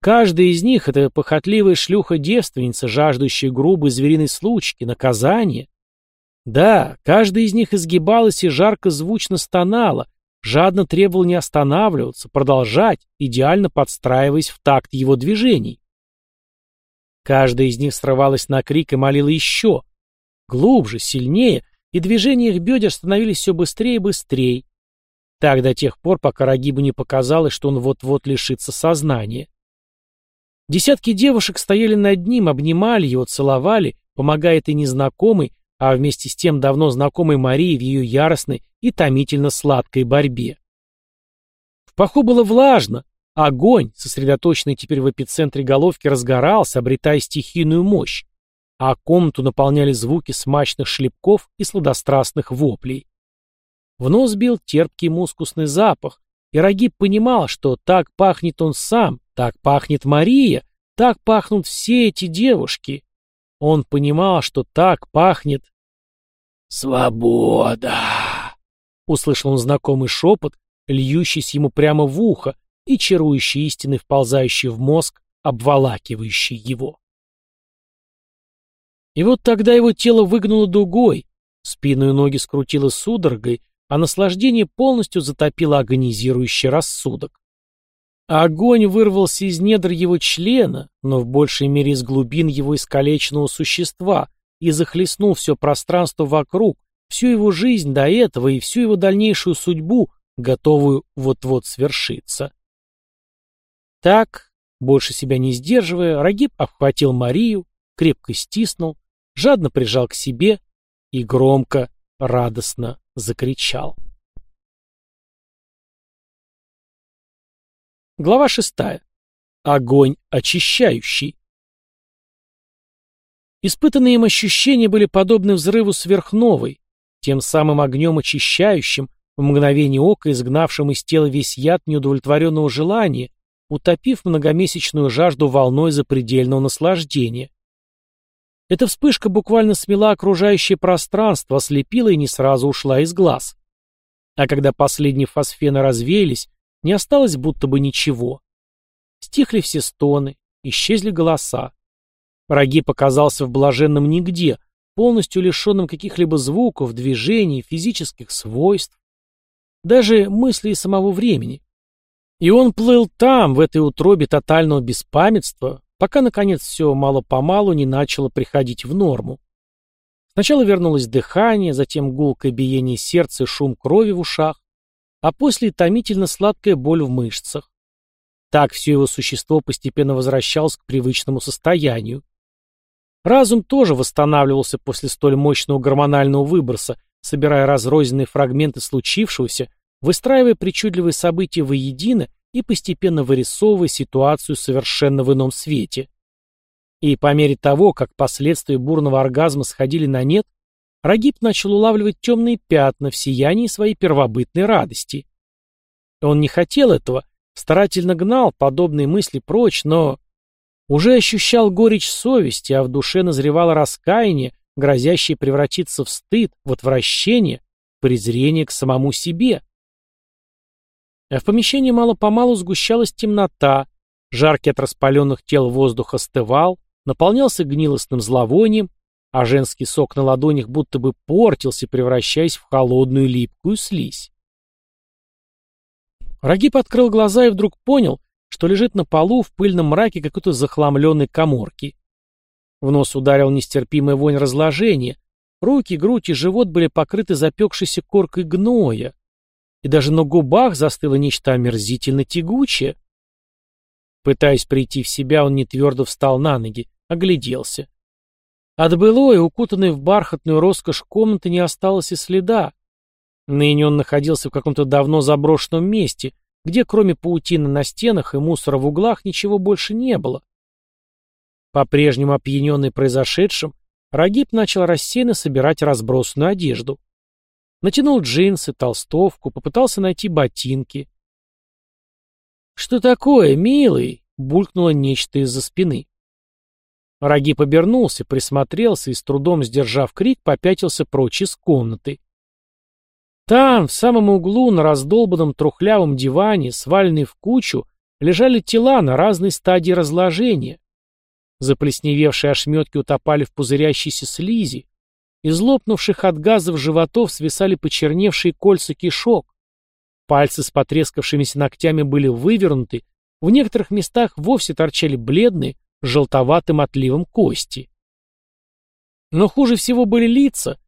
Speaker 2: Каждая из них — это похотливая шлюха-девственница, жаждущая грубой звериной случки, наказания. Да, каждая из них изгибалась и жарко звучно стонала, жадно требовала не останавливаться, продолжать, идеально подстраиваясь в такт его движений. Каждая из них срывалась на крик и молила еще. Глубже, сильнее, и движения их бедер становились все быстрее и быстрее. Так до тех пор, пока Рагибу не показалось, что он вот-вот лишится сознания. Десятки девушек стояли над ним, обнимали его, целовали, помогая этой незнакомой, а вместе с тем давно знакомой Марии в ее яростной и томительно сладкой борьбе. В паху было влажно, огонь, сосредоточенный теперь в эпицентре головки, разгорался, обретая стихийную мощь а комнату наполняли звуки смачных шлепков и сладострастных воплей. В нос бил терпкий мускусный запах, и Рагиб понимал, что так пахнет он сам, так пахнет Мария, так пахнут все эти девушки. Он понимал, что так пахнет... «Свобода!» — услышал он знакомый шепот, льющийся ему прямо в ухо и чарующий истины, вползающий в мозг, обволакивающий его. И вот тогда его тело выгнуло дугой, спину и ноги скрутило судорогой, а наслаждение полностью затопило агонизирующий рассудок. Огонь вырвался из недр его члена, но в большей мере из глубин его искалеченного существа и захлестнул все пространство вокруг, всю его жизнь до этого и всю его дальнейшую судьбу, готовую вот-вот свершиться. Так, больше себя не сдерживая, Рагиб обхватил Марию, крепко стиснул, жадно прижал к себе и громко, радостно закричал. Глава шестая. Огонь очищающий. Испытанные им ощущения были подобны взрыву сверхновой, тем самым огнем очищающим, в мгновение ока изгнавшим из тела весь яд неудовлетворенного желания, утопив многомесячную жажду волной запредельного наслаждения. Эта вспышка буквально смела окружающее пространство, ослепила и не сразу ушла из глаз. А когда последние фосфены развеялись, не осталось будто бы ничего. Стихли все стоны, исчезли голоса. Рагиб оказался в блаженном нигде, полностью лишенном каких-либо звуков, движений, физических свойств, даже мыслей самого времени. И он плыл там, в этой утробе тотального беспамятства, пока, наконец, все мало-помалу не начало приходить в норму. Сначала вернулось дыхание, затем гулкое биение сердца и шум крови в ушах, а после томительно сладкая боль в мышцах. Так все его существо постепенно возвращалось к привычному состоянию. Разум тоже восстанавливался после столь мощного гормонального выброса, собирая разрозненные фрагменты случившегося, выстраивая причудливые события воедино и постепенно вырисовывая ситуацию совершенно в ином свете. И по мере того, как последствия бурного оргазма сходили на нет, Рагиб начал улавливать темные пятна в сиянии своей первобытной радости. Он не хотел этого, старательно гнал подобные мысли прочь, но уже ощущал горечь совести, а в душе назревало раскаяние, грозящее превратиться в стыд, в отвращение, презрение к самому себе. А в помещении мало-помалу сгущалась темнота, жаркий от распаленных тел воздух остывал, наполнялся гнилостным зловонием, а женский сок на ладонях будто бы портился, превращаясь в холодную липкую слизь. Рагиб открыл глаза и вдруг понял, что лежит на полу в пыльном мраке какой-то захламленной коморки. В нос ударил нестерпимая вонь разложения, руки, грудь и живот были покрыты запекшейся коркой гноя, и даже на губах застыло нечто омерзительно тягучее. Пытаясь прийти в себя, он нетвердо встал на ноги, огляделся. От былой, укутанной в бархатную роскошь комнаты не осталось и следа. Ныне он находился в каком-то давно заброшенном месте, где кроме паутины на стенах и мусора в углах ничего больше не было. По-прежнему опьяненный произошедшим, Рагиб начал рассеянно собирать разбросанную одежду. Натянул джинсы, толстовку, попытался найти ботинки. «Что такое, милый?» — булькнуло нечто из-за спины. Раги побернулся, присмотрелся и, с трудом сдержав крик, попятился прочь из комнаты. Там, в самом углу, на раздолбанном трухлявом диване, сваленные в кучу, лежали тела на разной стадии разложения. Заплесневевшие ошметки утопали в пузырящейся слизи, из лопнувших от газов животов свисали почерневшие кольца кишок. Пальцы с потрескавшимися ногтями были вывернуты, в некоторых местах вовсе торчали бледные, желтоватым отливом кости. Но хуже всего были лица,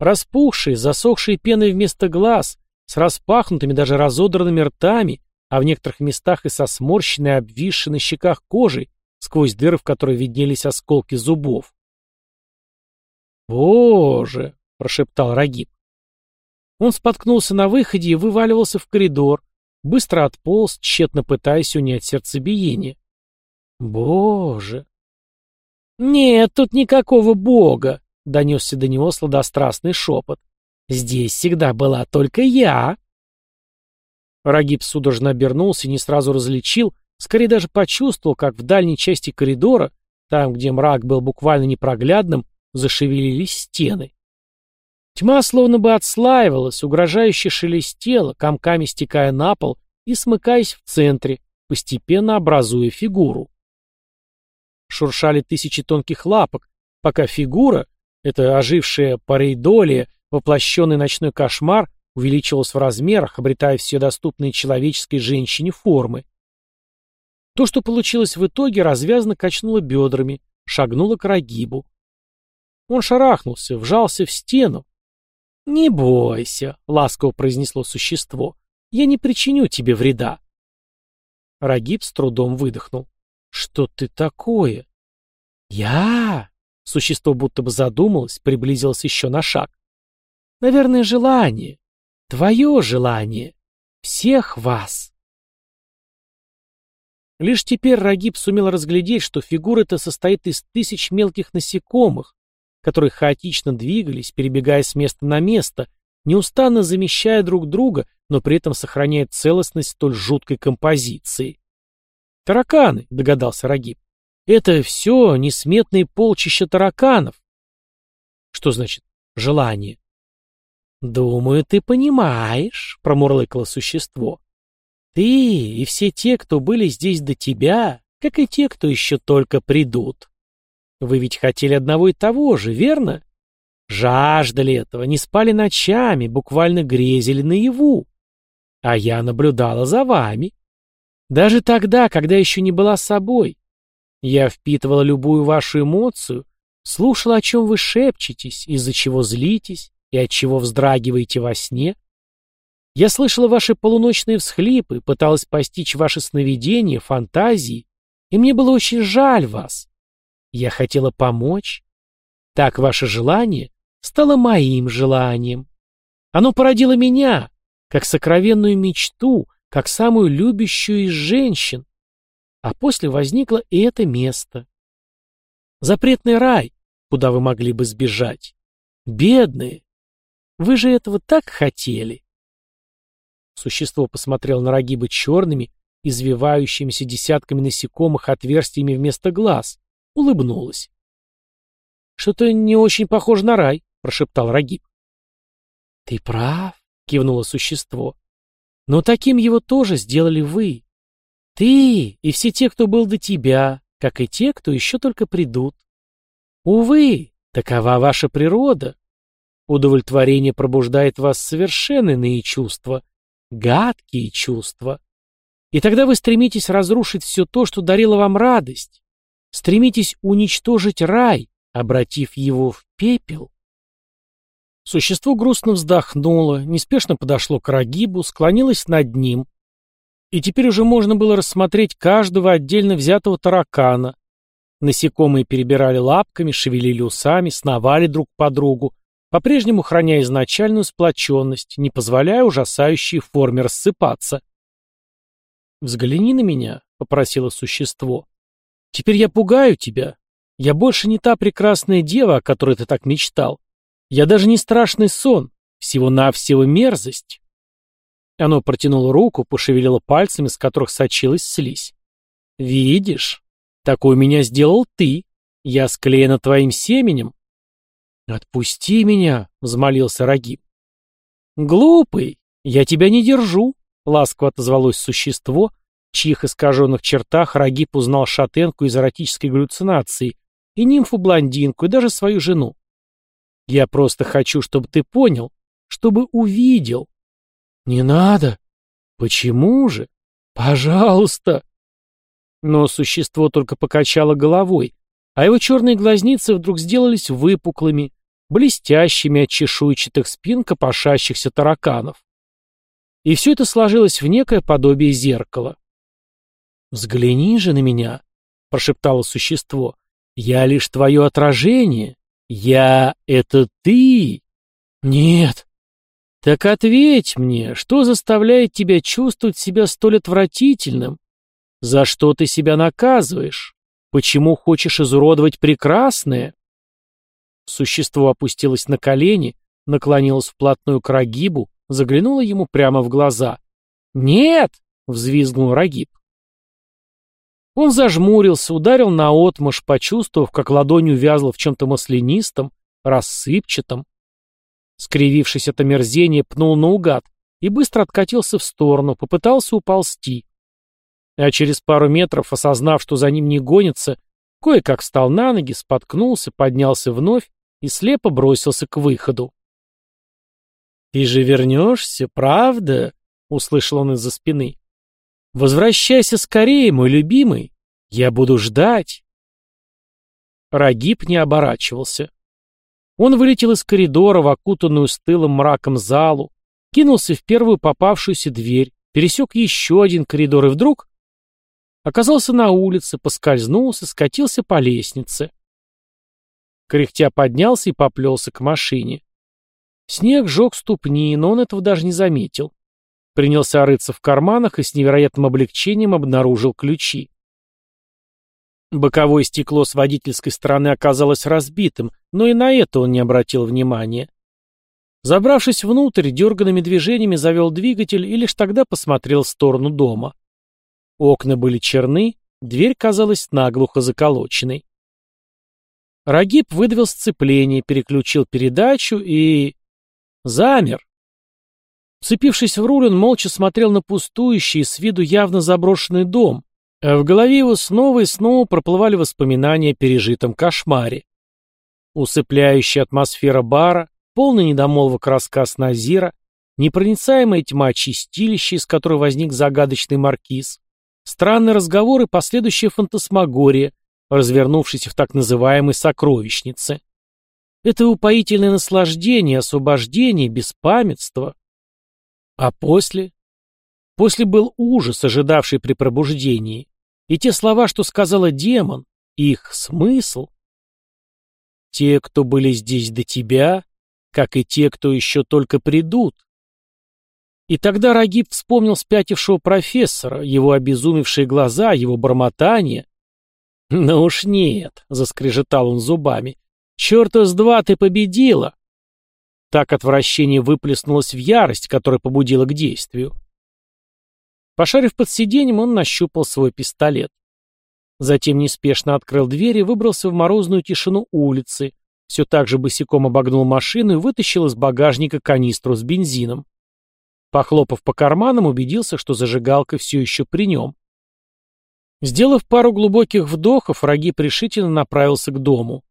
Speaker 2: распухшие, засохшие пеной вместо глаз, с распахнутыми, даже разодранными ртами, а в некоторых местах и со сморщенной, обвисшей на щеках кожей, сквозь дыры в которой виднелись осколки зубов. «Боже!» — прошептал Рагиб. Он споткнулся на выходе и вываливался в коридор, быстро отполз, тщетно пытаясь унять сердцебиение. «Боже!» «Нет тут никакого бога!» — донесся до него сладострастный шепот. «Здесь всегда была только я!» Рагиб судорожно обернулся и не сразу различил, скорее даже почувствовал, как в дальней части коридора, там, где мрак был буквально непроглядным, зашевелились стены. Тьма словно бы отслаивалась, угрожающе шелестела, комками стекая на пол и смыкаясь в центре, постепенно образуя фигуру. Шуршали тысячи тонких лапок, пока фигура, эта ожившая парейдолия, воплощенный ночной кошмар, увеличивалась в размерах, обретая все доступные человеческой женщине формы. То, что получилось в итоге, развязно качнуло бедрами, шагнуло к Рагибу. Он шарахнулся, вжался в стену. «Не бойся», — ласково произнесло существо, — «я не причиню тебе вреда». Рагиб с трудом выдохнул. «Что ты такое?» «Я?» — существо будто бы задумалось, приблизилось еще на шаг. «Наверное, желание. Твое желание. Всех вас». Лишь теперь Рагиб сумел разглядеть, что фигура эта состоит из тысяч мелких насекомых, которые хаотично двигались, перебегая с места на место, неустанно замещая друг друга, но при этом сохраняя целостность столь жуткой композиции. «Тараканы», — догадался Рагиб. «Это все несметные полчища тараканов». «Что значит желание?» «Думаю, ты понимаешь», — промурлыкало существо. Ты и все те, кто были здесь до тебя, как и те, кто еще только придут. Вы ведь хотели одного и того же, верно? Жаждали этого, не спали ночами, буквально грезили наяву. А я наблюдала за вами. Даже тогда, когда еще не была собой. Я впитывала любую вашу эмоцию, слушала, о чем вы шепчетесь, из-за чего злитесь и от чего вздрагиваете во сне. Я слышала ваши полуночные всхлипы, пыталась постичь ваши сновидения, фантазии, и мне было очень жаль вас. Я хотела помочь. Так ваше желание стало моим желанием. Оно породило меня, как сокровенную мечту, как самую любящую из женщин. А после возникло и это место. Запретный рай, куда вы могли бы сбежать. Бедные. Вы же этого так хотели. Существо посмотрело на Рагиба черными, извивающимися десятками насекомых отверстиями вместо глаз, улыбнулось. «Что-то не очень похоже на рай», — прошептал Рагиб. «Ты прав», — кивнуло существо. «Но таким его тоже сделали вы. Ты и все те, кто был до тебя, как и те, кто еще только придут. Увы, такова ваша природа. Удовлетворение пробуждает в вас совершенно иные чувства, гадкие чувства. И тогда вы стремитесь разрушить все то, что дарило вам радость. Стремитесь уничтожить рай, обратив его в пепел. Существо грустно вздохнуло, неспешно подошло к Рагибу, склонилось над ним. И теперь уже можно было рассмотреть каждого отдельно взятого таракана. Насекомые перебирали лапками, шевелили усами, сновали друг по другу, по-прежнему храня изначальную сплоченность, не позволяя ужасающей форме рассыпаться. «Взгляни на меня», — попросило существо. «Теперь я пугаю тебя. Я больше не та прекрасная дева, о которой ты так мечтал. Я даже не страшный сон, всего-навсего мерзость». Оно протянуло руку, пошевелило пальцами, с которых сочилась слизь. «Видишь, такой меня сделал ты. Я склеена твоим семенем, «Отпусти меня!» — взмолился Рагиб. «Глупый! Я тебя не держу!» — ласково отозвалось существо, в чьих искаженных чертах Рагиб узнал шатенку из эротической галлюцинации, и нимфу-блондинку, и даже свою жену. «Я просто хочу, чтобы ты понял, чтобы увидел». «Не надо!» «Почему же?» «Пожалуйста!» Но существо только покачало головой, а его черные глазницы вдруг сделались выпуклыми, блестящими от чешуйчатых спин копошащихся тараканов. И все это сложилось в некое подобие зеркала. «Взгляни же на меня», — прошептало существо. «Я лишь твое отражение. Я — это ты». «Нет». «Так ответь мне, что заставляет тебя чувствовать себя столь отвратительным? За что ты себя наказываешь? Почему хочешь изуродовать прекрасное?» Существо опустилось на колени, наклонилось вплотную к Рагибу, заглянуло ему прямо в глаза. «Нет!» — взвизгнул Рагиб. Он зажмурился, ударил наотмашь, почувствовав, как ладонь увязла в чем-то маслянистом, рассыпчатом. Скривившись от омерзения, пнул наугад и быстро откатился в сторону, попытался уползти. А через пару метров, осознав, что за ним не гонится, кое-как встал на ноги, споткнулся, поднялся вновь и слепо бросился к выходу. «Ты же вернешься, правда?» — услышал он из-за спины. «Возвращайся скорее, мой любимый. Я буду ждать». Рагиб не оборачивался. Он вылетел из коридора в окутанную стылым мраком залу, кинулся в первую попавшуюся дверь, пересек еще один коридор и вдруг оказался на улице, поскользнулся, скатился по лестнице. Кряхтя поднялся и поплелся к машине. Снег жег ступни, но он этого даже не заметил. Принялся рыться в карманах и с невероятным облегчением обнаружил ключи. Боковое стекло с водительской стороны оказалось разбитым, но и на это он не обратил внимания. Забравшись внутрь, дерганными движениями завел двигатель и лишь тогда посмотрел в сторону дома. Окна были черны, дверь казалась наглухо заколоченной. Рагиб выдавил сцепление, переключил передачу и... замер. Вцепившись в руль, он молча смотрел на пустующий, с виду явно заброшенный дом, в голове его снова и снова проплывали воспоминания о пережитом кошмаре. Усыпляющая атмосфера бара, полный недомолвок рассказ Назира, непроницаемая тьма чистилища, из которой возник загадочный маркиз, странный разговор и последующая фантасмагория, развернувшаяся в так называемой сокровищнице. Это упоительное наслаждение, освобождение, беспамятство. А после? После был ужас, ожидавший при пробуждении. И те слова, что сказала демон, их смысл. Те, кто были здесь до тебя, как и те, кто еще только придут. И тогда Рагиб вспомнил спятившего профессора, его обезумевшие глаза, его бормотание. «Ну уж нет», — заскрежетал он зубами, — «черта с два ты победила!» Так отвращение выплеснулось в ярость, которая побудила к действию. Пошарив под сиденьем, он нащупал свой пистолет. Затем неспешно открыл дверь и выбрался в морозную тишину улицы, все так же босиком обогнул машину и вытащил из багажника канистру с бензином. Похлопав по карманам, убедился, что зажигалка все еще при нем. Сделав пару глубоких вдохов, Рагиб решительно направился к дому.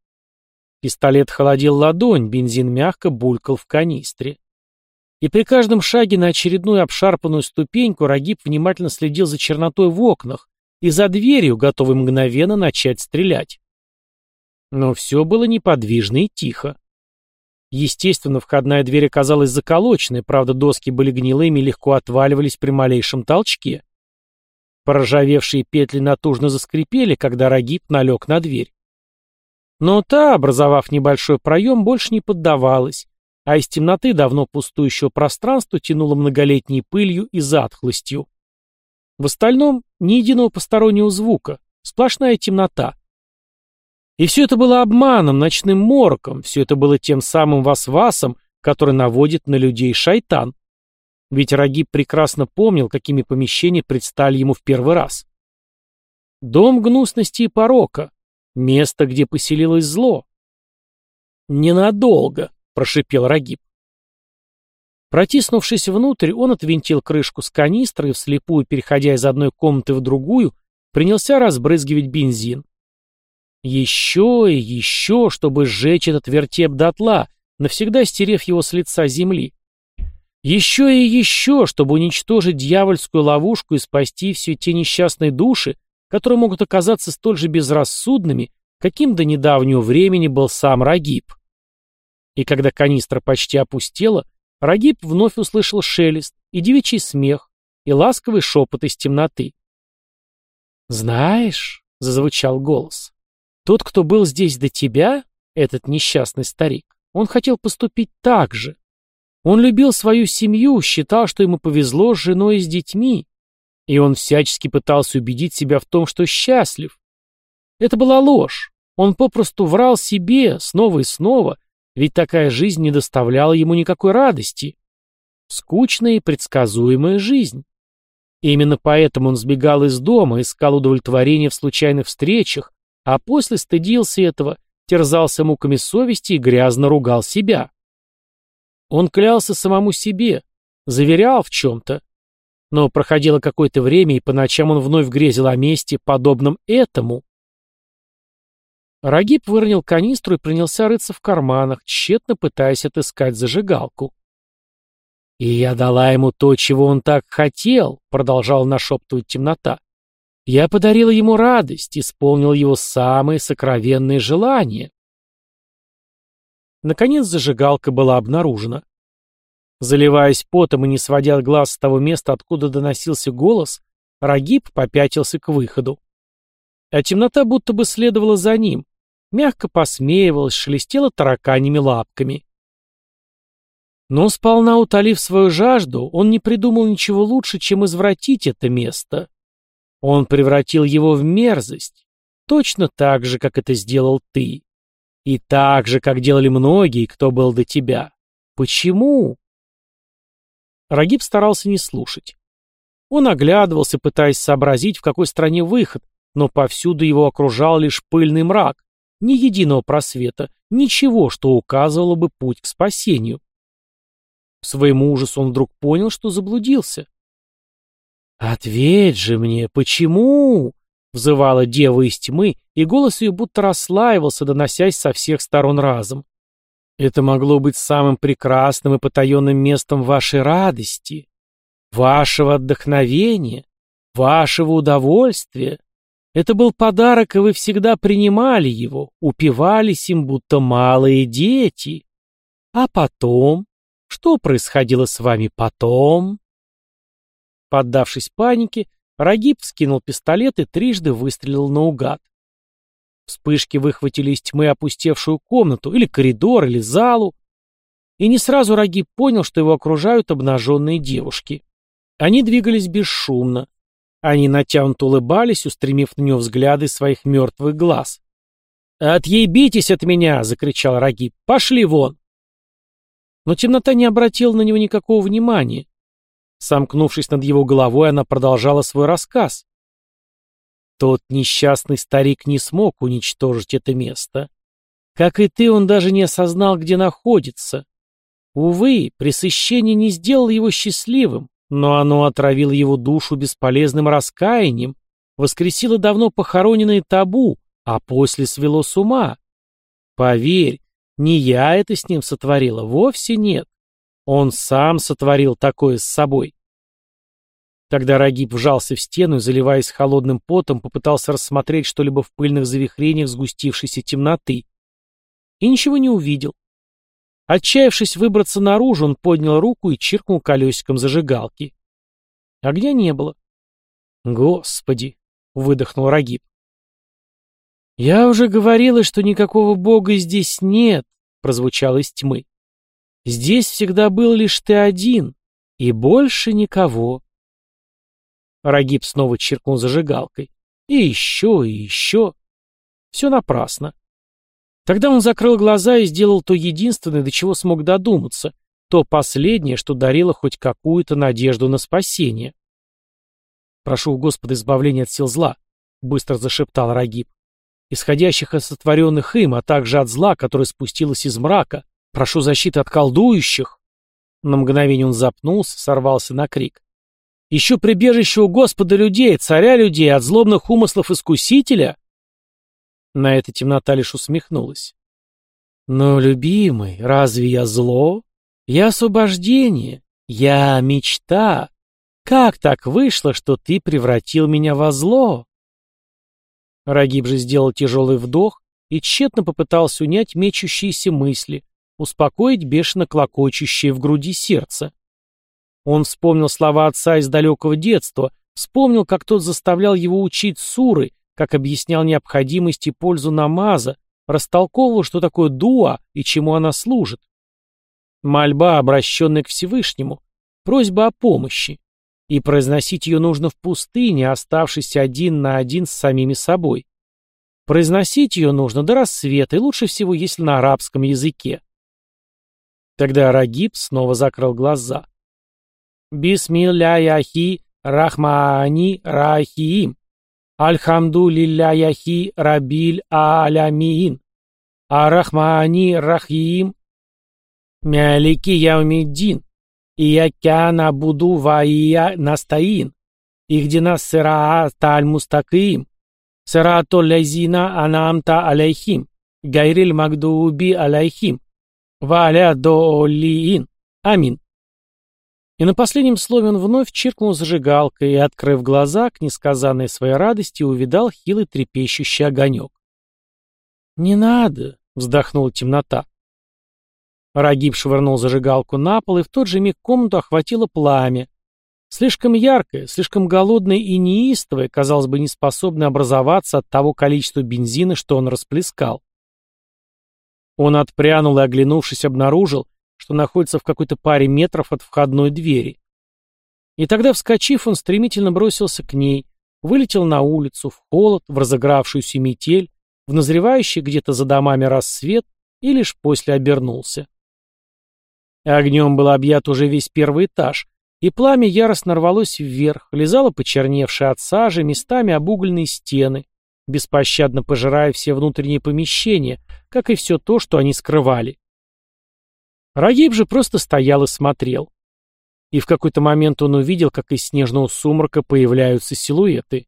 Speaker 2: Пистолет холодил ладонь, бензин мягко булькал в канистре. И при каждом шаге на очередную обшарпанную ступеньку Рагиб внимательно следил за чернотой в окнах и за дверью, готовый мгновенно начать стрелять. Но все было неподвижно и тихо. Естественно, входная дверь оказалась заколоченной, правда, доски были гнилыми и легко отваливались при малейшем толчке. Проржавевшие петли натужно заскрипели, когда Рагиб налег на дверь. Но та, образовав небольшой проем, больше не поддавалась, а из темноты давно пустующего пространства тянуло многолетней пылью и затхлостью. В остальном ни единого постороннего звука, сплошная темнота. И все это было обманом, ночным мороком, все это было тем самым васвасом, который наводит на людей шайтан. Ведь Рагиб прекрасно помнил, какими помещения предстали ему в первый раз. Дом гнусности и порока, Место, где поселилось зло. Ненадолго, прошипел Рагиб. Протиснувшись внутрь, он отвинтил крышку с канистры и, вслепую переходя из одной комнаты в другую, принялся разбрызгивать бензин. Еще и еще, чтобы сжечь этот вертеп дотла, навсегда стерев его с лица земли. Еще и еще, чтобы уничтожить дьявольскую ловушку и спасти все те несчастные души, которые могут оказаться столь же безрассудными, каким до недавнего времени был сам Рагиб. И когда канистра почти опустела, Рагиб вновь услышал шелест и девичий смех, и ласковый шепот из темноты. «Знаешь», — зазвучал голос, — «тот, кто был здесь до тебя, этот несчастный старик, он хотел поступить так же. Он любил свою семью, считал, что ему повезло с женой и с детьми, и он всячески пытался убедить себя в том, что счастлив. Это была ложь. Он попросту врал себе снова и снова, ведь такая жизнь не доставляла ему никакой радости. Скучная и предсказуемая жизнь. Именно поэтому он сбегал из дома, искал удовлетворения в случайных встречах, а после стыдился этого, терзался муками совести и грязно ругал себя. Он клялся самому себе, заверял в чем-то, но проходило какое-то время, и по ночам он вновь грезил о месте, подобном этому. Рагиб выронил канистру и принялся рыться в карманах, тщетно пытаясь отыскать зажигалку. «И я дала ему то, чего он так хотел», — продолжала нашептывать темнота. «Я подарила ему радость, исполнил его самые сокровенные желания». Наконец зажигалка была обнаружена. Заливаясь потом и не сводя глаз с того места, откуда доносился голос, Рагиб попятился к выходу. А темнота будто бы следовала за ним, мягко посмеивалась, шелестела тараканями лапками. Но сполна утолив свою жажду, он не придумал ничего лучше, чем извратить это место. Он превратил его в мерзость, точно так же, как это сделал ты. И так же, как делали многие, кто был до тебя. Почему? Рагиб старался не слушать. Он оглядывался, пытаясь сообразить, в какой стране выход, но повсюду его окружал лишь пыльный мрак, ни единого просвета, ничего, что указывало бы путь к спасению. Своему ужасу он вдруг понял, что заблудился. «Ответь же мне, почему?» — взывала дева из тьмы, и голос ее будто расслаивался, доносясь со всех сторон разом. «Это могло быть самым прекрасным и потаенным местом вашей радости, вашего отдохновения, вашего удовольствия. Это был подарок, и вы всегда принимали его, упивались им, будто малые дети. А потом? Что происходило с вами потом?» Поддавшись панике, Рагиб скинул пистолет и трижды выстрелил наугад. Вспышки выхватили из тьмы опустевшую комнату, или коридор, или залу. И не сразу Рагиб понял, что его окружают обнаженные девушки. Они двигались бесшумно. Они натянуто улыбались, устремив на него взгляды своих мертвых глаз. «Отъебитесь от меня!» — закричал Рагиб. «Пошли вон!» Но темнота не обратила на него никакого внимания. Сомкнувшись над его головой, она продолжала свой рассказ. Тот несчастный старик не смог уничтожить это место. Как и ты, он даже не осознал, где находится. Увы, пресыщение не сделало его счастливым, но оно отравило его душу бесполезным раскаянием, воскресило давно похороненные табу, а после свело с ума. Поверь, не я это с ним сотворила, вовсе нет. Он сам сотворил такое с собой. Тогда Рагиб вжался в стену и, заливаясь холодным потом, попытался рассмотреть что-либо в пыльных завихрениях сгустившейся темноты. И ничего не увидел. Отчаявшись выбраться наружу, он поднял руку и чиркнул колесиком зажигалки. Огня не было. «Господи!» — выдохнул Рагиб. «Я уже говорила, что никакого бога здесь нет», — прозвучало из тьмы. Здесь всегда был лишь ты один, и больше никого. Рагиб снова чиркнул зажигалкой. И еще, и еще. Все напрасно. Тогда он закрыл глаза и сделал то единственное, до чего смог додуматься, то последнее, что дарило хоть какую-то надежду на спасение. «Прошу у Господа избавления от сил зла», — быстро зашептал Рагиб, «исходящих от сотворенных им, а также от зла, которое спустилось из мрака, Прошу защиты от колдующих. На мгновение он запнулся, сорвался на крик. Ищу прибежище у Господа людей, царя людей, от злобных умыслов искусителя. На это темнота лишь усмехнулась. Но, любимый, разве я зло? Я освобождение, я мечта. Как так вышло, что ты превратил меня во зло? Рагиб же сделал тяжелый вдох и тщетно попытался унять мечущиеся мысли, успокоить бешено клокочущее в груди сердце. Он вспомнил слова отца из далекого детства, вспомнил, как тот заставлял его учить суры, как объяснял необходимость и пользу намаза, растолковывал, что такое дуа и чему она служит. Мольба, обращенная к Всевышнему, просьба о помощи. И произносить ее нужно в пустыне, оставшись один на один с самими собой. Произносить ее нужно до рассвета, и лучше всего, если на арабском языке. Тогда Рагиб снова закрыл глаза. Бисмилляяхи рахмани рахиим. Альхамду лилляяхи рабиль алямиин. Арахмани рахиим. Мялики яумиддин. Иякяна буду ваия настоин. Ихдина сыраа таль мустаким. Сырату лязина анамта алейхим. Гайриль магдуби алейхим. Валя долиин. Амин. И на последнем слове он вновь чиркнул зажигалкой и, открыв глаза, к несказанной своей радости, увидал хилый трепещущий огонек. «Не надо!» — вздохнула темнота. Рагиб швырнул зажигалку на пол, и в тот же миг комнату охватило пламя. Слишком яркое, слишком голодное и неистовое, казалось бы, не способное образоваться от того количества бензина, что он расплескал. Он отпрянул и, оглянувшись, обнаружил, что находится в какой-то паре метров от входной двери. И тогда, вскочив, он стремительно бросился к ней, вылетел на улицу, в холод, в разыгравшуюся метель, в назревающий где-то за домами рассвет и лишь после обернулся. Огнем был объят уже весь первый этаж, и пламя яростно рвалось вверх, лизало почерневшие от сажи, местами обугленные стены, беспощадно пожирая все внутренние помещения, как и все то, что они скрывали. Рагиб же просто стоял и смотрел. И в какой-то момент он увидел, как из снежного сумрака появляются силуэты.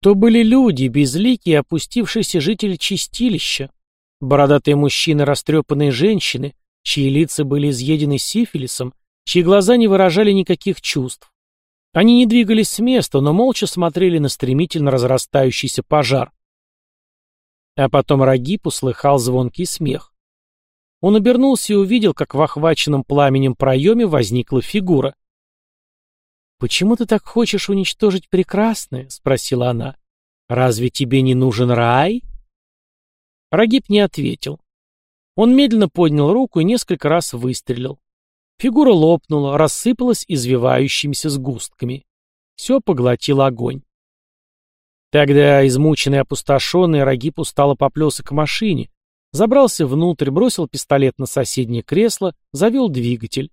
Speaker 2: То были люди, безликие, опустившиеся жители чистилища. Бородатые мужчины, растрепанные женщины, чьи лица были изъедены сифилисом, чьи глаза не выражали никаких чувств. Они не двигались с места, но молча смотрели на стремительно разрастающийся пожар. А потом Рагип услыхал звонкий смех. Он обернулся и увидел, как в охваченном пламенем проеме возникла фигура. «Почему ты так хочешь уничтожить прекрасное?» — спросила она. «Разве тебе не нужен рай?» Рагиб не ответил. Он медленно поднял руку и несколько раз выстрелил. Фигура лопнула, рассыпалась извивающимися сгустками. Все поглотил огонь. Тогда, измученный и опустошенный, Рагип устало поплелся к машине, забрался внутрь, бросил пистолет на соседнее кресло, завел двигатель.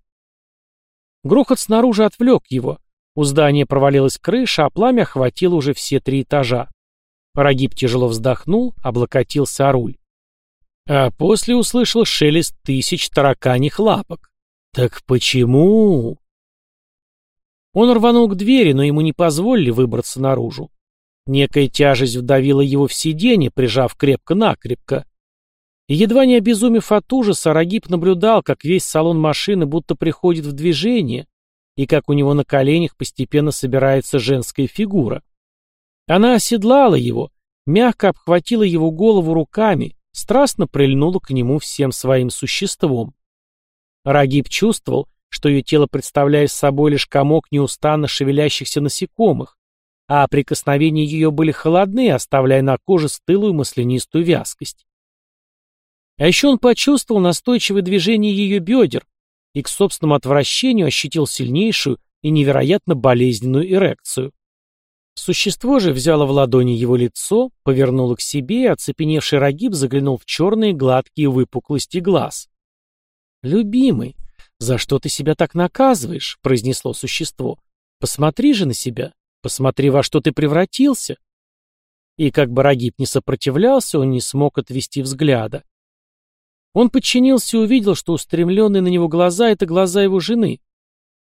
Speaker 2: Грохот снаружи отвлек его. У здания провалилась крыша, а пламя охватило уже все три этажа. Рагиб тяжело вздохнул, облокотился о руль. А после услышал шелест тысяч тараканьих лапок. «Так почему?» Он рванул к двери, но ему не позволили выбраться наружу. Некая тяжесть вдавила его в сиденье, прижав крепко-накрепко. Едва не обезумев от ужаса, Рагиб наблюдал, как весь салон машины будто приходит в движение, и как у него на коленях постепенно собирается женская фигура. Она оседлала его, мягко обхватила его голову руками, страстно прильнула к нему всем своим существом. Рагиб чувствовал, что ее тело представляет собой лишь комок неустанно шевелящихся насекомых, а прикосновения ее были холодны, оставляя на коже стылую маслянистую вязкость. А еще он почувствовал настойчивое движение ее бедер и к собственному отвращению ощутил сильнейшую и невероятно болезненную эрекцию. Существо же взяло в ладони его лицо, повернуло к себе, и оцепеневший Рагиб заглянул в черные гладкие выпуклости глаз. «Любимый, за что ты себя так наказываешь?» — произнесло существо. «Посмотри же на себя. Посмотри, во что ты превратился». И как бы Рагиб не сопротивлялся, он не смог отвести взгляда. Он подчинился и увидел, что устремленные на него глаза — это глаза его жены,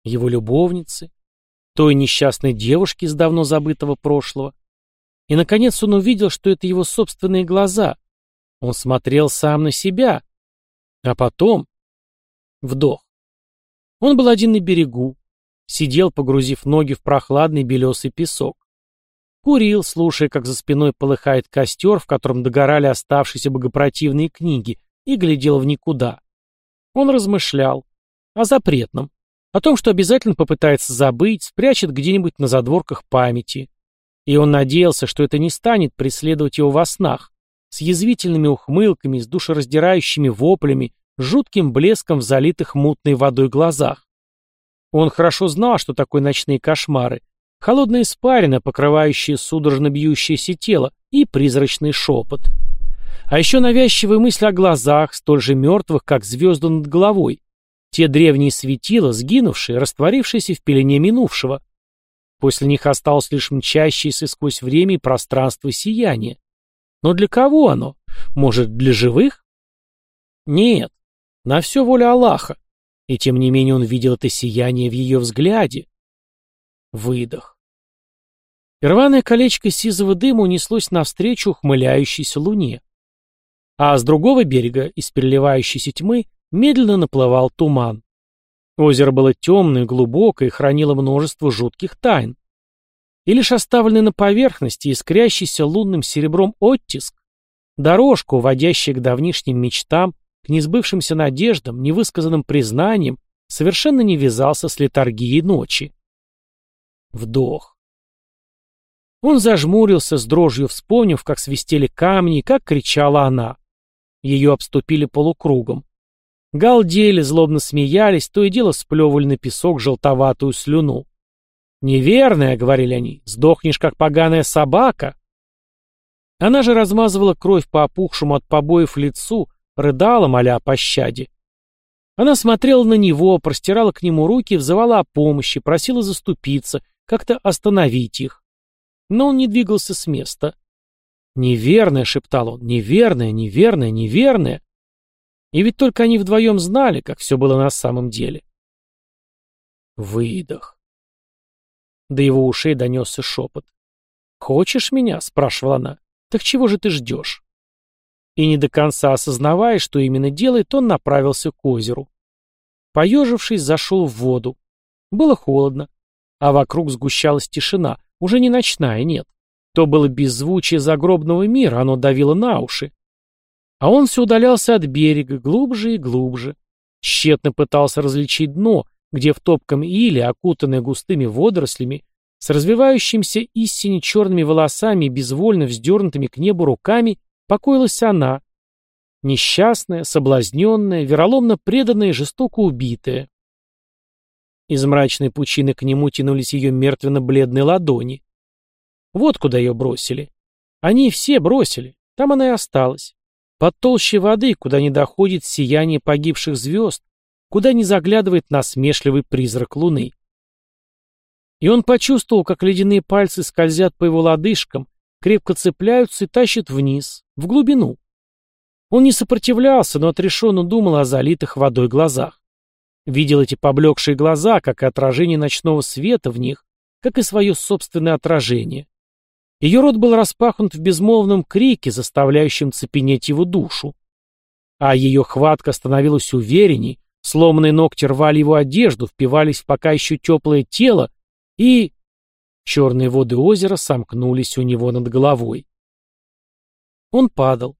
Speaker 2: его любовницы, той несчастной девушки из давно забытого прошлого. И, наконец, он увидел, что это его собственные глаза. Он смотрел сам на себя. А потом, Вдох. Он был один на берегу. Сидел, погрузив ноги в прохладный белесый песок. Курил, слушая, как за спиной полыхает костер, в котором догорали оставшиеся богопротивные книги, и глядел в никуда. Он размышлял. О запретном. О том, что обязательно попытается забыть, спрячет где-нибудь на задворках памяти. И он надеялся, что это не станет преследовать его во снах, с язвительными ухмылками, с душераздирающими воплями, жутким блеском в залитых мутной водой глазах. Он хорошо знал, что такое ночные кошмары, холодная испарина, покрывающая судорожно бьющееся тело, и призрачный шепот. А еще навязчивая мысль о глазах, столь же мертвых, как звезды над головой. Те древние светила, сгинувшие, растворившиеся в пелене минувшего. После них осталось лишь мчащееся сквозь время и пространство сияние. Но для кого оно? Может, для живых? Нет, на все воля Аллаха. И тем не менее он видел это сияние в ее взгляде. Выдох. Рваное колечко сизого дыма унеслось навстречу ухмыляющейся луне. А с другого берега, из переливающейся тьмы, медленно наплывал туман. Озеро было темное, глубокое и хранило множество жутких тайн. И лишь оставленный на поверхности, искрящийся лунным серебром оттиск, дорожку, уводящая к давнишним мечтам, к несбывшимся надеждам, невысказанным признаниям, совершенно не вязался с летаргией ночи. Вдох. Он зажмурился, с дрожью вспомнив, как свистели камни как кричала она. Ее обступили полукругом. Галдели, злобно смеялись, то и дело сплевывали на песок желтоватую слюну. «Неверная», — говорили они, — «сдохнешь, как поганая собака». Она же размазывала кровь по опухшему от побоев лицу, рыдала, моля о пощаде. Она смотрела на него, простирала к нему руки, взывала о помощи, просила заступиться, как-то остановить их. Но он не двигался с места. «Неверное», — шептал он, — «неверное, неверное, неверное». И ведь только они вдвоем знали, как все было на самом деле. Выдох. До его ушей донесся шепот. «Хочешь меня?» — спрашивала она. «Так чего же ты ждешь?» И не до конца осознавая, что именно делает, он направился к озеру. Поежившись, зашел в воду. Было холодно, а вокруг сгущалась тишина, уже не ночная, нет. То было беззвучие загробного мира, оно давило на уши. А он все удалялся от берега, глубже и глубже. Тщетно пытался различить дно, где в топком иле, окутанное густыми водорослями, с развивающимися истине черными волосами и безвольно вздернутыми к небу руками, покоилась она, несчастная, соблазненная, вероломно преданная и жестоко убитая. Из мрачной пучины к нему тянулись ее мертвенно-бледные ладони. Вот куда ее бросили. Они все бросили, там она и осталась. Под толщей воды, куда не доходит сияние погибших звезд, куда не заглядывает насмешливый призрак луны. И он почувствовал, как ледяные пальцы скользят по его лодыжкам, крепко цепляются и тащат вниз, в глубину. Он не сопротивлялся, но отрешенно думал о залитых водой глазах. Видел эти поблекшие глаза, как и отражение ночного света в них, как и свое собственное отражение. Ее рот был распахнут в безмолвном крике, заставляющем цепенеть его душу. А ее хватка становилась уверенней, сломанные ногти рвали его одежду, впивались в пока еще теплое тело, и... Черные воды озера сомкнулись у него над головой. Он падал.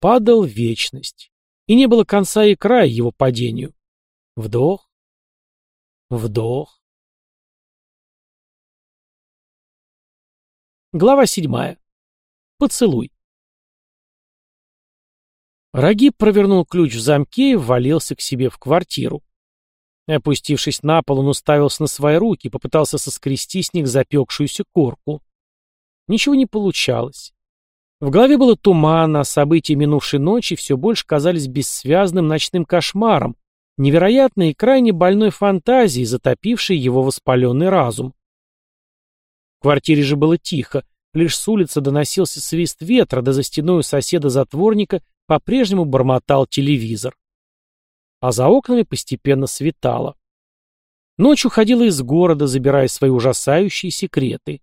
Speaker 2: Падал в вечность. И не было конца и края его падению. Вдох. Вдох. Глава седьмая. Поцелуй. Рагиб провернул ключ в замке и ввалился к себе в квартиру. Опустившись на пол, он уставился на свои руки и попытался соскрести с них запекшуюся корку. Ничего не получалось. В голове было туманно, а события минувшей ночи все больше казались бессвязным ночным кошмаром, невероятной и крайне больной фантазией, затопившей его воспаленный разум. Квартире же было тихо, лишь с улицы доносился свист ветра, да за стеной у соседа-затворника по-прежнему бормотал телевизор а за окнами постепенно светало. Ночь уходила из города, забирая свои ужасающие секреты.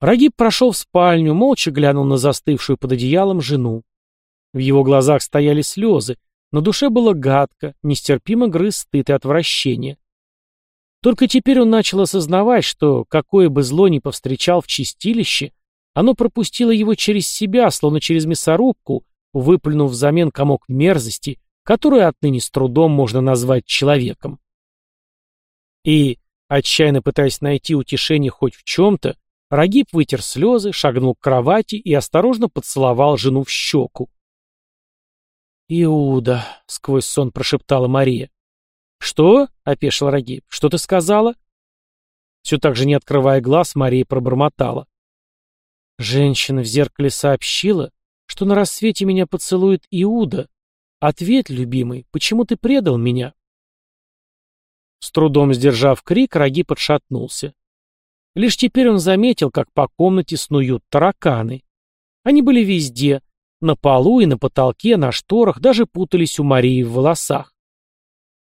Speaker 2: Рагиб прошел в спальню, молча глянул на застывшую под одеялом жену. В его глазах стояли слезы, но душе было гадко, нестерпимо грыз стыд и отвращение. Только теперь он начал осознавать, что, какое бы зло ни повстречал в чистилище, оно пропустило его через себя, словно через мясорубку, выплюнув взамен комок мерзости, которую отныне с трудом можно назвать человеком. И, отчаянно пытаясь найти утешение хоть в чем-то, Рагиб вытер слезы, шагнул к кровати и осторожно поцеловал жену в щеку. «Иуда», — сквозь сон прошептала Мария. «Что?» — опешил Рагиб. «Что ты сказала?» Все так же не открывая глаз, Мария пробормотала. Женщина в зеркале сообщила, что на рассвете меня поцелует Иуда, Ответь, любимый, почему ты предал меня? С трудом сдержав крик, Раги подшатнулся. Лишь теперь он заметил, как по комнате снуют тараканы. Они были везде, на полу и на потолке, на шторах, даже путались у Марии в волосах.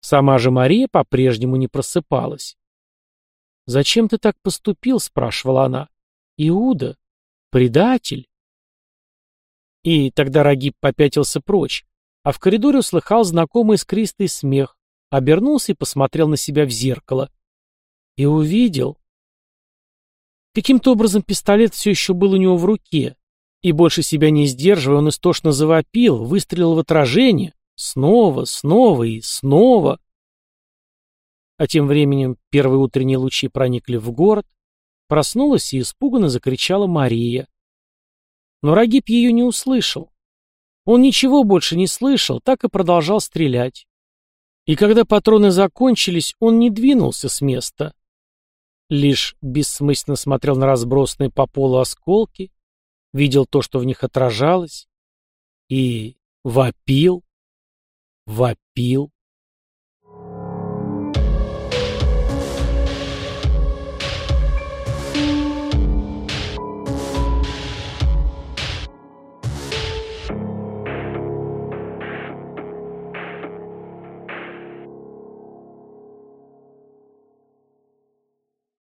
Speaker 2: Сама же Мария по-прежнему не просыпалась. «Зачем ты так поступил?» — спрашивала она. «Иуда? Предатель?» И тогда Рагиб попятился прочь, а в коридоре услыхал знакомый искристый смех, обернулся и посмотрел на себя в зеркало. И увидел. Каким-то образом пистолет все еще был у него в руке, и больше себя не сдерживая, он истошно завопил, выстрелил в отражение, снова, снова и снова. А тем временем первые утренние лучи проникли в город, проснулась и испуганно закричала Мария. Но Рагиб ее не услышал. Он ничего больше не слышал, так и продолжал стрелять. И когда патроны закончились, он не двинулся с места. Лишь бессмысленно смотрел на разбросанные по полу осколки, видел то, что в них отражалось, и вопил, вопил,